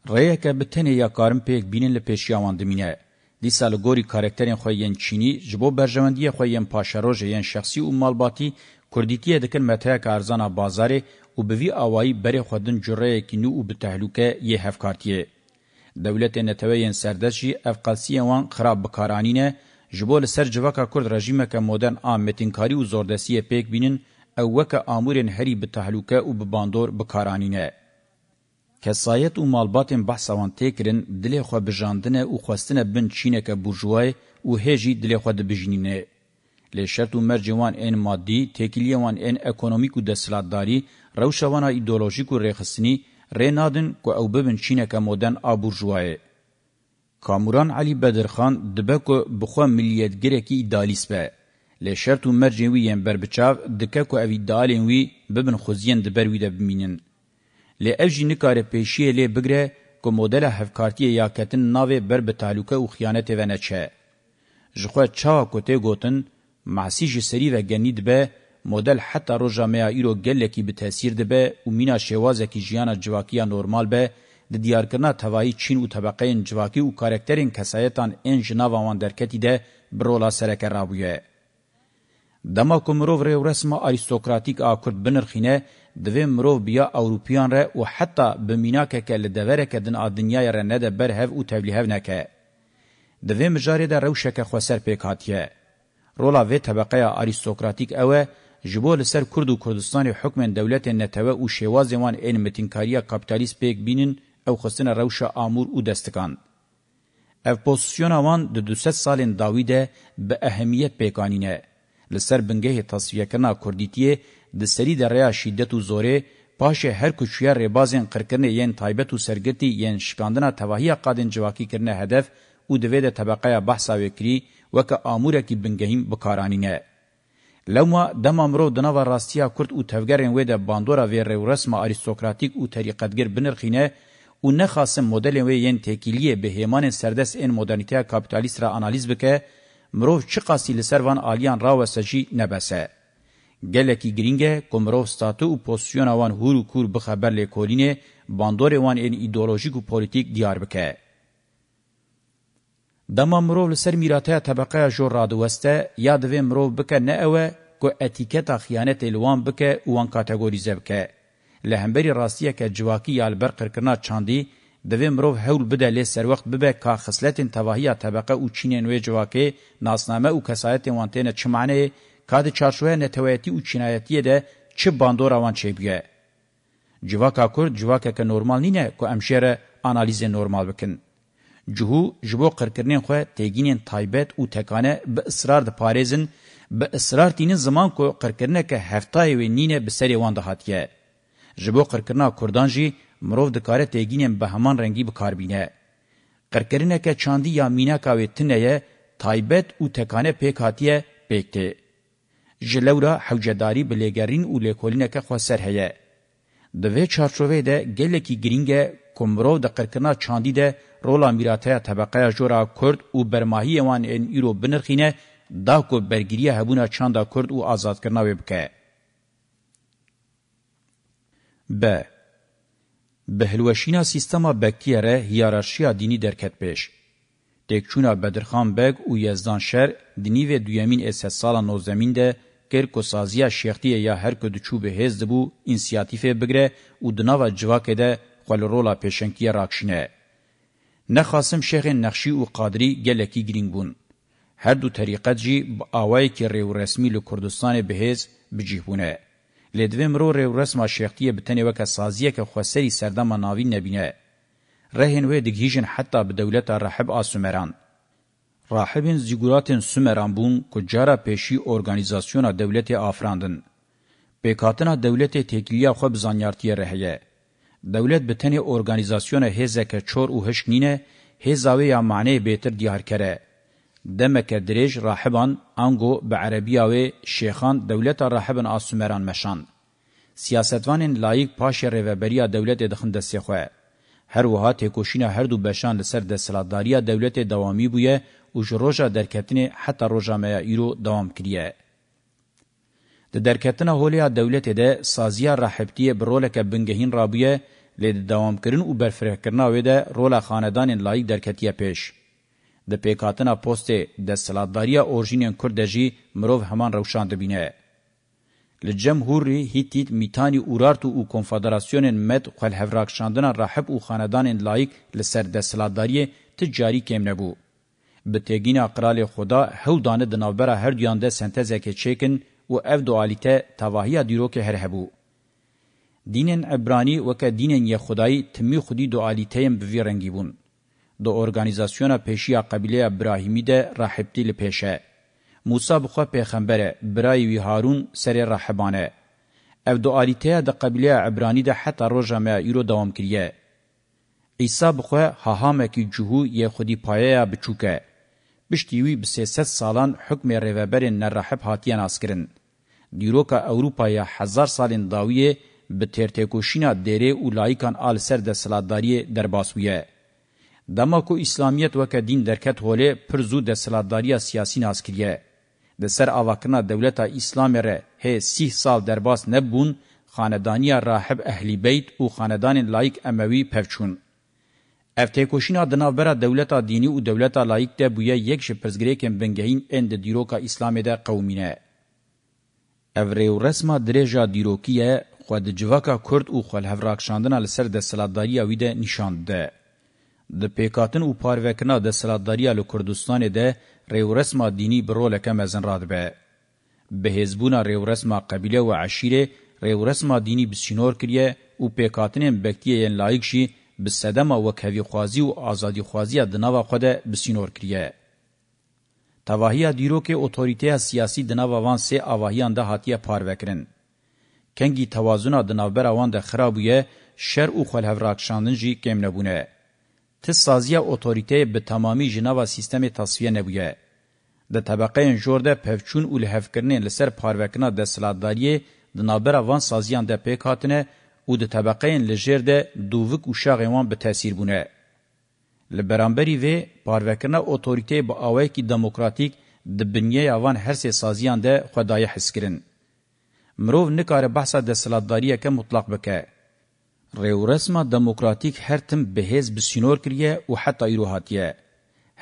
ریه که بتنه یا کارم پېک بینن ل پېشیاوان دمینه دی سالګوري کاراکترین خو یین چینی جبو برژوندی خو یین پاشروج یین شخصی او مالباتی کوردیتیه دکن مته کارزانه بازار او به وی اوای بری خودن جره کی نو او به تهلوکه یه هفکارتیه دولت نتوین سردشی افقاسیه وان خراب بکارانینه جبول سر جوکا کرد رژیمه که مدرن آمتینکاری و زردسیه پیک بینن او وک امورن هری به تهلوکه او به باندور بکارانینه کسایت او مالباتن بحثوان تکرین دلی خو بجاندنه او خوستنه بن چینه که بورژوای او هجی دلی خو د بجنینه له شرط مرجوان ان مادي تکلیه وان ان اکونومیک او د سلادتاری روشوانا ایدولوژیک و ریخستنی رینادن که او ببن چینک مودن آبورجوائه. کاموران علی بدرخان دبکو بخوا ملیتگرکی ایدالیس به. لشرط و مرجن ویین بر بچاو دکه که او ایدالین وی ببن خوزین دبروی ده بمینن. لی افجی نکار پیشیه لی بگره که مدل هفکارتی یاکتن ناوه بر به تعلقه و خیانت و نچه. جخوا چاوا کته گوتن معسی جسری و گنید به مدل حتی رو جامعه ایرو گلکی به تاثیر ده به و مینا شوازه کی جیانا جواکیا نورمال به د دیارکرنا توایی چین و طبقه جواکی و کارکترین کسایتان این جناو وان درکتی ده برولا سرک رابویه. دما کومروف ری رسمه اریستوکراتیک اکرد بنرخینه دوی مروف بیا اوروپیان ره و حتی بمیناکه که لدوره که دن آدنیای ره نده برهو و تولیهو نکه. دوی مجاری ده روشه که خوصر پیکاتیه. رولا وی طبقه اریستوکراتیک اوه جبو لسر کرد و کردستان حکم دولت نتوه او شواز وان این متینکاریه کاپیتالیست پیک بینن او خستن روش آمور او دستکان. اف پوزیسیون وان د 200 سالین داویده به اهمیت پیکانینه. لسر بنگه تصفیه کرنا کردیتیه د سری د ریا شدت و زوره پاش هر کوچیا ربازین قرکرنه یین تایبت و سرگتی یین شکاندنا تواهی قادن جواکی کرنه هدف او دوی د طبقه بحثا وکری وک اموره کی بنګهیم بکارانینه لوما دما مرو دناوا راستیا کورد او تفګرین وې د باندورا وی رسمه اریستوکراتیک او طریقتګر بنرخینه او نه خاصه مدل وی یین تکیلیه به همان سردس ان مدرنیته کاپیتالیست را انالیز بکه مرو چی قاسی لسروان آلیان را وسجی نبسه گلکی گرینگه کومرو ستاتو او پوزیشن وان هورو کور بخبر لیکولینه باندور وان ان ایدئولوژیک او پولیټیک دیار بکه دما مرو لسر میراته طبقه جو رادوسته یاد و مرو بک نه اوه کو اتیکتا خیانت الوان بک وان کاتګوریزه بک لهمبری راستیه که جواکی البر قرکنا چاندی دوی مرو هول بده له سر وخت به کا خصلت توهیه طبقه او چینن و جواکی ناسنامه او کسایت وانتنه چمانه کاد چارشوه نتویتی او چینایتی ده چه باندور روان چی بگه جواکا کرد جواکا که نورمال نینه که امشیره انالیز نورمال بکن جهو جبو قرکرنین خو تگینین تایبت او تکانه به اصرار د پاریزن به اصرار تین زمان کو قرکرنه که هفتای و نینه به سری وان دهاتیه جبو قرکرنا کردان جی مرو د کار تگینین به همان رنگی به کاربینه قرکرنه که چاندی یا مینا کاوی تنه تایبت او تکانه پک هاتیه پکته جلورا حوجداری بلګرین او لیکولینه که خو سر هيا د وی چارچوبې ده ګلکی ګرینګه کومرو د قرکنا چاندی ده رولا میراته طبقه جورا کرد او برماهی وان ان ایرو بنرخینه دا کو برګریه هبونه چاندا کرد او آزاد کرنا وبکه ب بهلوشینا سیستما بکیره هیرارشیا دینی درکت پیش دکچونا بدرخان بگ او یزدان شر دینی و دویمین اساس سال نوزمین ده گر کو سازیا شیختی یا هر کو دچو به هز دبو انسیاتیف بگره او دناوا جواکه ده قل رولا پیشنکی راکشنه. نخاسم شیخ نقشی و قادری گلکی گرینگ بون. هر دو طریقت جی با آوائی که ریو رسمی لکردستان بهیز بجیه بونه. لدویم رو ریو رسم شیختی بتنی وکا سازیه که خوصری سردم ناوی نبینه. رهن وی دگیجن حتی به دولت رحب آسومران. راحبین زیگوراتین سومران بون کجارا پیشی ارگانیزاسیونا دولت آفراندن. بیکاتنا دولت تکلیه خوب زانیارتی رهیه. دولت به تنه ارگانیزاسیون هزک چور و هشنینه هزاوی یا معنی بیتر دیار کره. دمک دریج راحبان انگو به عربیاوی شیخان دولت راحبان آسومران مشاند. سیاستوانین لایق پاش ریوبریا دولت دخند سیخوه. هر وها تکوشینا هر دو بشان لسر دستلاداریا دولت دوامی بویه و جروجا درکتنه حتی روژا میا ایرو دوام کریه. د درکتنه هولیا دولت ده سازیا رحبتی برولک بنگهین رابیه لید دوام کرن او برفره کرنا ویده رول خاندان لایق درکتیه پیش. د پیکاتنا پوست د سلاداریا اورژینین کردجی مروف همان روشان دبینه. لجمهوری هیتیت میتانی اورارتو او کنفدراسیون مد خل هفراک شاندن راحب او خاندان لایق لسر د سلاداری تجاری کم نبو. به تگین اقرال خدا هول دانه دنابرا هر دیانده سنتزه که چیکن و اف دوالیته تواهی دیرو که هر هبو. دینن عبرانی وکه دینن یه خدایی تمی خودی دوالیتهیم بوی رنگی بون. دو ارگانیزاسیون پیشی قبیله ابراهیمی ده راحبتی لپیشه. موسی بخوا پیغمبره برای وی هارون سر راحبانه. اف دوالیته ده قبیله عبرانی ده حتی روژا ما ایرو دوام کریه. عیسی بخوا هاهامکی جهو یه خودی پایه بچوکه. بشتیوی به 300 سالان حکم ریوبرین نرحب هاتیان آسکرن. دیروکا اوروپایا هزار سالین داویه به ترتکوشینا دره و لایکان آل سر ده سلاداری درباسویه. دما کو اسلامیت وکه دین درکت هوله پر زو ده سلاداری سیاسی ناسکریه. ده سر آواکرنا دولتا اسلام ره هی سیه سال درباس نبون خاندانی راحب اهلی بیت و خاندان لایک اموی پفچون. افتیکوشینا دنابرا دولتا دینی و دولتا لایک ده بویه یک شپرزگریکن بنگهین اند دیروکا اسلامی ده قومینه. اوری و رسمه دریجا دیروکیه خود جواکا کرد او خل هفراکشاندن لسر د سلاداری اویده نشاند ده. د پیکاتن او پاروکنا د سلاداری له کردستان ده ریو رسمه دینی برولکه مزن رادبه. به حزبونا ریو رسمه قبیله و عشیره ریو رسمه دینی بسینور کریه او پیکاتن بکتیه لایک شی بسدما وکوی خوازی او آزادی خوازی د نوا خود بسینور کریه. تواهیا دیروک اوتوریته سیاسی دناو وان سه اواهیان ده هاتیه پاروکرن. کنگی توازن دناوبر اوان ده خرابویه شر او خلهوراکشاندن جی کم نبونه. تسازیا اوتوریته به تمامی جناو سیستم تصفیه نبویه. د طبقه جور ده پفچون او لهفکرنه لسر پاروکنا ده سلاداریه دناوبر اوان سازیان ده پیکاتنه او د طبقه لجر ده دووک او شاغ اوان به تاثیر بونه. لبرانبری و پاروکرنا اوتوریته با اوی کی دموکراتیک د بنیه یوان هر سه سازیان ده خدای حس کرن مرو نکاره بحثه د سلطداریه که مطلق بکه ریو رسمه دموکراتیک هر تم بهز بسینور کریه او حتی ایروهاتیه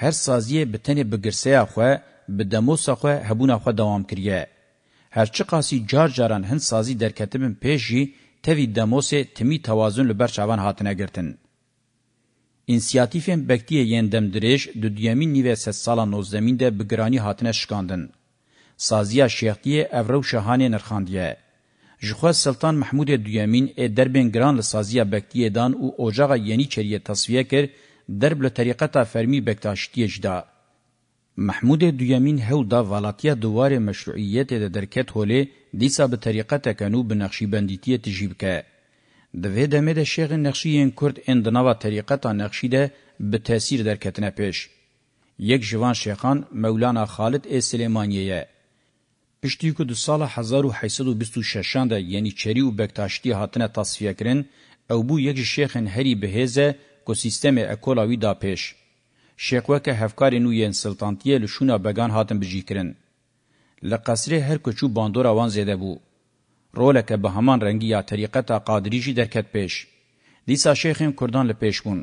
هر سازیه بتنه بگرسه خو به دموس خو هبونه خو دوام کریه هر چی قاسی جار جاران هند سازی درکتبن پیشی توی دموس تمی توازن لبر چوان هاتنه گرتن انسیاتیفین بکتیه یین دمدریش دو دیمین نیوه ست سالا نوزدمین ده بگرانی هاتنه شکاندن. سازیا شیختیه اورو شهانه نرخاندیه. جخوا سلطان محمود دیمین ای دربین گران لسازیا بکتیه دان او اوجاغا یینی چریه تصفیه کر درب لطریقتا فرمی بکتاشتیه جدا. محمود دیمین هول دا والاتیا دوار مشروعیت ده درکت هوله دیسا به طریقتا کنو بنقشی بندیتیه تجیب که. د وې د مې د شیخ نقشیین کورد ان د نوو طریقتا نقشیده به تاثیر درکتنه پیش یک جوان شیخان مولانا خالد ا سلیمانیه پشتی کو د سال 1826 ده یعنی چری او بکتاشتی هاتنه تصفیه کرن او بو یک شیخن هری بهزه کو سیستم اکولاوی دا پیش شیخ وکه هفکار نو یین سلطنتیه لشونه بگان هاتن بجی کرن لقصری هر کوچو باندورا وان زده بو رولک به همان رنگی یا طریقتا قادری جی درکت پیش. دیسا شیخین کردان لپیش بون.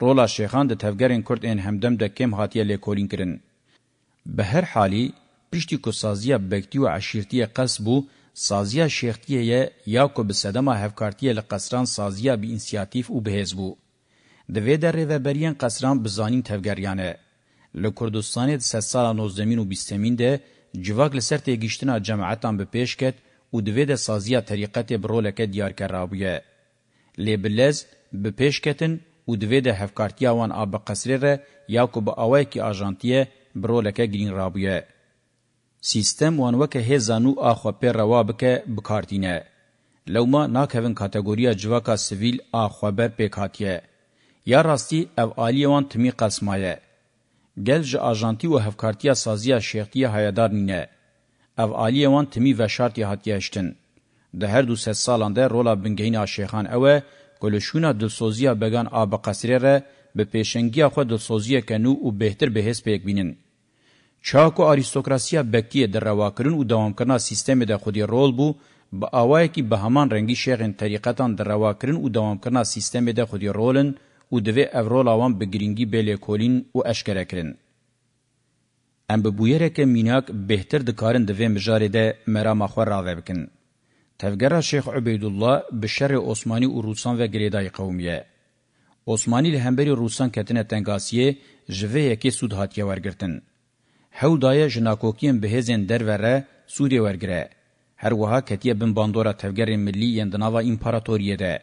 رولا شیخان د تفگرین کرد این همدم ده کم هاتیه لیکولین کرن. به هر حالی پشتی که سازیه بکتی و عشیرتیه قصد بو سازیه شیختیه یا که به صدما هفکارتیه لقصران سازیه بی انسیاتیف و بهز بو. دوی در ریوبریان قصران بزانین تفگریانه. لکردستانی ده ست سال نوزدمین و بیستمین ده جواک لسر تیگیشتنا جماعتان به پیش کت و دوی ده سازیا طریقت برولکه دیار کرابیه. لیبلز بپیشکتن و دوی ده هفکارتیا وان آب قصری ره یا که با آوه که آجانتیه برولکه گرین رابیه. سیستم وان وکه هزانو آخوا پر روابکه بکارتینه. لوما ناکهون کاتگوریا جواکا سویل آخوا بر پیکاتیه. یا راستی او آلیوان تمی قسمایه. گل جا آجانتی و هفکارتیا سازیا شیختی هایدار نینه. اف عالیه وان تمی و شرطی هات گشتن ده هر دو سه سالان ده رولا بنگهین آشیخان اوه گلشونا دلسوزیا بگان آب قصره ره به پیشنگی خو دلسوزیا کنو او بهتر به حس پیک بینن چاکو آریستوکراسیا بکیه در رواکرن و دوام کرنا سیستم ده خودی رول بو با اوای کی به همان رنگی شیغن طریقتان در رواکرن و دوام کرنا سیستم ده خودی رولن او دوی اورول اوان بگرینگی بیلی کولین و اشکره کرن. ام به بویرکه میناک بهتر دکارن دوی مجاره ده مرام اخور راوه بکن. تفگر شیخ عبیدالله به شر عثمانی و روسان و گریدای قومیه. عثمانی لهمبری روسان کتنه تنگاسیه جوه یکی سود هاتیه ورگرتن. هودای جناکوکیم بهزین در وره سوریه ورگره. هر وها کتیه بن باندورا تفگر ملی یندناوا امپاراتوریه ده.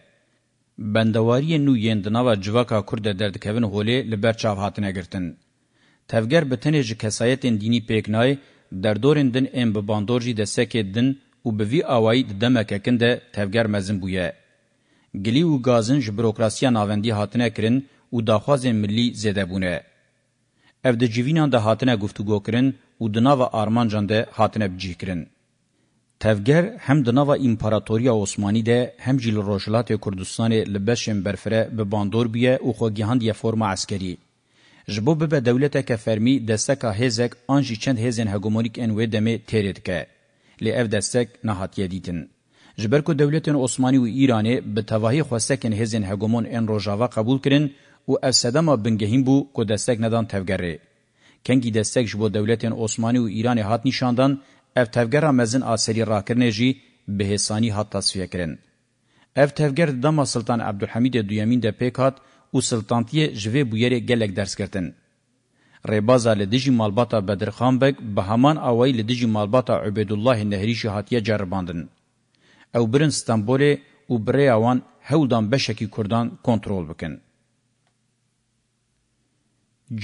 بندواری نو یندناوا جواکا کرد دردکوین هولی لبر چاو هاتنه گرتن. تفگر بتنه ج کسایتن دینی پکنای در دورن دن ام به باندورجی د سکه دن او به وی اوای د دمککند تفگر مزن بویا گلی او گازن ج بروکراسیا ناوندی هاتنه کرن او داخواز ملی زده بونه اف د جیوینان د هاتنه گفتگو کرن او د ناو آرمان جان د هاتنه بجی کرن تفگر هم د ناو امپراتوریا عثماني ده هم جیل روشلات کردستان لبشم برفره به باندور بیه او خوګیهان دی فرما عسکری ji bo bibe dewleteke fermî desteka hêzek an jî çend hêzên hegemonîk ên wê demê têrê dike lê ev destek nehatiye dîtin ji ber ku dewletên Osmanî û Îranê bi tevahî xwestekên hêzên hegemon ên Rojava qebûl kirin û ev sedema bingehîn bû ku destek nedan tevgerê kengî destek ji bo dewletên Osmanî û Îranê hat nîşandan ev tevgera mezin a serî rakirinê jî bi hêsanî hat tasfiye kirin ev tevger dama Sultan Abdulhamid Duyemîn de pêk hat او سلطانتیه جوه بویره گلک درس کرتن. ریبازا لدجی مالباتا بدرخان بک به همان آوائی لدجی مالباتا عبدالله نهری شهاتیه جرباندن. او برن استنبوله او بره اوان هولدان بشکی کردان کنترول بکن.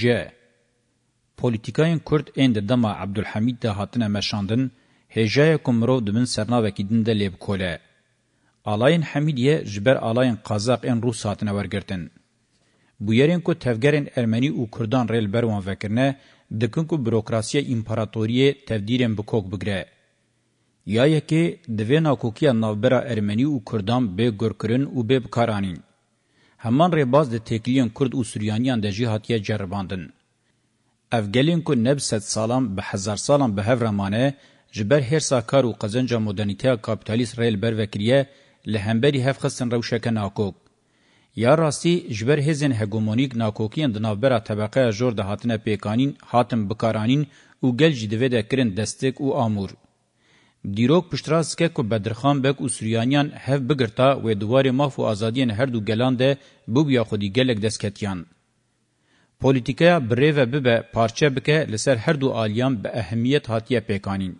ج. پولیتیکاین کرد اند دما عبدالحمید ده هاتنه مشاندن، هجای کومرو دمن سرناوکی دنده لیب کوله. آلاین حمیدیه جبر آلاین قازاق این روس هاتنه ورگرتن. بویرین کو تفگرین ارمنی او کردان ریل بروان وکرنه دکن کو بروکراسیه امپراتوریه تفدیرین بکوک بگره. یا یکی دوی ناکوکی نوبرا ارمنی او کردان به گرکرن او به بکارانین. همان ریباز ده تکلیین کرد او سوریانیان ده جیهاتیه جرباندن. افگلین کو نب ست سالان به هزار سالان به هفرمانه جبر هرسا کار و قزنجا مدرنیته کابیتالیست ریل بر وکریه لهمبری هفخستن روشک ناکوک. یا راستی جبر هزن هگمونیک ناکوکیان د نوبره طبقه جور د هاتنه پیکانین حاتم بکارانین او گل جدوی ده کرن دستک او آمور. دیروک پشتراسکه که بدرخان بک او سوریانیان هف بگرتا و دوار ماف و آزادین هر دو گلان ده بو بیا خودی گلک دستکتیان. پولیتیکا بریوه ببه پارچه بکه لسر هر دو آلیان به اهمیت هاتیه پیکانین.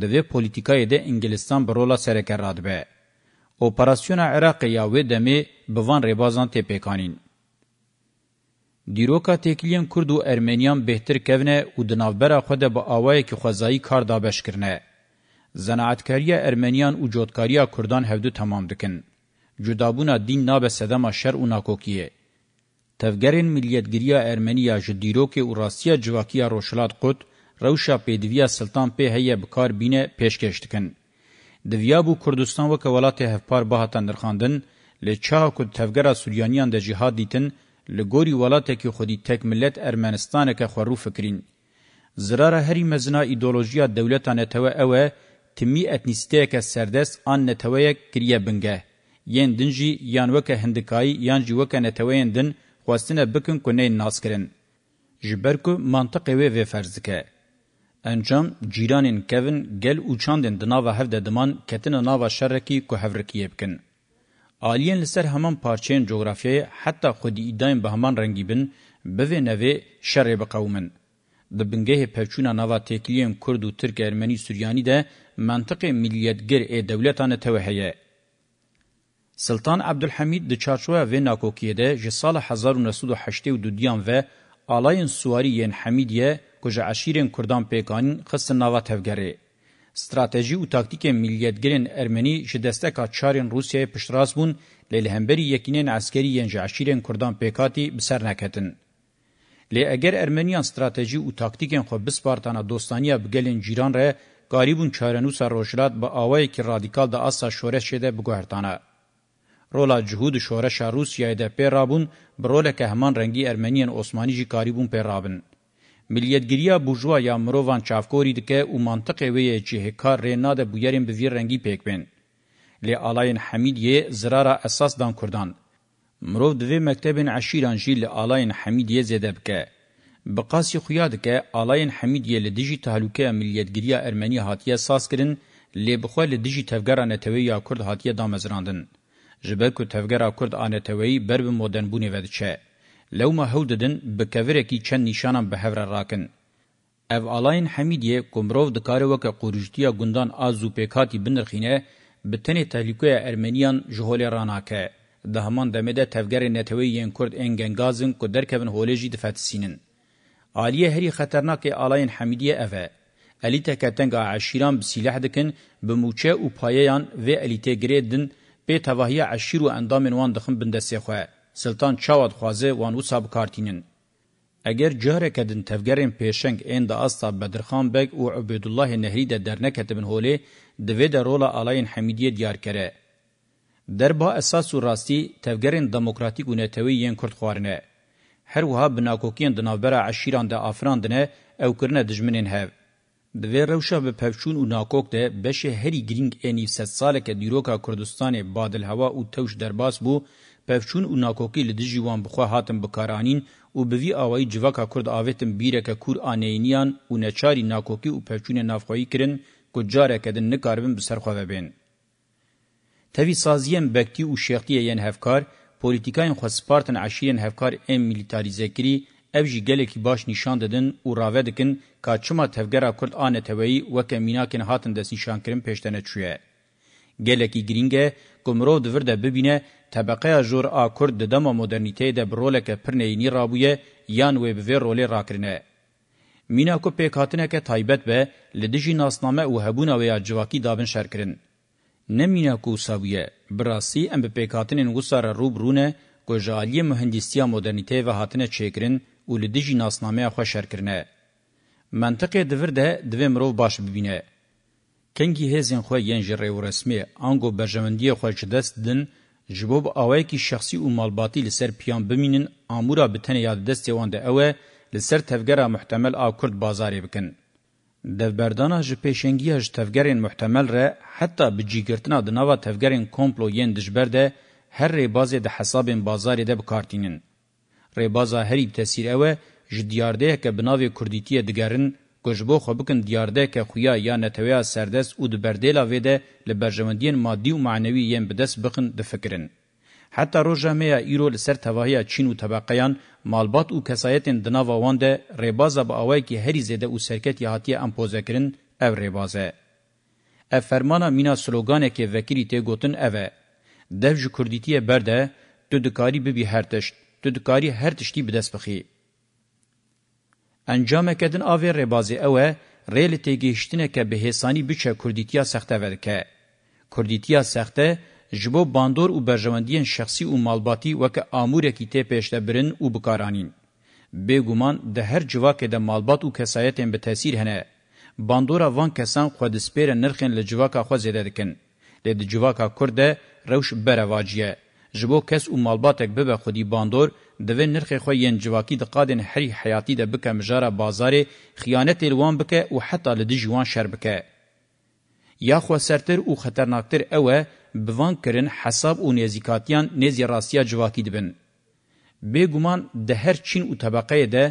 دوی پولیتیکای ده انگلستان برولا سرکر رادبه. اپراسیون عراق یا و دمه بوان ربازان تپکانین. دیروکا تکلیان کرد و ارمنیان بهتر کونه و دنافبر خود با آوای که خوزایی کار دابش کرنه. زناعتکاری ارمنیان و جودکاری کردان هفدو تمام دکن. جدابونا دین ناب سدما شر و ناکوکیه. تفگرین ملیتگیری ارمنیا جدیروک و راسیا جواکی روشلات قد روشا پیدویا سلطان پی هیه بکار بینه پیشکش دکن. دویا بو کردستان وک ولات هفپار بهاتن درخاندن له چا کو تفګرا سوریانیان د جهاد دیتن له ګوري ولات کی خودی تک ملت ارمنستان که خورو فکرین زرار هری مزنا ایدئولوژیا دولتانه تو اوه تمی اتنیسته که سردست آن نتوه کریه بنگه یان دنجی یان وک هندکای یان جی وک نتوه یندن خواستنه بکن کنه ناس کرن جبرکو منطقه وی فرزکه انجام جیرانین کوین گل او چاندن د ناوه هف د دمان کتن ناوه شرکی کو هورکیه بکن آلین لسر همان پارچین جغرافیای حتی خودی ایدایم به همان رنگی بن بوی نوی شر بقومن. د بنګه پچونا نوا تکلیم کورد او ترک ارمنی سوریانی ده منطقه ملیتګر ا دولتانه توهیه سلطان عبدالحمید د چارچوا و ناکوکیه ده ژ سال 1982 دیان و آلاین سواری ین حمیدیه کجا عشیرین کردان پیکانین خست ناوا تفگره. استراتژی او تاکتیک ملیتگرین ارمنی شی دستکا چارین روسیه پشتراز بون لیل همبری یکینین عسکری ینج عشیرین کردان پیکاتی بسر نکتن. لی اگر ارمنیان استراتژی او تاکتیکین خو بسپارتانا دوستانیا بگلین جیران ره قاریبون چارنوسا روشلات با آوای که رادیکال دا اسا شورش شده بگوهرتانه. رولا جهود شورش روسیه ده پیرابون برولک همان رنگی ارمنیان عثمانی جی قاریبون پیرابن. ملیتگیریا بورژوا یا مروان چافکوری دکه او منطقه وی چې هکار رنا ده بویرن به ویر رنگی پېکبن لی آلاین حمید یې زرارا اساس دان کردان مرو دوی مکتبن عشیران جی لی آلاین حمید یې زده بکه بقاسی خویا دکه آلاین حمید یې له دیجی تهلوکه ملیتگیریا ارمنی هاتیه ساس کرن لی بخو له دیجی تفګر انټوی یا کورد هاتیه دامزراندن جبه کو تفګر کورد انټوی بر به مودن بونی ودچه لو ما هوددن بکورکی چند نشانم به هور راکن اف آلاین حمیدیه کومروف د کار وک قورجتیا گوندان ازو پکاتی بنرخینه بتنی تهلیکوی ارمنیان جهول راناکه ده همان دمده تفگر نتوی ین کرد انگنگازن که درکبن هولجی دفتسینن. آلیه هری خطرناک آلاین حمیدیه اوه. الیته کتنگا عشیران بسیلح دکن بموچه و پایهان و الیته گریدن به تواهی عشیر و اندام وان دخن بندسته خواه. سلطان چاواد خوازه وان او ساب کارتینن اگر جهره کدن تفگرین پیشنگ این دا استا بدرخان بگ او عبدالله نهری ده درنکت بن هوله دوی ده رولا آلاین حمیدیه دیار کره. در با اساس و راستی تفگرین دموکراتیک و نتوی ین کرد خوارنه. هر وها بناکوکین دنابرا عشیران ده آفران دنه او کرنه دجمنین هف. دوی روشا به پفچون و ناکوک ده بشه هری گرینگ اینی ست سالک دیروکا کردستان بادل هوا و توش درباس بو، پفچون او ناکوکی لدی جوان بخوا هاتم بکارانین او بوی آوائی جواکا کرد آویتم بیرکا کور آنینیان او نچاری ناکوکی او پفچون نافخوایی کرن که جاره کدن نکاربن بسرخوا ببین. توی سازیم بکتی او شیختی یین هفکار، پولیتیکاین خو سپارتن عشیرین هفکار ام ملیتاریزه کری ev jî gelekî baş nîşan didin û rave dikin ka çima tevgera Kurd a neteweyî weke mînakên hatin destnîşankirin pêştene çûye. Gelekî giring e ku mirov di vir de bibîne طبقه جور آکورد د دمه مدرنیته د برولک پرنینی رابویه یان وب وی رول راکرنه مینا کو پیکاتنه که تایبت به لدجی ناسنامه او هبونه و یا جواکی دابن شرکرن نمینا کو ساویه براسی ام پیکاتنن وسار روبرونه کو جالی مهندسیا مدرنیته و هاتنه چیکرن او لدجی ناسنامه خو شرکرنه منطقه دور ده دویم رو باش ببینه کنگی هزین خو ینجره و رسمی انگو برجمندی خو چدست دن جبوب اوای کی شخصی او مالباتی لسر پیان بمینن امورا بتن یاد دست وانده اوه لسر تفگرا محتمل او کرد بازاری بکن دبردانا ژ پیشنگی ژ تفگرین محتمل ر حتی بجیگرتنا د نوا تفگرین کومپلو یین دجبرده هر ری بازی د حسابین بازاری ده بکارتینن ری بازا هری تاثیر اوه ژ دیارده که بناوی کوردیتی دگرن کو جبو خو بکن دیارده که خویا یا نتویا سردس او د بردیلا ویده لبرجمندین مادی او معنوی یم بدس بخن د فکرن حتی روژه میا ایرو لسر تواهی چین و طبقیان مالبات او کسایتین دنا وانده ریبازه با آوائی که هری زیده او سرکت یهاتی امپوزه کرن او ریبازه. اف فرمانا مینا سلوگانه که وکیری تی گوتن اوه. دو جو کردیتی برده تو دکاری ببی هر تشت، تو دکاری هر تشتی بدست بخی. انجام کدن آوی ربازی اوه ریل تیگیشتینه که به حسانی بچه کردیتیا سخته ورکه. کردیتیا سخته جبو باندور و برجواندین شخصی و مالباتی وکه آمورکی تی پیشته برن و بکارانین. بگومان ده هر جواکه ده مالبات و کسایتین به تاثیر هنه. باندورا وان کسان خود سپیر نرخین لجواکا خود زیده دکن. لید جواکا کرده روش برواجیه. جبو کس و مالباتک ببه خودی باندور د وین نرخ خو یین جواکی د قادن حری حیاتی د بک مجاره بازار خیانت الوان بک او حتی له د جوان شر بک یا خو سرتر او خطرناکتر اوه بوان کرن حساب او نزیکاتیان نزی راسیا جواکی دبن به ګومان د هر چین او طبقه ده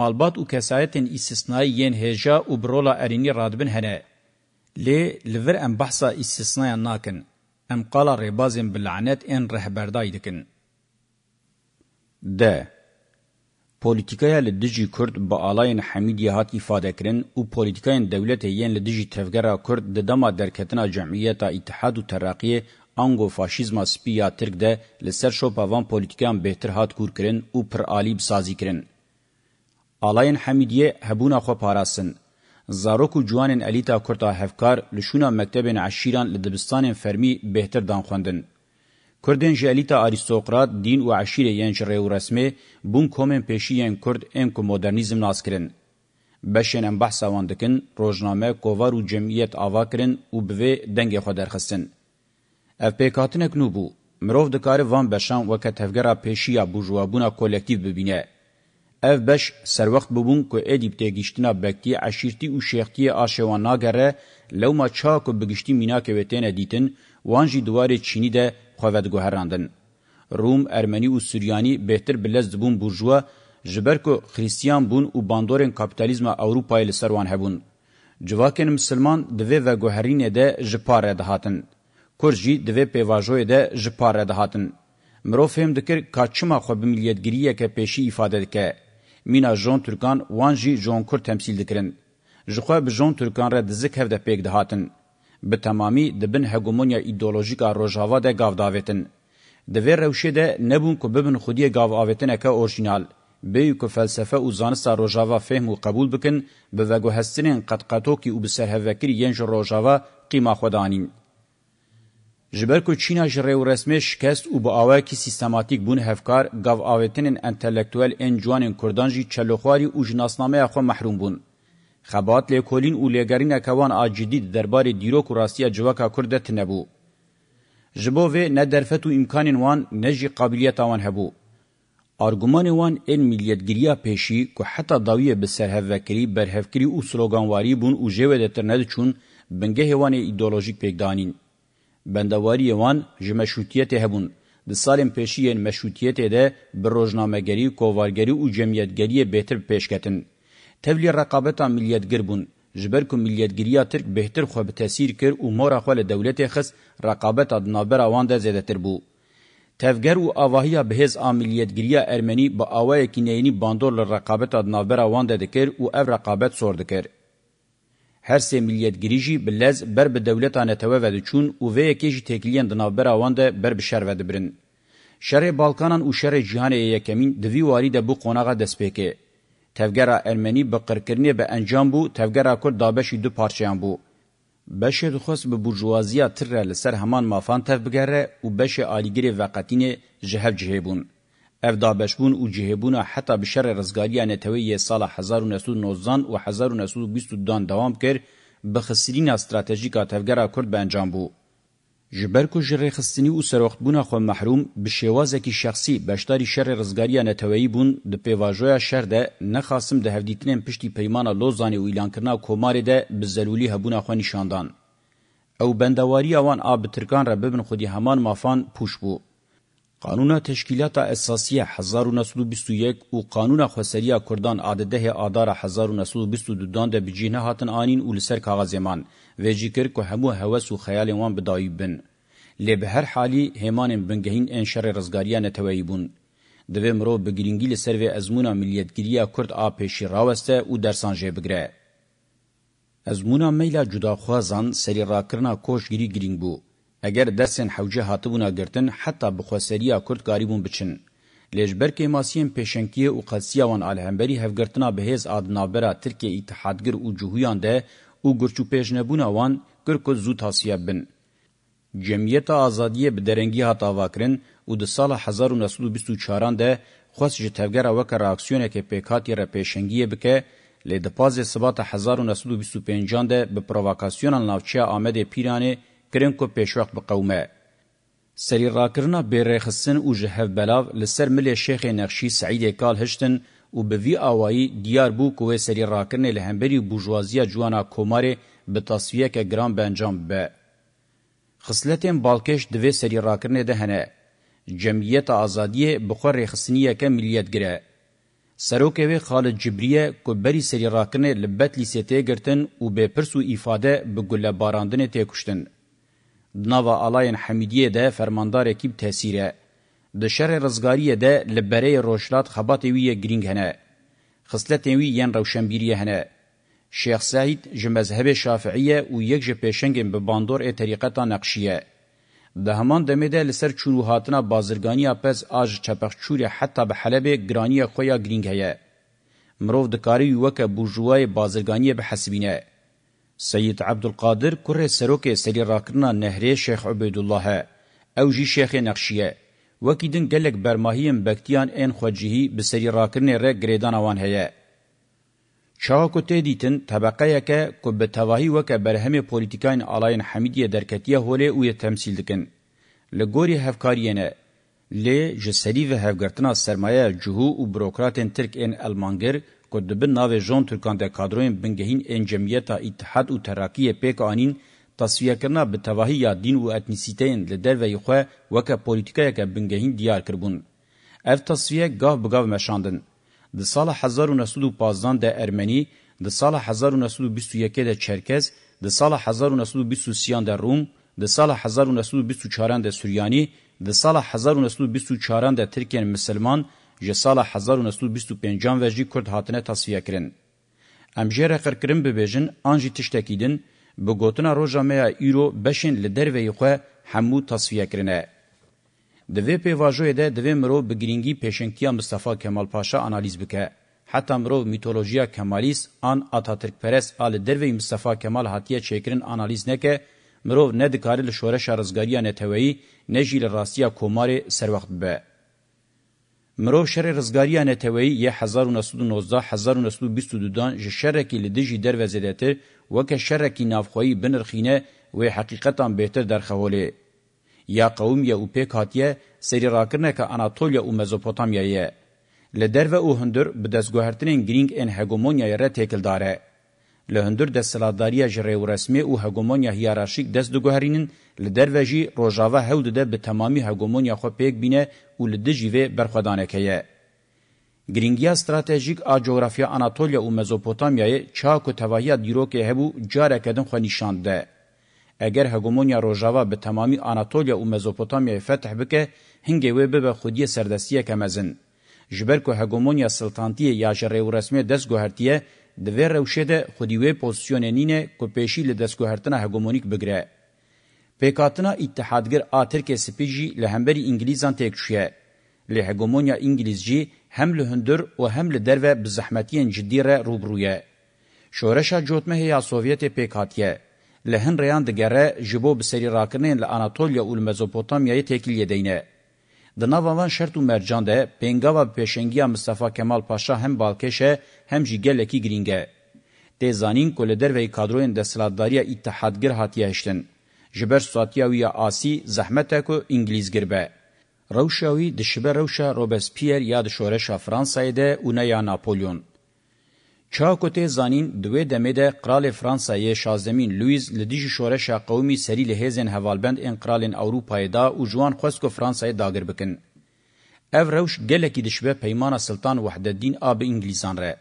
مالبات او کسایتن استثنایی یین هجا او برولا ارینی رادبن هنه لی لور ام بحثا استثنایی ناکن ام قالا ربازن بلعنت ان رهبردای دکن د پولیتیکای له دجی کورد به الاین حمیدی هات ifade کړي او پولیتیکای دولت یې له دجی تفګرا کورد د دما درکتنه جمعیت اتحاد او ترقی انګو فاشیزم سپیا ترک ده لسر شو په وان پولیتیکان بهتر هات کور کړي او پر الیب سازی کړي الاین حمیدی هبونه خو پاراسن زاروکو جوانن الیتا کورتا هفکار لشونه مکتبن عشیران لدبستان فرمی بهتر دان خوندن کردن جالیتا آریستوکرات دین و عشیره یان جره و رسمه بون کومن پیشی یان کرد ام کو مدرنیزم ناس کرن. بشن ام بحثا واندکن روزنامه کووار و جمعیت آوا کرن و بوه دنگ خود درخستن. اف پیکاتنک نو بو. مروف دکاره وان بشان وکت هفگره پیشی بوجوابونا کولکتیو ببینه. اف بش سر وقت ببون که ادیب تگیشتنا بکتی عشیرتی و شیختی آشوان ناگره لو ما چاکو بگشتی میناکه ویتین دیتن وانجی دوار چینی ده خواد گوهراندن روم ارمنی او سوریانی بهتر بلز دبون بورژوا جبرکو خریستیان بون او باندورن کاپیتالیزم اوروپای لسروان هبون جواکن مسلمان دوی و گوهرین ده جپاره دهاتن کورجی دوی پیواژوی ده جپاره دهاتن مرو فهم دکر کاچما خو به ملیتګریه کې پېشي ifade دکې مینا جون ترکان وانجی جون کور تمثيل دکرین ژخوا به جون ترکان را دزک هفده پېګ دهاتن به تمامی دبن هگمونیا ایدئولوژیکا روژاوا ده گاو داویتن. دوی روشه ده نبون که ببن خودی گاو آویتن که اورژینال. بیو که فلسفه و زانستا روژاوا فهم و قبول بکن به وگو هستنین قطقطوکی و بسرهوکری ینج روژاوا قیما خودانین. جبر کو چینا جره و رسمه شکست و با آوه که سیستماتیک بون هفکار گاو آویتنین انتلیکتوال انجوانین کردان جی چلوخواری و جناسنامه اخوه محروم بون. خبات لیکولین او لیگرین اکوان آجدید دربار دیروک و راستی جواکا کرده تنبو. جبو و نه درفت و امکان وان نه جی قابلیت آوان هبو. آرگومان وان این ملیتگیریا پیشی که حتی داویه به سرهفوکری برهفکری او سلوگانواری بون او جوه دتر ندچون بنگه وان ایدولوژیک پیگدانین. بندواری وان جی مشروطیت هبون. د سالم پیشی این مشروطیت ده بر روزنامه‌گری، کووارگری او جمعیتگری بهتر پیشکتن. تبلی رقابتا ملیتگر بون جبر کو ملیتگریه ترک بهتر خو به تاثیر کر او مور خو له دولت خص رقابت د نابر اوان ده زیاده تر بو تفګر او اواهیا بهز عملیتگریه ارمنی با اوای کینینی باندور له رقابت د نابر اوان ده دکر او اف رقابت سور دکر هر سه ملیتگریجی بلز بر به دولت ان تو ود چون او و کیج تکلین د نابر اوان ده بر به شر ود برن شر بالکانان او شر جهان یکمین د وی واری ده بو قونغه د سپیکه تفگرا ارمنی بقرکرنی به انجام بو تفگرا کل دابشی دو پارچیان بو. بشه دخوست به برجوازیا تر لسر همان مافان تف بگره و بشه آلیگری وقتین جهف جهبون. اف دابشبون و جهبون حتی بشر رزگاریا نتوی سال 1919 و 1920 دان دوام کرد بخسرین استراتژیکا تفگرا کرد به انجام بو. جبر کو جری خستنی او سروخت بونه خو محروم به شوازه کی شخصی بشتاری شر رزګاری نه توی بون د پیواژویا شر ده نه خاصم ده هفدیتنم پشتي پیمانه لوزانی او اعلان کرنا کومار ده بزلولی هبونه خو نشاندان او بندواری اوان آب ترکان را ببن خودی همان مافان پوش بو قانون تشکیلات اساسیه 1921 او قانون خوسریه کردان عادده آدار 1922 دان ده بجینه هاتن آنین او لسر کاغذ زمان و جیکر که همو هوس و خیال وان بدایی بن. لی به هر حالی همان بنگهین انشر رزگاریا نتوایی بون. دوی مرو بگرینگی لسر و ازمونا ملیتگیریا کرد آ پیشی راوسته و درسانجه بگره. ازمونا میلا جداخوازان سری راکرنا کوشگیری گرینگ بو. اگر درسن حوجه هاتبونا گرتن حتی بخواسریا کرد گاریبون بچن. لجبر کې ماسیم پېشنکیه او قدسیه وان الهمبري هفګرتنا بهز ادنابره ترکیه اتحادګر او جوهیان ده او گرچو پیش نبونا وان گرکو زود حاسیه بن. جمعیت آزادیه به درنگی هاتا واکرن او د سال 1924 ده خوست جه تفگر وک راکسیونه که پیکاتی را پیشنگیه بکه لی دپاز سبات 1925 ده به پروواکاسیون ناوچه آمد پیرانه کرن کو پیشوق به قومه. سری راکرنا بیرخصن او جهف بلاو لسر ملی شیخ نقشی سعید کال هشتن û bi vî awayî diyar bû ku wê serîrakirinê li hemberî bûrjuwaziya ciyana Komarê bi tasfiyeke giran bencam bibe. Xisletên balkêş di vê serîrakirinê de hene. Cemiyeta Azadiyê bi xwe rêxistiniyeke milliyetgir Serokê wê Xalid Cibriye ku berî serîrakirinê li Betlîsê tê girtin û bêpirs û îfade bi gulebarandinê tê kuştin. Di nava alayên Hemîdiyê de fermandarekî bi tesîr e. د شر رزګاری ده لبره روشلات خبات وی گرینگ هنه خصلت وی یان روشنبیری هنه شیخ سعید ج مذهب شافعیه او یک ج پیشنگ به باندور ا طریقتا نقشیه ده همان دمیده لسر چورو هاتنا بازرگانی پس آج چپخچور حتی به حلب گرانی خویا گرینگ هیه. مروف دکاری وک بورژوای بازرگانی به حسبینه. سید عبدالقادر کره سروک سری راکرنا نهری شیخ عبیدالله او جی شیخ نقشیه. وکی دن گلک برماهیم بکتیان این خوجهی بسری راکرن را گریدان آوان هیه. چاکو ته دیتن طبقه یکه که به تواهی وکه برهم پولیتیکاین آلاین حمیدی درکتیه هوله اوی تمثیل دکن. لگوری هفکاریه نه. لی جسری و هفگرتنا سرمایه جهو و بروکراتین ترک این المانگر که دبن ناو جون ترکان ده کادروین بنگهین این جمعیتا اتحاد و تراکیه پیک آنین تصفیهکردنا به تواهی یا دین و اتنیسیتین له دروی خو وکه پولیټیکایکه بنګهین دیار کربون اف تصفیه گاه بگاو مشاندن د سال 1915 د ارمنی د سال 1921 د چرکز د سال 1923 د روم د سال 1924 د سوریانی د سال 1924 د ترکیه مسلمان ج سال 1925 و جی کورد هاتنه تصفیه کرن امجره قرکرم ببیجن انجی تشتکیدن بگوتنا روژا میا ایرو بشین لدروی خواه همو تصفیه کرنه. دوی پیواجوی ده دوی مرو بگرینگی پیشنکیا مصطفی کمال پاشا انالیز بکه. حتی مرو میتولوژیا کمالیس آن اتاترک پرست آل دروی مصطفی کمال حتیه چیکرین انالیز نکه مرو ندکاری لشورش رزگاریا نتوهی نجیل راستیا کومار سر وقت به. مرو شر رزګاریانه توي 1919-1922 دان ژ شرکی لدیجی در وزیدته وک شرکی نافخوی بنرخینه و حقیقتا بهتر درخوله یا قوم یا او پکاتیه سری راکرنه که اناتولیا او مزوپوتامیا یه لدر و او هندر بدسګهرتنین گرینګ ان هګومونیا یره تکل داره له هندر د سلاداریه ژ رسمي او هګومونیا هیرارشیک دز دګهرینن لدروجی روجاوا هود ده به تمامی هگمونیا خو پیک بینه او لدجی و برخدانکه گرینگیا استراتژیک ا جغرافیا اناتولیا او مزوپوتامیای چاکو توهیا دیروکه هبو جاره کدن خو نشانده اگر هگمونیا روجاوا به تمامی اناتولیا او مزوپوتامیا فتح بکه هنگه و به خودی سردستی کمزن جبر کو هگمونیا سلطنتی یا جره رسمي دسګهرتیه د ور روشه ده خودی و پوزیشنینه کو پېشی له دسګهرتنه هگمونیک بګره پێکاتنا ئیتحادگر ئاترکێ سپی جی لە هەمبەری ئینگلیزان تێکشیە لە هەگۆمۆنیا ئینگلیز جی هەم لە هندر و هەم لە دەرەوە بزەحمەتیان جدیرە ڕوبڕویە شۆرەشا جۆتمە هەیە سۆڤێتێ پێکاتیە لە هەن ڕێیان دەگەڕە ji bo bisêrî rakirinên li Anatoliya û li Mezopotamyayê têkiliyê deyne. Di nava van şert û mercan de pêngava pêşengiya Mustafa Kemal Paşa hem balkêş e hem jî gelekî girîng e. Tê zanîn ku li derveyê kadroyên desthilatdariya îtihadgir hatiye hiştin. جبر ساتیا ویا آسی زحمت کو انگلیز گربه روشاوی د شبه روشا روبسپیر یا د شورش فرانسای ده اونه یا ناپولیون چاکوته زانین دوی دمه ده قرال فرانسای شازمین لویز لدیج شورش قومی سری لهزن هوالبند انقرالن اوروپای دا او جوان خوسکو فرانسای داگر بکن. او روش گلکی دشبه پیمان سلطان وحدالدین آب انگلیسان ره.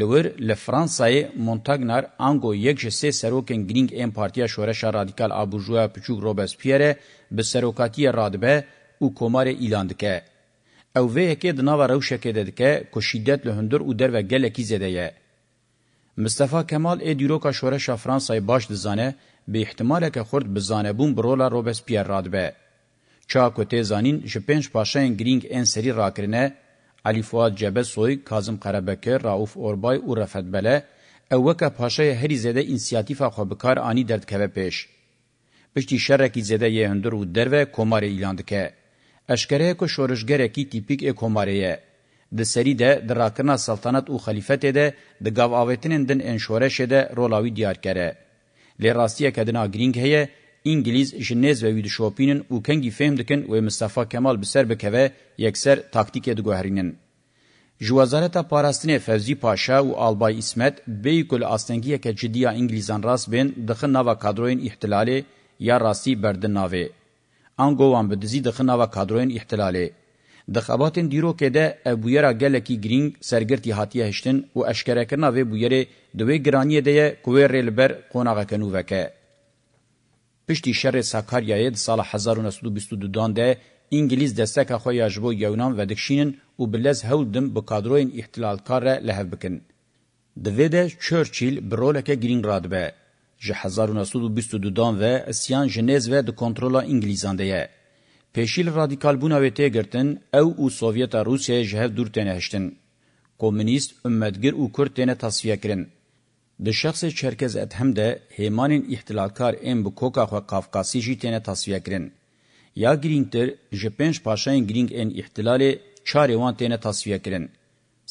لور له فرانسای مونتاګنار انګو یک جسه سروکن گرینگ ام پارتیا شورش رادیکال ابوژوا پچوک روبس پیره به سروکاتی رادبه او کومار ایلاندکه او وی کې د نوو روشکه ددکه کو شدت له هندر او در و گله کی زده یه مصطفی کمال ا دیروکا شورش فرانسای باش دزانه به احتمال که خرد بزانه بون برولا روبس پیر رادبه چا کو تیزانین شپنج پاشا گرینگ ان سری راکرنه علی فؤاد جبه سوی کاظم قربکه رؤوف اوربای او رفعت بله اوکه پاشای هری زده انسیاتیفا خو بکار انی درد کوه پیش پشتی شرکی زده یه هندر و دروه کمار ایلاند که اشکره که شورشگرکی تیپیک ای کماریه د سری ده دراکنا سلطنت او خلیفت ده د گاو آویتنین دن انشورش ده رولاوی دیار کره لی راستیه که دنا گرینگ هیه انگلیز جنیز و وید شوپینن او کنگی فهم دکن و مصطفی کمال بسر بکوه یکسر تاکتیک دگوهرینن. جو وزارت پاراستن فوزی پاشا و آلبای اسمت بیکل آستنگیه که جدیا انگلیزان راست بین دخن ناوا کادروین احتلاله یا راستی بردن ناوه. انگوان به دزی دخن ناوا کادروین احتلاله. د خباتن دیرو کې د ابویرا ګلکی ګرینګ سرګرتی هاتیه هشتن او اشکرا کنا و بویره دوی ګرانی دی کویر لبر قونغه کنو وکه Piştî şerê Sakaryayê di sala 1922-dan de İngiliz desteka xwe ya ji bo Yewnan vedikşînin û bilez hewl din bi kadroyên ihtilalkar re lehev bikin. Di vê de Churchill bi roleke girîng radibe. Ji 1922-dan ve isyan ji Nezve di kontrola İngilîzan de ye. Pêşîl radikalbûna wê tê girtin, ew û Sovyeta Rûsyayê ji hev dûr têne hiştin. Komünîst, ûmmedgir û Kurd têne tasfiye kirin. د شخص چرکز ادهم ده هیمانین احتلالکار ام بو کوکا خو قفقاسی جی تنه تصفیه کرن یا گرینگتر جپنج پاشاین گرینگ ان احتلال چاره وان تنه تصفیه کرن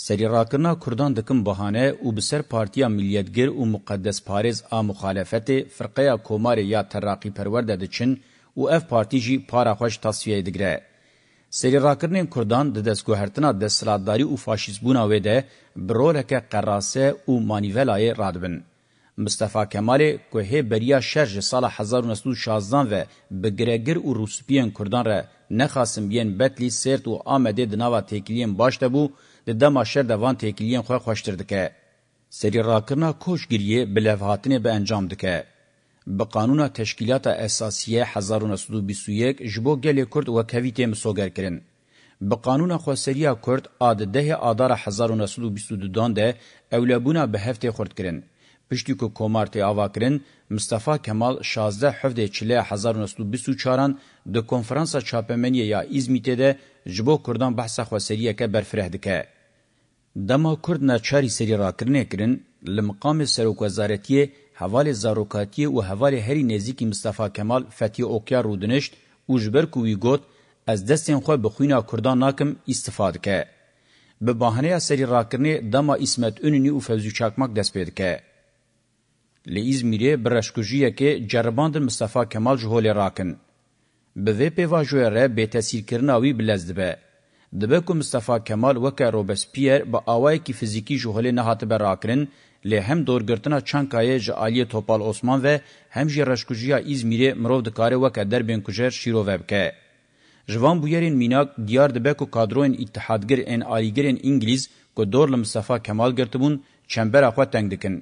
سری راکرنا کردان دکم بهانه او بسر پارتیا ملیتګر او مقدس پاریز ا مخالفت فرقه کومار یا ترقی پرورده د چین او اف پارتی جی پارا خوش تصفیه دګره سری راکرنین کردان د دستګوهرتنا د سلادتاری او فاشیزمونه و ده برولکه قراسه او مانیولای رادبن مصطفی کمال کوه بریا شرج سال 1916 و بگرگر او روسپین کردان را نخاسم بین بتلی سرت او آمده د نوا تکلیم باشته بو د دما شر د وان تکلیم خو خوشتر دکه سری راکرنا کوشګریه بلوهاتنه به انجام دکه به قانون تشکیلات اساسیه 1921 جبو گل کرد و کویت مسوگر کرن. به قانون خواسریا کرد آد ده آدار 1922 دان ده اولابونا به هفته خورد کرن. پشتی که کمارتی آوا کرن، مصطفی کمال 16 هفته چله 1924 ده کنفرانس چاپمنیه یا ایزمیته ده جبو کردان بحث خواسریا که برفره دکه. دما کرد نه چاری سری را کرنه کرن لمقام سروک وزارتیه hevalê zarokatiyê û hevalê herî nêzîkî Mustafa Kemal Fetî Okya rûdinişt û ji ber ku wî got ez destên xwe bi xwîna Kurdan nakim îstifa dike. Bi bahaneya serî rakirinê dema İsmet Ününî û Fevzî Çakmak dest pê dike. Li İzmîrê bi reşkujiyekê ceribandin Mustafa Kemal ji holê rakin. Bi vê pêvajoya re bêtesîrkirina wî bilez dibe. Dibe ku Mustafa Kemal weke Robespierre bi awayekî fizîkî ji holê nehatibe rakirin له هم دورګرتنه چانکایې ج عالیه توپال عثمان و هم ج رشکوجیا ازمیره مرو د کاري وک در بین کوجر شیرو وبکه جوان بویرین میناک دیار د بکو کادروین اتحادګر ان عالیګرین انګلیز کو دور ل مصطفی کمال ګرتبون چمبر اخو تنگ دکن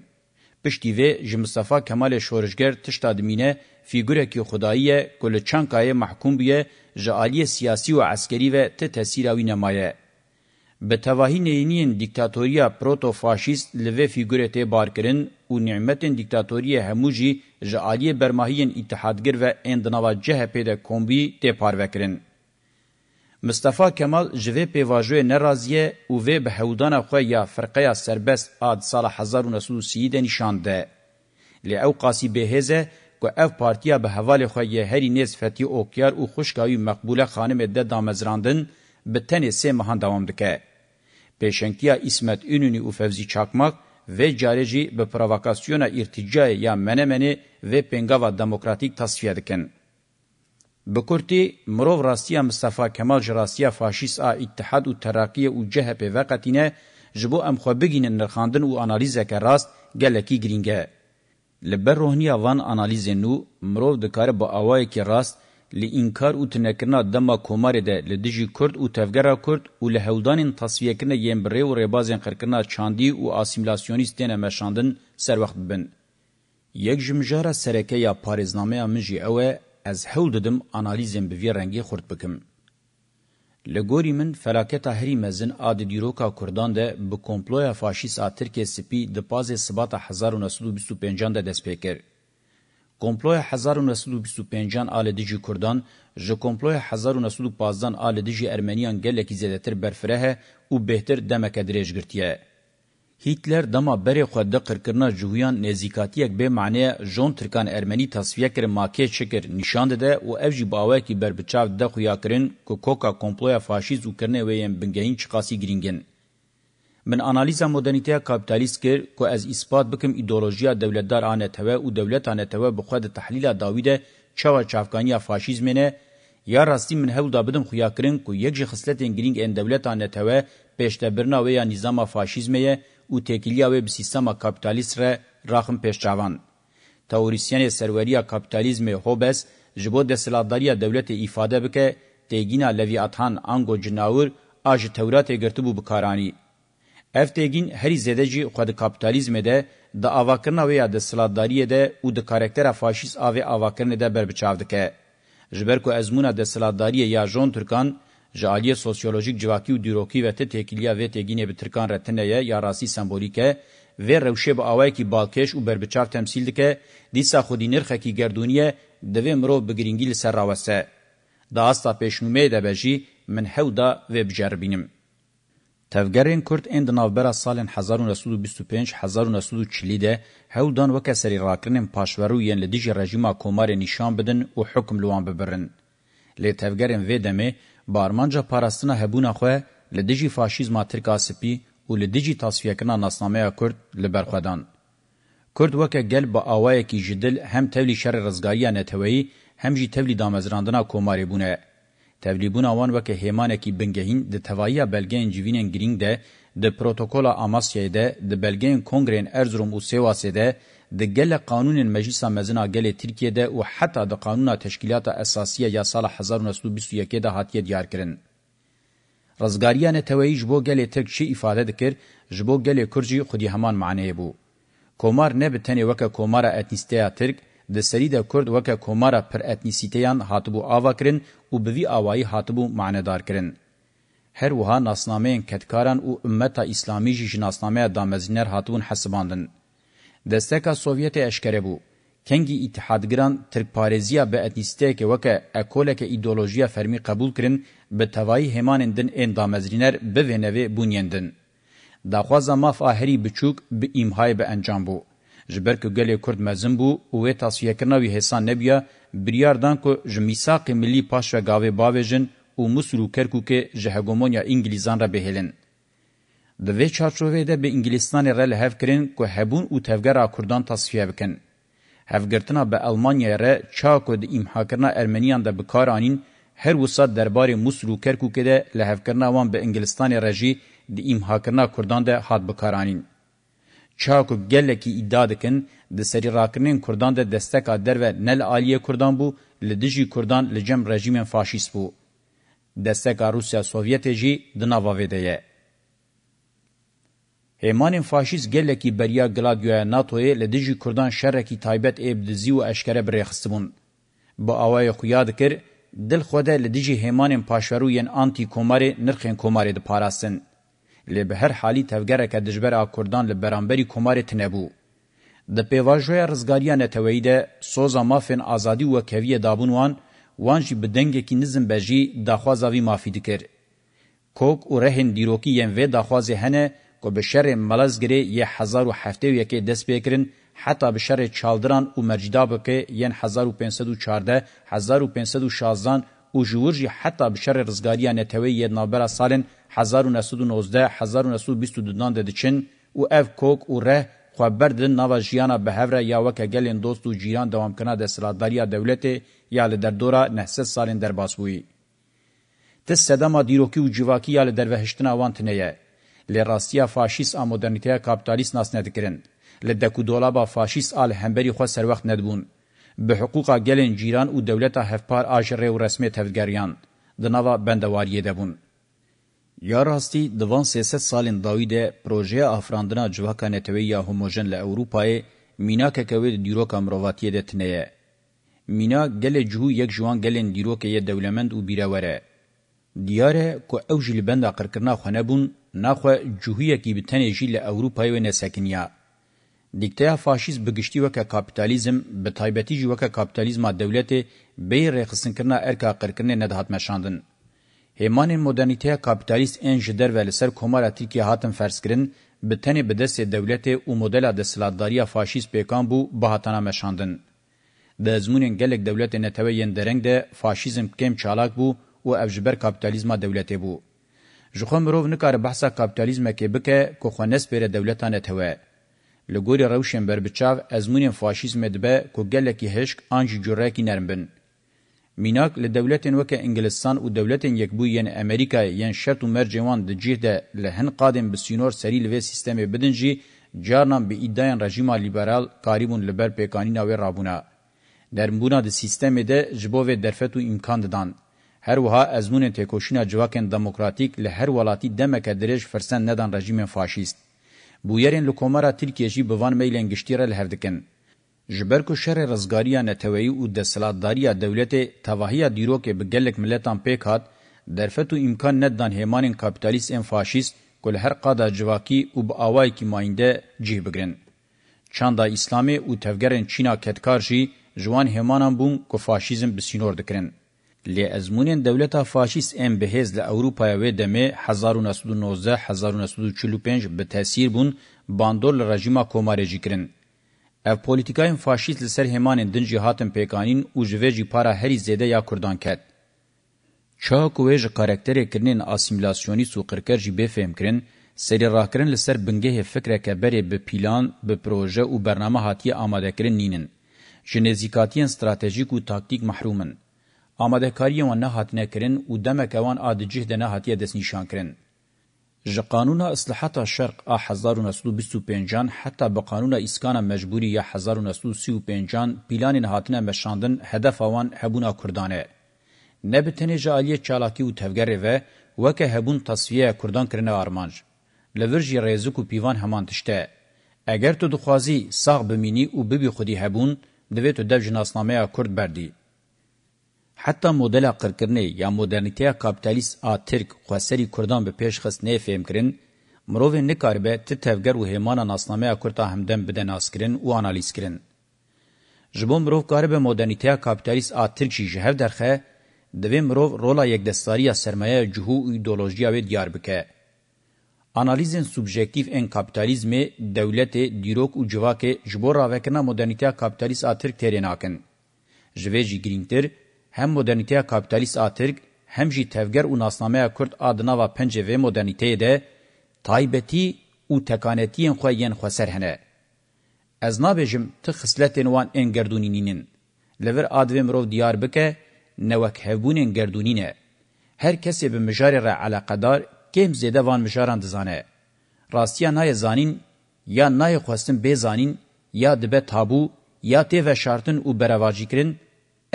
پشتی و ج مصطفی کمال شورشګر تشتا دمینه فیګوره کی خدایي کول چانکایې محکوم بیه ج عالیه سیاسی او عسکری و ته تاثیر او نمایه به تواهی نینین دیکتاتوریا پروتو فاشیست لوه فیگوره تی بارکرین و نعمتین دیکتاتوریا هموجی جعالی برماهین اتحادگر و اندناوا جه پیده کمبی تی پاروکرین. مصطفی کمال جوه پیواجوه نرازیه و وی به هودان خواه یا فرقه سربست آد سال 1930 ده نشانده. لی او قاسی بهزه که اف پارتیا به حوال خواه یه هری نیز فتی اوکیار و خوشکاوی مقبوله خانم ده دامزراندن به تن سه مهان دوام دکه. پیشنکیا اسمت ününü و Fevzi Çakmak ve careci be provokasyona irticaya ya menemeni ve pengava demokratik tasfiye dikin. Bi kurtî mirov rastiya Mustafa Kemal ji rastiya faşîst a İttihad û Terakkiye û CHP veqetîne ji bo em xwe bigînin nirxandin û analîzeke rast gelekî girîng e. Li ber rohniya van analîzên nû mirov dikare bi awayekî rast li inkar û tinekirina dema komarê de li dijî Kurd û tevgera Kurd û li hewdanên tasfiyekirina yên birê û rêbazên xirkirina çandî û asîmîlasyonîstên emeşandin serwext bibin. Yek ji mijara serekeya parêznameya min jî ew e ez hewl didim analîzên bi vê rengê xurt bikim. Li gorî min felaketa herî mezin a di dîroka Kurdan de bi komploya faşîst a Tirkiye spî di pazê sibata 1925 de destpêkir. komploya 1925-an aledici Kurdan, ji komploya 1915-an aledici Ermeniyan gelekî zêdetir berfire he û bêhtir demeke dirêj girtiye. Hitler dema berê xwe de qirkirina cihûyan nêzîkatiyek bê meğneye jon Tirkan Ermenî tasfiye kirin makê çikir nîşan dide û ev jî bi awayekî berbiçav de xuya kirin ku koka komploya faşîst û kirinê wê yên bingehîn çiqasî girîngin. من analiza moderniteya kapitalîst kir ku ez îspat bikim îdeolojiya dewletdar aneteve û dewletaneteve bi xwe di tehlîla dawî de çawa çavkaniya faşîzmê ne ya rastî min hewl da bidim xuyakirin ku yek ji xisletên girîng ên dewletaneteve pêştebirna wê ya nîzama faşîzmê ye û têkiliya wê bi sîstema kapitalîst re raxin pêşçavan teorîsyenê serweriya kapitalizmê hobes ji bo desthilatdariya dewletê îfade bike têgîna levîathan ango cinawir a ji tewratê girtibû bikaranî افتګین هری زده جی خود کپټالیزم ده د اواکرنا ویا د سلاداریه ده او د کاراکټر فاشیست اوی اواکرنه ده بر بچاو دکه جبر کو ازمونه د سلاداریه یا جون ترکان جالیه سوسیولوژیک جواکی و دیروکی و ته تکیلیا و تگینه به ترکان رتنه یا راسی سمبولیکه و روشه به اوای کی بالکش او بر بچاو تمثیل دکه دیسا خودی نرخه کی گردونیه دوی مرو بگرینگیل سر راوسه دا استا پیشنومه ده بجی من هودا و بجربینم تفگرین کرد این د ناوبرا سالن 1925 1940 ده هودان وکه سری راکرنن پاشورو یان لدیج رژیما کومار نشان بدن او حکم لوان ببرن لی تفگرین و دمه بارمانجا پاراستنا هبونا خو لدیج فاشیزما ترکاسپی او لدیج تصفیهکنا ناسنامه کرد لبرخدان کرد وکه گل با اوای کی جدل هم تولی شر رزگاری نتوی هم جی تولی دامزراندنا کوماری بونه Tevlîbûna wan weke hêmanekî bingehîn di tevaiya belgeyên civînên girîng de di protokola Amasyayê de di belgeyên Kongreyên Erzurum û Sêwasê de di gele kanûnên Meclisa Mezina Gelê Tirkiye de û heta di kanûna Teşkîlata Esasiye ya sala 1921 de hatiye diyarkirin. Razgariyan teveyî ji bo gelê Tirk şî îfade dikir, ji bo gelê Kurd jî xudî heman maneyê bû. Komar ne bi tenê weke komara etnîsteya Tirk, د سری د کورد وک کومارا پر اتنیسیتیان هاتبو آوا کرن او بوی آوایی هاتبو معنیدار کرن هر وها ناسنامه کتکاران او امتا اسلامی جی ناسنامه دامزینر هاتبون حسباندن دستکا سوویت اشکره بو کنگی اتحادگران ترک پارزیا به اتنیسیته که وک اکوله که ایدولوژیا فرمی قبول کرن به توایی همانندن این دامزینر بوینوی بونیندن داخواز ماف آهری بچوک به ایمهای به انجام بو. جبر که گلی کرد مزن بو او وی تاسیه کرنا وی حسان نبیا بریار دان که جمیساق ملی پاش و گاوه باویجن او مصر و کرکوک جهگومونیا انگلیزان را بهلن. د وی چارچوبه ده به انګلستان را له هفکرین کو هبون او تفګر کوردان تصفیه وکن هفګرتنا به المانیا را چا کو د امها کرنا ارمنیان د بکارانین هر وسات دربار مصر او کرکوک ده له هفکرنا وان به انګلستان راجی د امها کرنا کوردان ده حد بکارانین چاکو گلکی ادعا دکن د سری راکرنین کردان د دستک در و نل عالیه کردان بو لدجی کردان لجم رژیم فاشیست بو دستک روسیا سوویت جی د نواویدیه همان فاشیست گلکی بریا گلادیو ناتوی لدجی کردان شرکی تایبت ابدزی و اشکره برخصبون با اوای خویاد کر دل خوده لدجی همان پاشورو ین آنتی کوماری نرخین کوماری د پاراستن لی به هر حالی تفگره که دجبر کردان لبرانبری کمار تنبو. د پیواژوی رزګاریا نتوی ده سوزا مافن ازادي و کوي دابونوان وانجی بدنګ کی نظم بجی د خوازاوی مافی دکر کوک او رهن دیروکی یم و د خواز هنه کو به شر ملزګری ی 1071 دس پیکرین حتی به شر چالدران او مرجداب کې ین 1514 1516 او جورجی حتی بشر رزگاری نتوی یه نابرا سالن 1919-1922 نان ده چن او اف کوک او ره خو بردن نوا جیانا به هوره یا وکه گلین دوست و جیران دوام کنه د سلاداریا دولت یا ل در دورا 900 سالن در باسوی د صدما دیروکی او جواکی یا ل در وهشتنا وانتنه ل راستیا فاشیست ا مدرنیته کاپیتالیست ناس ندکرین ل دکو دولابا فاشیست ال همبری خو سر وخت ندبون به حقوقا گلن جیران او دولتا هفپار آجره و رسمی تفدگریان دنوا بندواریه دبون. یا راستی دوان 300 سالین داوی ده پروژه افراندنا جوهکا نتوی یا هموژن لأوروپای مینا که کوی دیروکا مرواتیه ده تنیه. مینا گل جهو یک جوان گلن دیروکا یه دولمند و بیروره. دیاره که اوجی لبنده قرکرنا خونه بون نخواه جهویه که بتنه جی لأوروپای و نسکنیه. دیکتیا فاشیست بگشتي وکه کاپیتالیزم به تایبتی جی وکه کاپیتالیزما دولت به رخصن کرنا ارکا قرکنه ندهات مشاندن همان مدرنیته کاپیتالیست ان جدر ول سر کومار ترکیه هاتن فرض کرن به تنه به دست دولت او مدل د سلادتاری فاشیست پیکان بو بهاتنا مشاندن د زمونن گلک دولت نتوین درنګ د فاشیزم کم چالاک بو او افجبر کاپیتالیزما دولت بو ژخه مرو نه کار بحثه کاپیتالیزم کې بکه کو خنس پر دولتانه توه لګوري روشن بربچاو ازمون فاشیزم دبه کو ګلکی هشک انج جوراکی نرمبن میناک له دولتن وک انګلستان او دولتن یکبو یان امریکا یان شرط مرجوان د جهده له هن قادم بسینور سری لوی سیستم بدنجی جارنان به ایدایان رژیم لیبرال قاریبون لبر پیکانی ناوی رابونا درمبونا د سیستم ده جبو و درفت و امکان ددان هر وها ازمون تکوشینا جواکن دموکراتیک له هر ولاتی دمک درج فرسن ندان رژیم فاشیست بویرین لکومارا ترکیه جی بوان میلین گشتیره لهردکن. جبر کو شر رزګاریا نتوی او د سلاداریا دولت توهیا دیرو کې بګلک ملتان پېکات درفتو امکان نه دان همان کپټالیست ان فاشیست کول هر قاده جواکی او با اوای کی ماینده جی بګرن چاندا اسلامي او تفګرن چینا کټکار جی جوان همانان بوم کو فاشیزم بسینور دکرن لی ازمونین دولتا فاشیست ام بهز لی اوروپای و دمه 1919-1945 به تاثیر بون باندور لی رژیما کومارجی کرن. اف پولیتیکاین فاشیست لسر همان دن جهاتن پیکانین او جویجی پارا هری زیده یا کردان کد. چاک ویج کارکتر کرنین آسیمیلاسیونی سو قرکر جی بفهم کرن، سری راکرن لسر بنگه فکره که بره به پیلان، به پروژه و برنامه هاتی آماده کرن نینن. جنزیکاتین استراتیجیک و تاکتیک محرومن. آمادکاری وان نه هات نکرین او دمک وان ادجه ده نه هاتیه دس نشان کرن ژ قانون اصلاحات شرق ا 1925 حتی به قانون اسکان مجبوری یا 1935 پلان نه هاتنه مشاندن هدف وان هبونا کردانه نه بتنه جالیه چالاکی او تفګره و وکه هبون تصفیه کردان کرنه ارمانج لورجی ریزکو پیوان همان تشته اگر تو دخوازی ساغ بمینی او ببی خودی هبون دوی تو دو جناسنامه کرد بردی حتی مدل قرکرنی یا مدرنیته کاپیتالیست آ ترک خواسری کردان به پیش خست نه فهم کرن مرو نکاربه ته تفګر و هیمانه ناسنامه کورتا همدم بدن اسکرین او انالیز کرن ژبون مرو کاربه مدرنیته کاپیتالیست آ ترک جی جهو درخه دوی مرو رولا یک دستاری سرمایه جهو ایدئولوژیا و دیار بکه Analizin subjektiv en kapitalizmi devlete dirok u civake ji bo ravekirina modernîteya kapitalîst a Tirk têrê nakin. Ji vê jî girîngtir, هم مدرنیته کاپیتالیست آترگ هم جی تفگر و ناسنامه کرد آدنا و پنج و مدرنیته ده تایبتی و تکانتیین خو یین خو سرهنه از نابجم ته خصلتین وان ان گردونینین لور آدویم رو دیار بکه نوک هبونین گردونینه هر کسی به مجار را علاقه دار کم زیده وان مجاران دزانه راستیا نای زانین یا نای خواستن بزانین یا دبه تابو یا تیو شارتن و برواجی کرن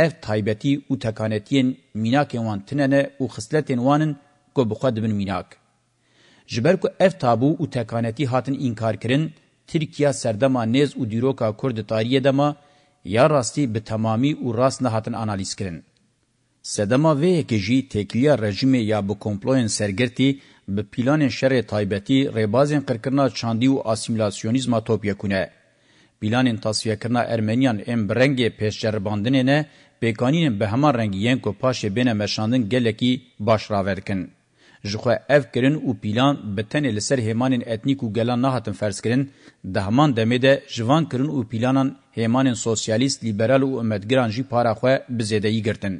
اف تایبتی او تکانتین میناکن وان تننه او خصلتین وانن کو بخواد بن میناک. جبر کو اف تابو او تکانتی هاتن انکار کرن، ترکیه سردما نیز او دیروکا کرد تاریه دما یا راستی به تمامی او راست نه هاتن انالیز کرن. سدما وی که جی تکلیه رژیم یا به کمپلوین سرگرتی به پیلان شر تایبتی ریبازین قرکرنا چاندی و آسیمیلاسیونیزما توپیه کنه. پیلان تصفیه کرنا ارمنیان ام برنگ پیش جرباندنه پېکانین به همان رنگیان کو پاشې بنه مشاندن ګلکی باش راورکن ژخه اف کرن او پیلان به تن لسر هیمانن اتنیکو ګلان نه هاتن فرض کرن د همان دمه ده ژوان کرن او پیلانان هیمانن سوسیالیست لیبرال او امدګران جی پاره خو بزیدهی ګرتن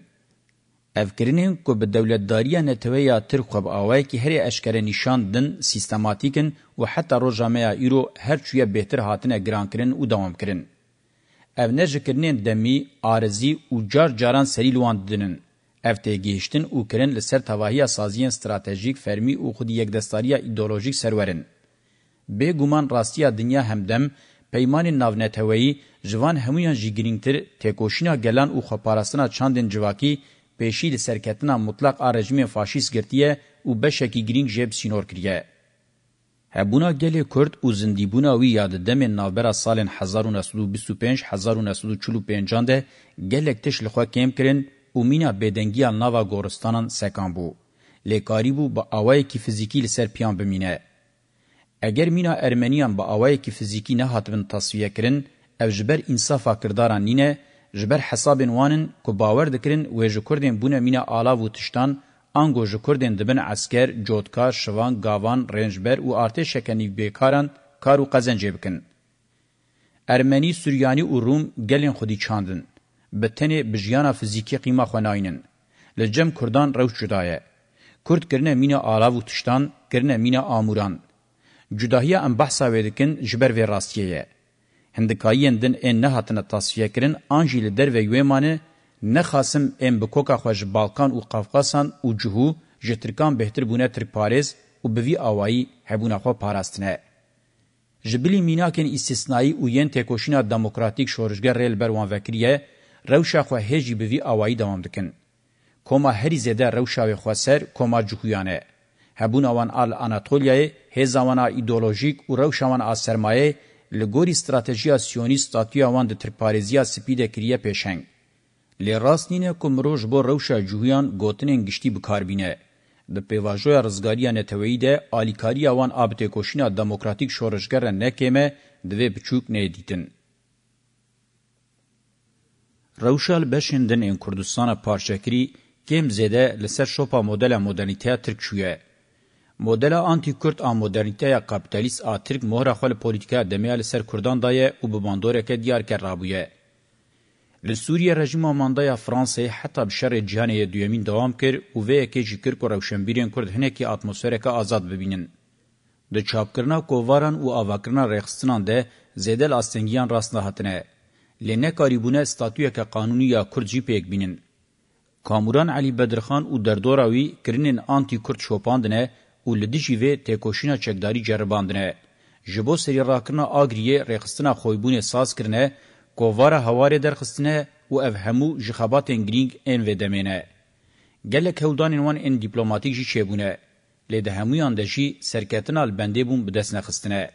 اف کرنین کو به دولتداریه نتویا تر خو به اوای کی هر اشکره نشان دن سیستماتیکن او حتی روجامه ایرو هر چویه بهتر هاتنه ګران کرن او دوام کرن ev nejikirinin demî, arezî û car caran serî li wan didinin. Ev tê gihiştin û kirin li ser tevahiya saziyên stratejîk, fermî û xwedî yekdestariya îdeolojîk serwerin. Bêguman rastiya dinya hemdem, peymanên navneteweyî, ji van hemûyan jî girîngtir têkoşîna gelan û xweparastina çandên civakî, pêşî li serketina mutlaq a rejimên faşîst girtiye û beşekî girîng jêb sînor kiriye. هبونا گلی کرد او زندیبونا وی یاد دمین نابرا سال 1925-1945 ده گلک تش لخوا کم کرن او مینا بدنگیا ناوا گورستانان سکان بو. لیکاری بو با آوائی که فیزیکی لسر پیان بمینه. اگر مینا ارمنیان با آوائی که فیزیکی نه هاتبن تصویه کرن، او جبر انصافا کرداران نینه، جبر حسابن وانن که باور دکرن ویجو کردن بونه مینا آلاو و تشتان، انګو ژ کوردین دبن عسكر جوتکار شوان گاوان رنجبر او ارتشک نیو بیکاران کارو قزنجه بکن ارمنی سوریانی او روم گلین خودی چاندن به تنه بجیانا فیزیکی قیما خناینن لجم کردان روش جدایه کرد کرنه مینا آلاو تشتان کرنه مینا آموران جداهیه ام بحثا ویدکن جبر وی راستیه هندکایین دن این نهاتنه تصفیه کرن آنجی لدر و یویمانه نخاسم ام بکوکا خوژ بالکان او قفقاسان او جهو جترکان بهتر بونه تر پاریز او بوی اوایی هبونه خو پاراستنه جبلی میناکن استثنایی او ین تکوشینا دموکراتیک شورشګر رل بروان وکریه روشا خو هجی بوی اوایی دوام دکن کوما هری زده روشا خو سر کوما جهویانه هبون اوان آل آناتولیای هزاوانا ایدولوژیک او روشاوان آسرمایه لګوري استراتیژیا سیونیست اتیا وان د ترپاریزیا سپیده کریه پېښنګ لراستینه کوم روش بو روشا جویان گوتنین گشتي بکاربینه د پیواژویا رزګاریا نتوی ده الیکاری اوان ابته کوشینا دموکراتیک شورشګر نه کېمه د وی بچوک نه دیتن روشال بشندن ان کردستان پارچکری کم زده لسر شوپا مدل مدرنیته ترک شویه مدل آنتی کورد آن مدرنیته کپیتالیست آ ترک مهر خپل پولیټیکا د میال سر کردان دای او بباندور کې دیار کې رابویه لسوریه رژیم آماندهیا فرانسې حتی بشر جهانی دویمین دوام کړ او وې کې ذکر کور او شنبیرین کورد هنه کې اتموسفریکا آزاد ببینن د چاپکرنا کوواران او اواکرنا رخصتنان ده زیدل استنګیان راست هاتنه لنه کاریبونه استاتوی که قانونی یا کورجی پېک بینن کاموران علی بدرخان او دردوراوی کرینن آنتی کورد شوپاندنه او لدیجی و تکوشینا چکداری جرباندنه جبو سری راکرنا آگریه رخصتنا خویبونه ساز کرنه کووارا هواري درخستنه او افهمو جخاباتن گرینگ ان و دمنه گلک هولدانین وان ان دیپلوماتیک جی چبونه لده همویان دجی سرکتنال بنده بون بدسنه خستنه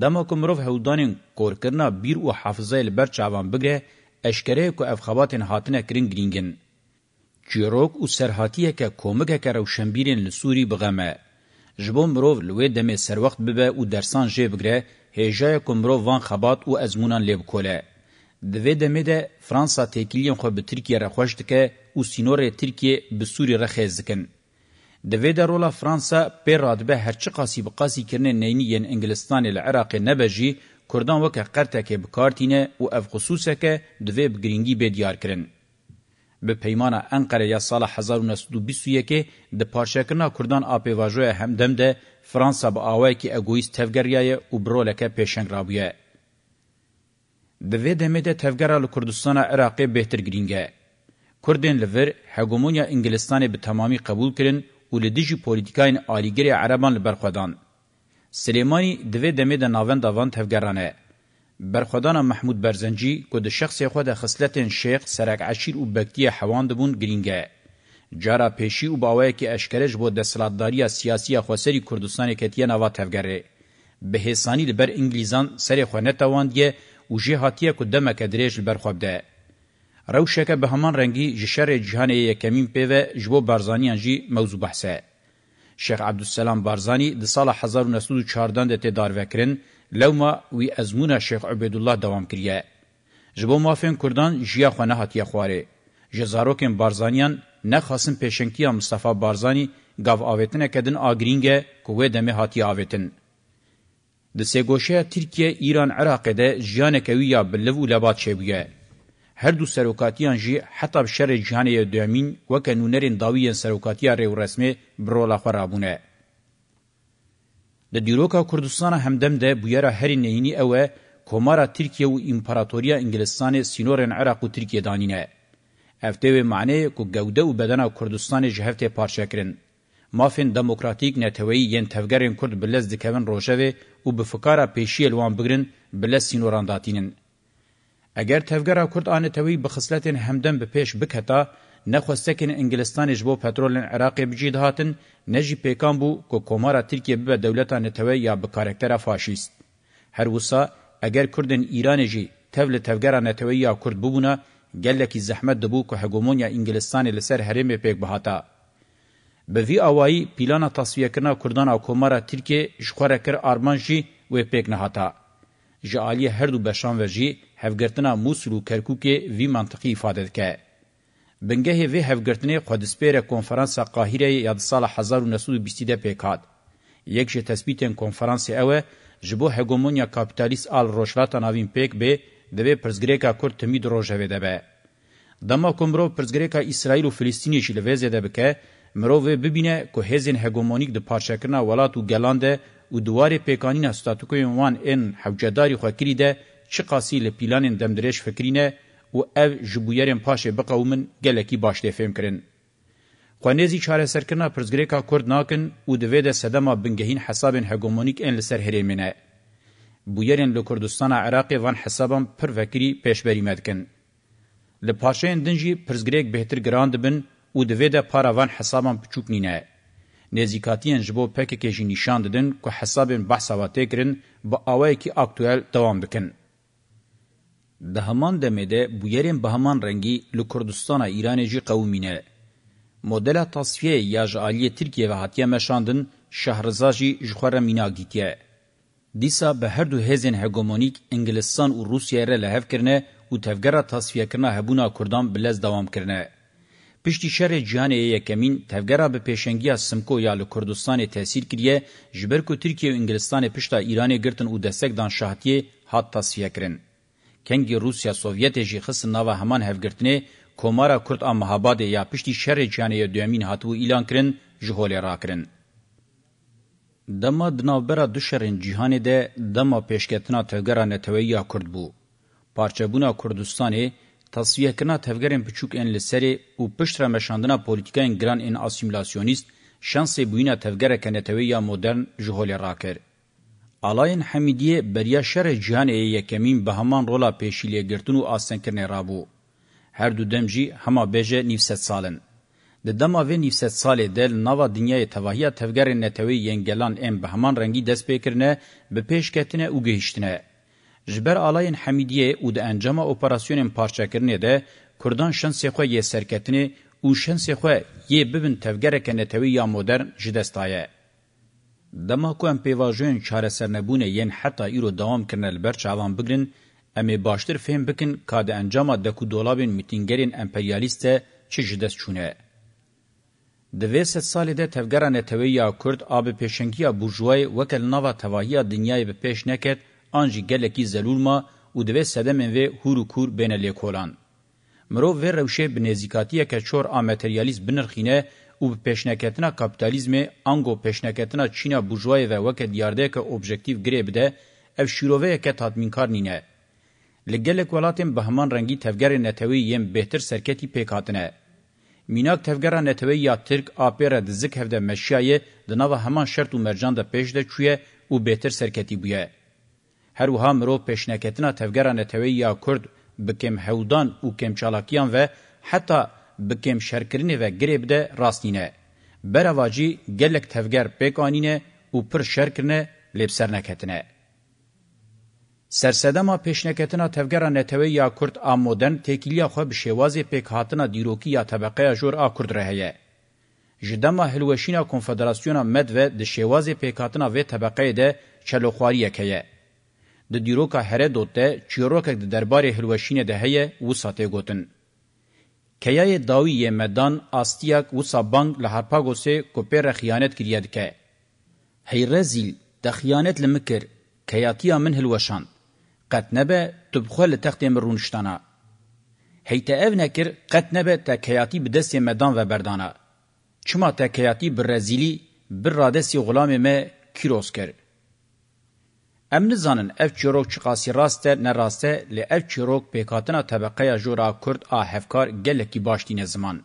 دما کومروف هولدانین کورکرنا بیر او حافظه البر چاوان بگره اشکره کو افخاباتن هاتنه کرین گرینگن چیروک او سرحاتیه که کومگه که روشنبیرین لسوری بغمه جبو مروف لوی دمه سر وقت ببه او درسان جه بگره هجای کومرو وان خبات او ازمونان لب کوله د وې د مده فرانسا تکلیف خو به ترکیه راخوشت ک او سینور ترکیه به سوری رخیزکن د وې د رولا فرانسا په راتبه هرڅه قاسی به قاسی کرنه نینی ین انګلستان ال عراق نبجی کردان وک قرته کې بکارتینه او اف خصوصه ک د وې بګرینګي به دیار کرن به پیمان انقره یا سال 1921 د پارشکرنا کردان اپیواژو همدم ده فرانسا با آوه که اگویست تفگریه او برولکه پیشنگ رابیه. د وې د مده تفګره له کردستانه عراق بهتر ګرینګه کوردن لور هګومونیا انګلستان به تمامي قبول کړي او له دجی پولیټیکاین الیګری عربان لبرخدان سلیمانی د وې د مده ناوند داوند تفګرانه برخدان محمود برزنجی کو د شخص خو د خصلتن شیخ سرک عشیر او بکتی حوان دبون گرینګه جارا پیشی او باوی کی اشکرج بو د سلطداری سیاسی خوسری کردستان کتیه نوا تفګره به هسانی لبر انګلیزان سره خو نه تواند او جه هاتیه کو دمه کدرج لبر خوب ده روشکه به همان رنگی جشر جهان یکمین پیو جبو برزانیان جی موضوع بحثه شیخ عبدالسلام برزانی د سال 1914 د تدار وکرین لو ما وی ازمونه شیخ عبدالله دوام کریه. جبو مافین کردان جیا خونه هاتیه خواره. جزاروکن بارزانیان نخواستن پیشنکی مصطفی بارزانی گاو آویتن اکدن آگرینگه کوه دمه هاتیه آویتن. د سګوشه ترکیه ایران عراق ده ژانه کوي یا بلو لبات شبیه هر دو سروکاتیان جی حتی بشر جهان دومین و کنونرین داوی سروکاتیا ریو رسمه برولا خرابونه د دیروکا کوردستان همدم ده بویره هر نهینی اوه کومارا ترکیه و امپراتوریا انگلستان سینورن عراق و ترکیه دانینه. افتوه معنی که گوده و بدن کردستان جهفت پارچه کرن. مافین دموکراتیک نتوهی ین تفگرین کرد بلز دکوین روشوه و بفکارا پیشی الوان بگرن بلز سینوران داتینن. اگر تفگر کرد آن توی بخصلت همدم به پیش بکتا نخواستکن انگلستان جبو پترول عراق بجید هاتن نجی پیکان بو که کمارا ترکیه ببه دولتا نتوه یا بکارکتر فاشیست. هر وسا اگر کردن ایران جی تول تفگره نتوه یا کرد ببونه گلکی زحمت دبو که هگومونیا انگلستان لسر حرم پیک بهاتا. به وی آوائی پیلانا تصویه کرنا کردان او کمارا ترکیه جخوره کر آرمان جی و پیک نهاتا. جعالی هر دو بشان و جی هفگرتنا موسول و کرکوک وی منطقی افاده که. بنگه وی هفگرتنه قدسپیر کنفرانسا قاهره یاد سال 1920 ده پیکاد. یک جه تثبیتن کنفرانس اوه جبو هگومونیا کپیتالیست آل روشلاتا ناوین پیک به دوی پرزگریکا کرد تمید روژه ده به. دما کومرو پرزګریکا اسرائیل او فلسطین چې لويزه ده بکې مرو و ببینه کو هیزن هګومونیک د پارچکرنا ولات او ګلاند او دوار پیکانین استاتوکو وان ان حوجداري خو کړی ده چې قاسی له پیلان دمدریش فکرینه و او جبویرین پاشه بقومن گلکی باش دفهم کرن. خوانیزی چاره سرکرنا پرزگریکا کرد ناکن و دوید سدما بنگهین حسابین هگومونیک این لسر هریمینه. بویرین لکردستان عراقی وان حسابم پر وکری پیش بریمد کن. لپاشین دنجی پرزگریک بهتر گراند بن و دوید پارا وان حسابم پچوک نینه. نزیکاتین جبو پکه که جی نشان ددن که حسابین بحثاواته کرن با آوائی که اکتوال دوام بکن. ده همان دمده بویرین به همان رنگی لکردستان ایران جی قومینه. مدل تصفیه یاج آلی ترکیه و حتیه مشاندن شهرزا جی جخوره مینا گیتیه. دیسا به هر دو هزین هگومونیک انگلستان و روسیه را لحف کرنه و تفگره تصفیه کرنه هبونا کردان بلز دوام کرنه. پشتی شر جهان یکمین تفگرا به پیشنگی سمکو یا لکردستان تاثیر کریه جبر کو ترکیه و انگلستان پشتا ایران گرتن او دستک دان شاهتیه هات تصفیه کرن. کنگی روسیا سوویت جی خص ناوه همان هفگرتنه کومارا کورد ام هاباد یا پشتي شر چانه دومین هاتو اعلان کرن جهول را کرن دما دنابرا دو شرن جهان ده دما پیشکتنا تفگرا نتویا کرد بو پارچبونا کردستانی تصفیه کنا تفگرن پچوک ان لسری او پشترا مشاندنا پولیتیکاین گران ان اسیمیلاسیونیست شانس بوینا تفگرا کنتویا مدرن جهول را کرد آلاین حمیدیه بریا شر جهان ای یکمین به همان رولا پیشیلیه گرتن و آسنکرنه رابو. هر دو دمجی هما بیجه نیفست سالن. د دما و نیفست ساله دل نوا دنیای تواهیه تفگر نتوی ینگلان ام به همان رنگی دست پیکرنه به پیشکتنه و گهشتنه. جبر آلاین حمیدیه او د انجام اپراسیون پارچکرنه ده کردان شنس خو یې سرکتنه او شنس خو یې ببن تفګره کنه توی یا مدرن جدستایه دما کو ام پیواژن چارەسەر نەبوونە یەن حتا ئیرۆ داوام کردنە لەبەر چاوان بگرن ئەمێ باشتر فێم بکن کا دە ئەنجاما دەکو دۆڵابێن میتینگەرێن ئەمپەریالیستە چی ji dest çûne. Di vê sed salê de tevgera netewêya Kurd a bi pêşengiya burjwayê weke li nava tevahiya dinyayê bi pêş neket an jî gelekî zelûlma û divê sedemên vê hûr û kûr bêne lêkolan. Mirov vê rewşê bi nêzîkatiyeke çor a materyalîst binirxîne او پیشنهکتنا کاپیتالیزم انگو پیشنهکتنا چینا بورژوای و وک دیارده که اوبجکتیو گری بده اف شیرووه که تاتمینکار نینه لګلک ولاتم بهمان رنگی تفګر نتوی یم بهتر سرکتی پیکاتنه میناک تفګر نتوی یا ترک اپره د زک هفده مشیای د نو همان شرط او مرجان د پیش د چوی او بهتر سرکتی بویا هر وها مرو پیشنکتنا تفګر نتوی یا کورد بکم هودان او کم چالاکیان و حتی بکم شرکرینه و گریب ده راستینه. برواجی گلک تفگر پیکانینه و پر شرکرنه لبسر نکتنه. سرسدما پیشنکتنا تفگرا نتوی یا کرد آمودن تکیلیا خواه بشیوازی پیک هاتنا دیروکی یا طبقه جور آ کرد رهیه. جدما هلوشینا کنفدراسیونا مدوه د شیوازی پیک هاتنا وی طبقه ده چلوخواریه که د دیروکا هره دوته چیروکا د دربار هلوشینه ده هیه و ساته گوتن. کیای داوی یمدان آستیاک وسا بانک له هرپاگوسه کوپر خیانت کړی دکې هی رزیل د خیانت لمکر کیاتیا من هلوشان قد نبه تبخل تخت مرونشتانا هی ته اف نکر قد نبه تکیاتی بدس یمدان و بردانا چما تکیاتی برزیلی بر رادسی غلام ما کیروس کرد ام نزانن اف چروک چی قاسی راسته نراسته لی اف چروک پیکاتنا طبقه جورا کرد آهفکار گلکی باشتین زمان.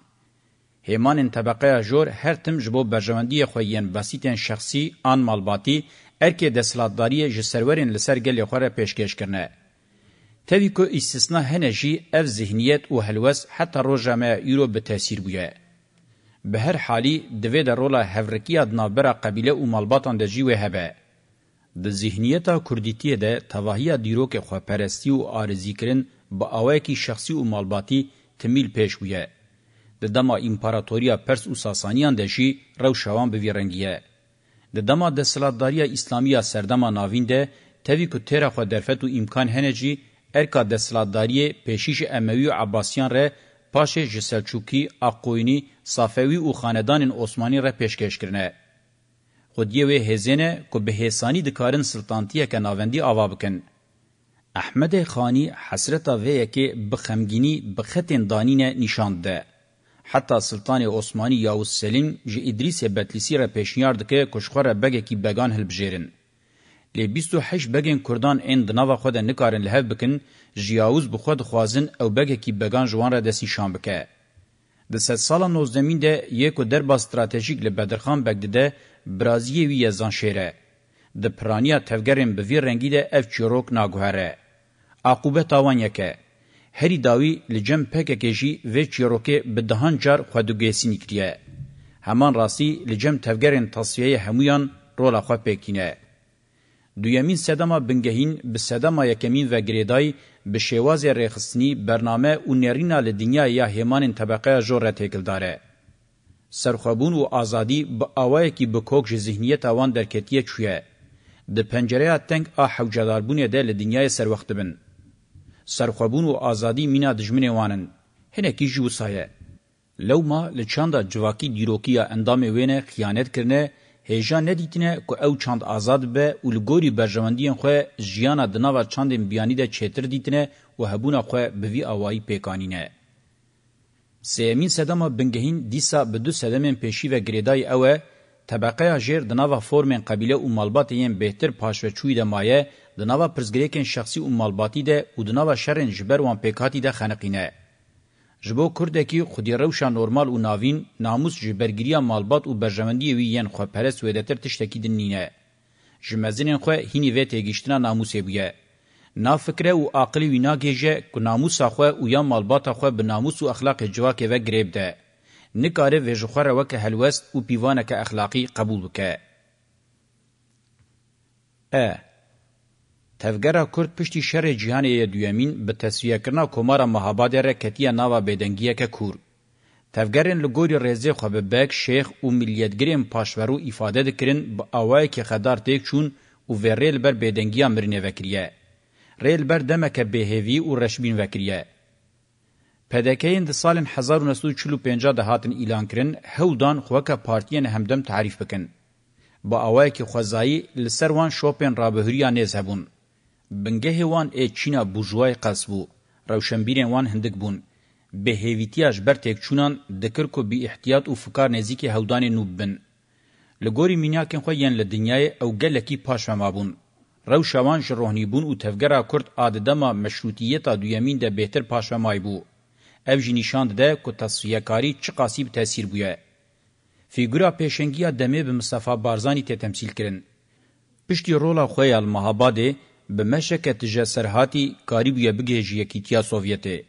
هیمانین طبقه جور هر تم جبو برجواندی خویین بسیتین شخصی آن مالباتی ارکی دسلاتداری جسرورین لسر گلی خوره پیشکش کرنه. تاوی که استثناء هنجی اف ذهنیت و هلوس حتی روژا ما یورو به تاثیر بویه. به هر حالی دوی در رولا هفرکی ادنابرا قبیله و مالباتان دجیوه هبه. د ذهنیت کوردیتی ده توهیه دیروک خو پرستی او آرزی کرن با اوای کی شخصی او مالباتی تمیل پیش بویه د دما امپراتوریا پرس او ساسانیان ده شی رو شوان به ویرنګیه د دما د سلطداریا اسلامیا سردما ناوین ده توی کو تیر خو درفت او امکان هنجی ارکا د سلطداری پیشیش اموی او عباسیان ره پاشه جسلچوکی اقوینی صافوی او خاندان عثمانی ره پیشکش کرنه خودیه وی هزینه که به حسانی دکارن سلطانتیه که ناوندی آوا بکن. احمد خانی حسرتا ویه که بخمگینی بختین دانینه نشانده. حتی سلطان عثماني یاو سلیم جی ادریس بتلیسی را پیشنیار دکه کشخور بگه کی بگان هل بجیرن. لی 28 بگین کردان این دناوا خود نکارن لهو بکن جیاوز بخود خوازن او بگه کی بگان جوان را دستی شان بکه. د ست سال 19 ده یکو دربا استراتژیک له بدرخان بگدده برازیوی یزان شیره. د پرانیا تفگرین به وی رنگی ده اف چیروک ناگوهره. عقوبه تاوان یکه. هری داوی لجم پک کجی و چیروکه به دهان جار خودگیسی نکریه. همان راستی لجم تفگرین تصفیه همویان رولا خواه پکینه. دویمین سدما بنگهین به سدما یکمین و گریدای به شواز ریخستنی برنامه اونرینا لدنیا یا همان طبقه جورت هکل داره. سرخوابون و آزادی با آوای کی بکوک جه ذهنیت آوان درکتیه چویه. ده پنجره تنگ آ حوجداربونه ده لدنیای سر وقت بن. سرخوابون و آزادی مینا دجمنه وانن. هنکی جو سایه. لو ما لچاندا جواکی دیروکیا اندام وینه خیانت کرنه هیجا ندیتنه که او چاند آزاد به و لگوری برجواندین خواه جیانا دناوا چاندین بیانی ده چیتر دیتنه و هبونا خواه بوی آوائی پیکانینه. سیمین سدما بنگهین دیسا به دو سدمن پیشی و گریدای اوه طبقه جیر دناوا فرمن قبیله او مالبات یین بهتر پاشو چوی د مایه دناوا پرزګریکن شخصی او مالباتی ده او دناوا شرن جبر وان پکاتی ده خنقینه جبو کوردکی خودی روشا نورمال او ناوین ناموس جبرګریه مالبات او برجمندی وی یین خو پرس ودتر تشتکی دنینه جمزین خو هینی و تگیشتنا ناموس بیه نافکره او عقلی وینا گیجه که ناموس اخوه او یا مالبات اخوه به ناموس او اخلاق جواکه و گریب ده. نکاره ویجخوه روکه هلوست او پیوانکه اخلاقی قبول که. ا. تفگره کرد پشتی شر جهانی دویمین به تصویه کرنا کمارا مهاباده رکتیه ناوا بیدنگیه که کورد. تفگرین لګوري رزي خو به بک شیخ او ملیتګرین پاشورو ifade دکرین به اوای کې خدار تک چون او وریل بر بيدنګي امر نه وکړي ریل بر دمکه بهوی و رشبین وکریه. پدکین د سال 1945 د هاتن اعلان کرن هولدان خوکه پارتین همدم تعریف بکن. با اوای کی خوزایی لسروان شوپن رابهوریا نیز هبون. بنگه وان ای چینا بوجوای قصبو. روشنبیرین وان هندک بون. به هیویتیاش بر تک چونان دکر کو بی احتیاط او فکار نزیکی هولدان نوب بن. لګوري مینیا کین خو یان له دنیاي او ګلکی پاش ما بون روشوان ژ روحنیبون او تفګرا کورد عاددما مشروطیت دویمین د بهتر پاشمای بو ev jî nîşand de ku tasfiyekarî çi qasî bi tesîr bûye. Fîgura pêşengiya demê bi Mistefa Barzanî tê temsîl kirin. Piştî rola xwe ya li Mihabadê bi meşeke tije serhatî karî bûye bigêjî Yekîtiya Sovyetê.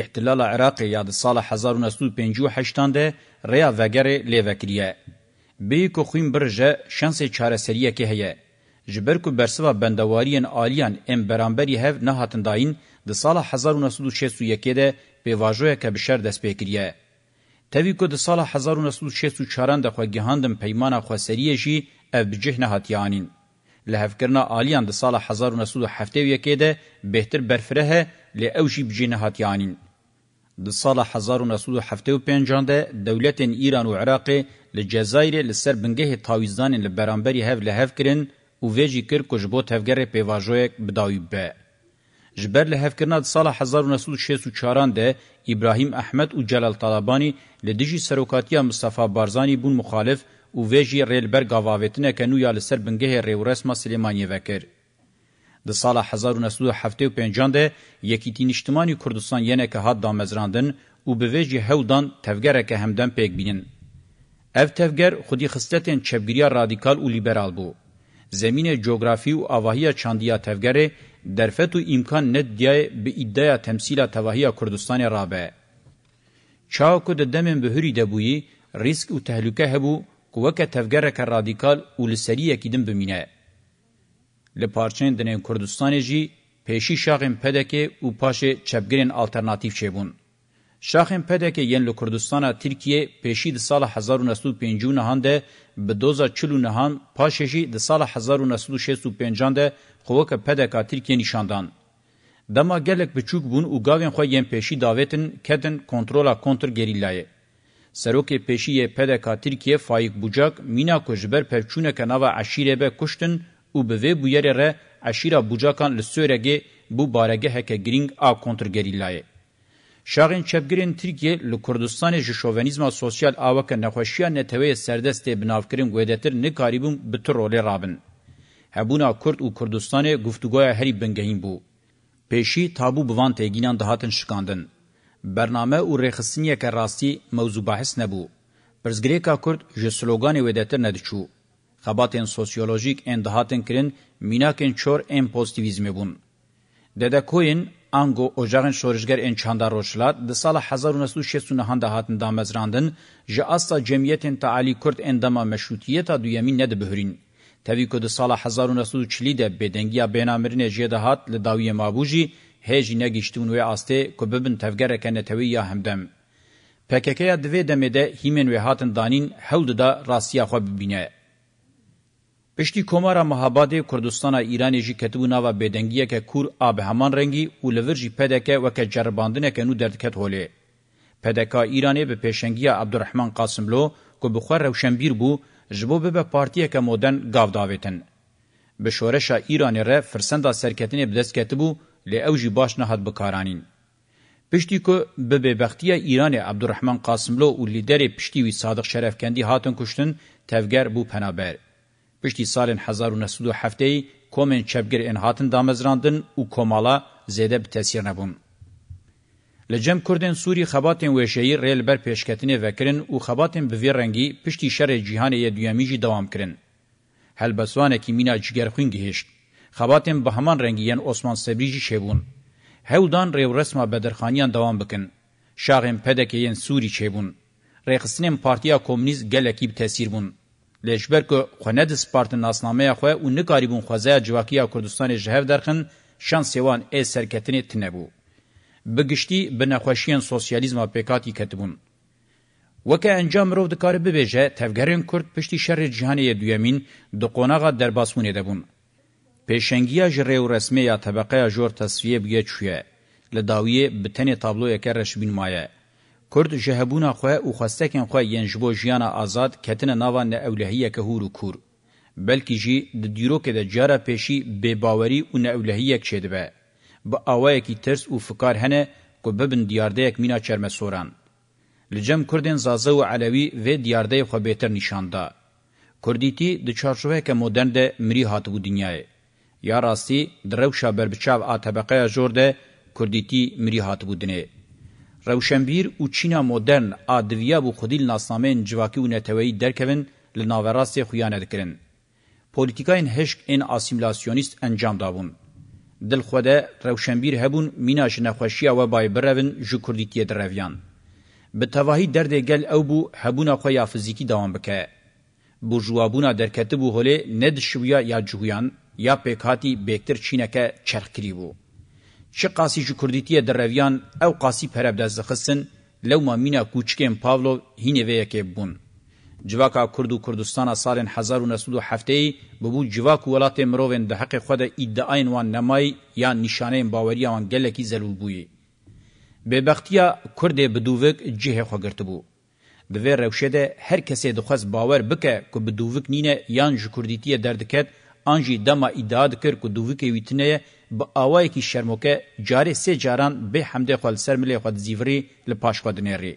İhtilala Iraqê ya di sala 1958 de rêya vegerê lê vekiriye. Bêyî ku xwîn bir ji şansê çareseriyekê heye. جبر کو برسوا بندواریان آلیان ام برانبری هف نه هاتن داین د سال 1961 ده به واژوی که بشر دست بکریه توی کو د سال 1964 ده خو گهاندم پیمان خو سریه جی اف بجه نه هاتیانین لهفکرنا آلیان د سال 1971 ده بهتر برفره له اوجی بجه نه هاتیانین د سال 1975 ده دولت ایران او عراق لجزایر لسر بنگه تاویزان لبرانبری هف لهفکرن او ویجی کر کو جبو تفگر پیواجویک بداوی به. جبر له هفکرنا د سال 1964 ده ابراهیم احمد او جلال طالبانی له دجی سروکاتیا مصطفی بارزانی بون مخالف او ویجی ریلبر گاواوتنه کنو یا لسر بنگه ریورسما سلیمانی وکر. د سال 1975 ده یکیتین اجتماعی کردستان ینه که هات دامزراندن او به ویجی هودان تفگره که همدن پیک بینن. اف تفگر خودی خستتین چپگیریا رادیکال و لیبرال بو. زمین جغرافی و آواهی چاندیا تفگره درفت و امکان ند دیای به ادعای تمثیل تواهی کردستان رابع. چاوکو د دمن بهری دبوی ریسک و تهلوکه هبو کوکه تفگره که رادیکال و لسریه کدن بمینه. لپارچین دنین کردستان جی پیشی شاقین پدکه و پاش چپگرین آلترناتیف چه بون. شاخن پدک یین لو کردستان ترکیه پیشی د سال 1950 هنده به دوزا چلو نهان پاششی د سال 1965 ده خوک پدک ترکیه نشاندان دما گلک بچوک بون او گاوین خو یین پیشی داوتن کدن کنترولا کنتر گریلای سروک پیشی پدک ترکیه فایق بوجاک مینا کوجبر پرچونه کناوا عشیره به کشتن او به بو یره عشیره بوجاکان لسورگی بو بارگه هک گرینگ آ کنتر گریلای شاغین چپگرین ترکیه لکردستان جه شوونیزما سوسیال آوک نخوشیان نتوه سردست بنافکرین گویدتر نکاریبون بتر روله رابن. هبونا کرد و کردستان گفتگویا هری بنگهین بو. پیشی تابو بوان تیگینان دهاتن شکاندن. برنامه او رخصینیه که راستی موضوع بحث نبو. پرزگریکا کرد جه سلوگان ویدتر ندچو. خباتن سوسیولوژیک اندهاتن کرن میناکن چور ام پوزیتیویزم بون. ددکوین انگو اوجاغن شورشگر ان چاندار روشلات د سال 1969 د هاتن د مزراندن ژ اسا جمعیت تعالی کورد اندما مشروطیت دویمین نه د بهرین توی کو د سال 1940 د بدنګیا بینامرین ژ د هات ل داوی مابوجی هج نه گشتون و استه کو ببن تفګر کنه توی یا همدم پککه د وې د مده هیمن و هاتن دانین هول د دا راسیا خو ببینه پشتی کومارا مهابادی کردستان ایران جی کتبو ناوا بدنگیه که کور آب همان رنگی و لور جی پدکه و که جرباندنه که نو دردکت هوله. پدکا ایرانی به پیشنگی عبدالرحمن قاسملو که بخور روشنبیر بو جبو به پارتیه که مودن گاو داویتن. به شورش ایرانی ره فرسند سرکتنی بدست کتبو لی او جی باش نهاد بکارانین. پشتی که به ببختی ایران عبدالرحمن قاسملو و لیدر پشتی وی صادق شرفکندی هاتن کشتن تفگر بو پنابر. پشتی سالن 1907 کومن چپگر انهاتن دامزراندن و کومالا زیده بتسیر نبون. لجم کردن سوری خباتن وشهی ریل بر پیشکتنه وکرن و خباتن بوی رنگی پشتی شر جیهان یدویمیجی دوام کرن. هل بسوانه که مینا جگرخون گهشت. خباتن به همان رنگی ین عثمان سبریجی شبون. هولدان ریو رسما بدرخانیان دوام بکن. شاغم پدک ین سوری شبون. ریخستنیم پارتیا کومنیز گلکی بتسیر بون. لجبر کو خونه د سپارتن اسنامه خو او نه کاریبون خوځه جواکیه کردستان جهو درخن شان سیوان ای سرکتنی تنبو بگشتی بنخوشیان سوسیالیزم پیکاتی کتبون وکه انجام رو د کار به بهجه تفګرین کورد پشتي شر جهانی دویمین د قونغه درباسونه ده بون پیشنګیا جره رسمي یا طبقه جور تصفیه بګه چویه لداویه بتنی تابلو یکرش بین مایه کرد جهبونا خو او خواستکن خو ینجبو جیانا آزاد کتن ناوا نه اولهیه که هورو کور بلکی جی د دیرو که د جاره پیشی به باوری او نه اولهیه چدبه با اوای کی ترس او فکر هنه کو ببن دیارده یک مینا چرمه سوران لجم کردن زازه و علوی و دیارده خو بهتر نشانده کردیتی د چارچوبه که مدرن ده مری هاتو دنیای یا راستی دروشا بربچاو آ طبقه جورده کردیتی مری هاتو دنیای روشنبیر او چینا مدرن آدویا بو خودیل ناسنامین جواکی و نتوهی درکوین لناوراست خویانه دکرن. پولیتیکاین هشک این آسیملاسیونیست انجام دابون. دل خوده روشنبیر هبون میناش نخوشی و بای بروین جو کردیتی درویان. به تواهی درده گل او بو هبون خوی یا فزیکی دوام بکه. بو جوابونا درکته بو هوله ند شویا یا جویان یا پیکاتی بیکتر چینکه چرخ کری بو. چه قاسی جو کردیتی درویان او قاسی پرب دست خستن لو ما مینا کوچکم پاولو هینه وی که بون جواکا کردو کردستان سال 1907 ببو جواک ولات مروون د حق خود ادعاین وان نمای یا نشانه باوری وان گلکی زلول بوی به بختیا کرد بدووک جهه خو گرتبو د وی روشه ده هر کسی د خوځ باور بکه کو بدووک نینه یان ژکردیتی دردکت انجی دما ادعا دکر کو دووک ویتنه با آوای کی شرموکه جاری سه جاران به حمد خپل سر ملي خود زیوري ل پاش خود نری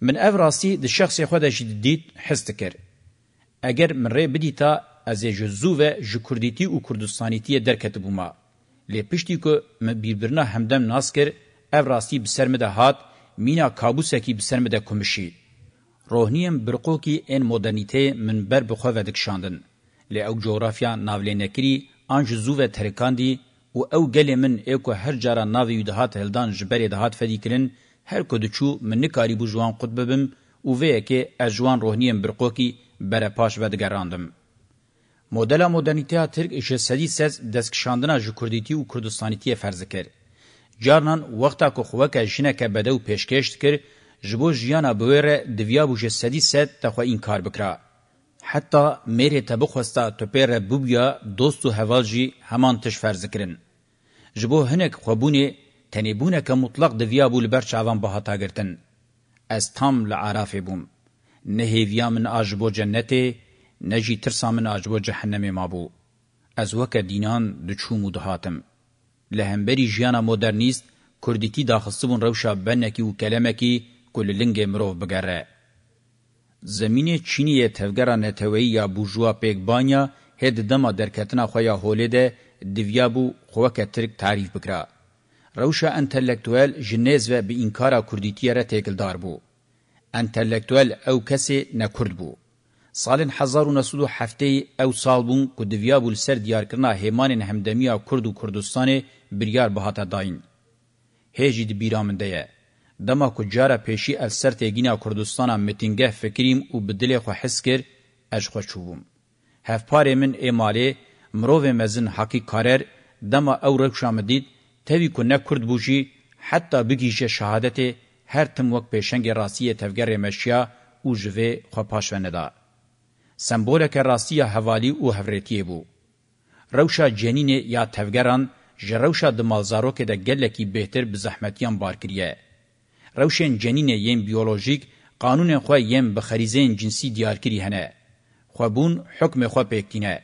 من افراسی د شخص خود جدید حس تکر اگر من ری بدیتا از جزو و جکردیتی او کردستانیتی درکت بوما لی پشتی که من بیربرنا همدم ناس کر افراسی بسرمده هات مینا کابوسکی بسرمده کمشید روحنیم برقو کی این مدرنیته منبر بخوا و دکشاندن لی او جغرافیا ناولینکری انج زووه ترکاندی او او گلی من ایکو هر جارا ناوی یدهات هلدان جبری دهات فدی کرن هر کدچو من نکاری بو جوان قطب ببم او وی که اجوان روحنیم برقوکی بره پاش ودگراندم. مدل مدرنیته ترک اشه سدی سز دسکشاندنا جو کردیتی و کردستانیتی فرز کر. جارنان وقتا که خوکه جنکه بده و پیشکشت کر جبو جیانا بویر دویا بوشه سدی سد تخوا این کار بکره. حتی میری تبخ وستا توپیر بوبیا دوست و حوال جی همان تش فرز کرن. جبو هنک خوابونی تنیبونه که مطلق دویابو لبر چاوان بهاتا گرتن. از تام لعرافه بوم. نه هیویا من آجبو جنته، نه جی ترسا من آجبو جهنم ما بو. از وک دینان دچوم و دهاتم. لهمبری جیانا مدرنیست کردیتی داخستبون روشا بنکی و کلمکی کل لنگ مروف بگره. زمینه چینی تفگرا نتوی یا بوجوا پیک بانیا هد دما درکتنا خویا هولیده دیویابو خوکه ترک تعریف بکرا. روشا انتلیکتوال جنیز و به انکارا کردیتیه را تیکلدار بو. انتلیکتوال او کسی نکرد بو. سالن هزار و نسود و هفته او سال بون که دیویابو لسر دیار کرنا هیمان همدمیا کرد و کردستان بریار بهاتا داین. هیجید بیرامنده یه. دما کو جارا پیشی اف سر تگینا کردستان متینگه فکریم او بدلی خو حس کر اج خو چوبم هف پاره من ایمالی مرو مزن حقی کارر دما او رک شامدید توی کو نه کرد بوجی حتی بگیشه شهادت هر تم وک پیشنگ راسی تفگر مشیا او جوه خو پاشونه دا سمبولک راسی حوالی او حفرتیه بو روشا جنین یا تفگران جروشا د مالزارو کې د ګل کې بهتر بزحمتیان بار کړی روشن جنین یم بیولوژیک قانون خو یم به خریزین جنسی دیار کری هنه خو بون حکم خو پکتینه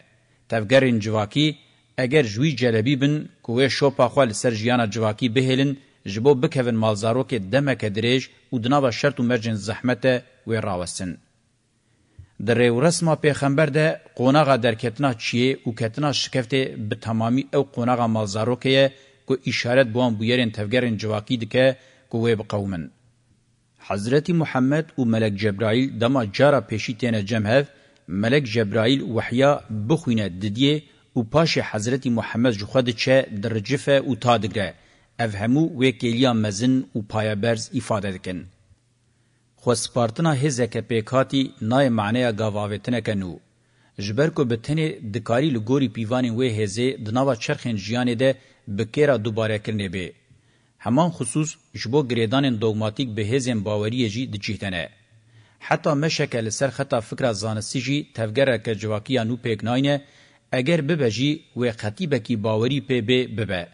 تفگرین جواکی اگر جوی جلبی بن کوه شوپا خو سر جیانا جواکی بهلن جبو بکوین مالزارو کې دمک دریج او دناوا شرط مرجن زحمت و راوسن در ریو رسما پیغمبر ده قوناغا درکتنا چیه او کتنا شکفته به تمامی او قوناغا مالزارو که که اشارت بوان بویرین تفگرین جواکی دکه قویب قومن. حضرت محمد و ملک جبرائیل دما جارا پیشی تین جمهف ملک جبرائیل وحیا بخوینه ددیه و پاش حضرت محمد جخد چه درجفه و تادگره. اف همو وکیلیا مزن و پایبرز ifade دکن. خو سپارتنا هزک پیکاتی نای معنی گاواوتنه کنو. جبر کو بتنی دکاری لګوري پیوان وې هزه د نوو چرخن ژیانې ده بکیره دوباره کړنې به همان خصوص جبو گریدان دوگماتیک به هزم باوری جی دچیتنه حتی مشکل سر خطا فکر زانستی جی تفگره که جواکیا نو پیک ناینه اگر ببجی و خطیبکی باوری پی بی ببه.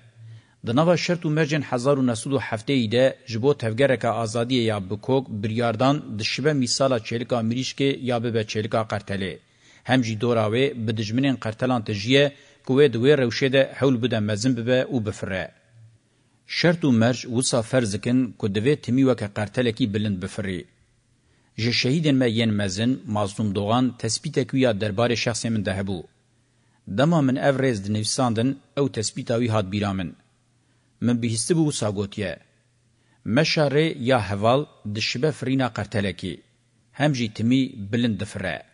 دنوا شرط و مرجن 1907 ایده جبو تفگرک آزادی یا بکوک بریاردان دشبه میسالا چلکا مریشکه یا ببه چلکا قرتله. همجی دوراوه بدجمنین قرتلان تجیه کوه دوی روشه ده حول بده مزن ببه و بفره. شرط و مرج وسا فرزکن کو دوی تمی وک قرتلکی بلند بفری ژ شهیدن مین مزن مظلوم دوغان تثبیت کویا دربار شخص من دهبو دما من اوریز د نویساندن او تثبیتاوی هات بیرامن من بهسته بو ساگوتیه مشاره یا حوال د شبه فرینا قرتلکی همجی تمی بلند دفره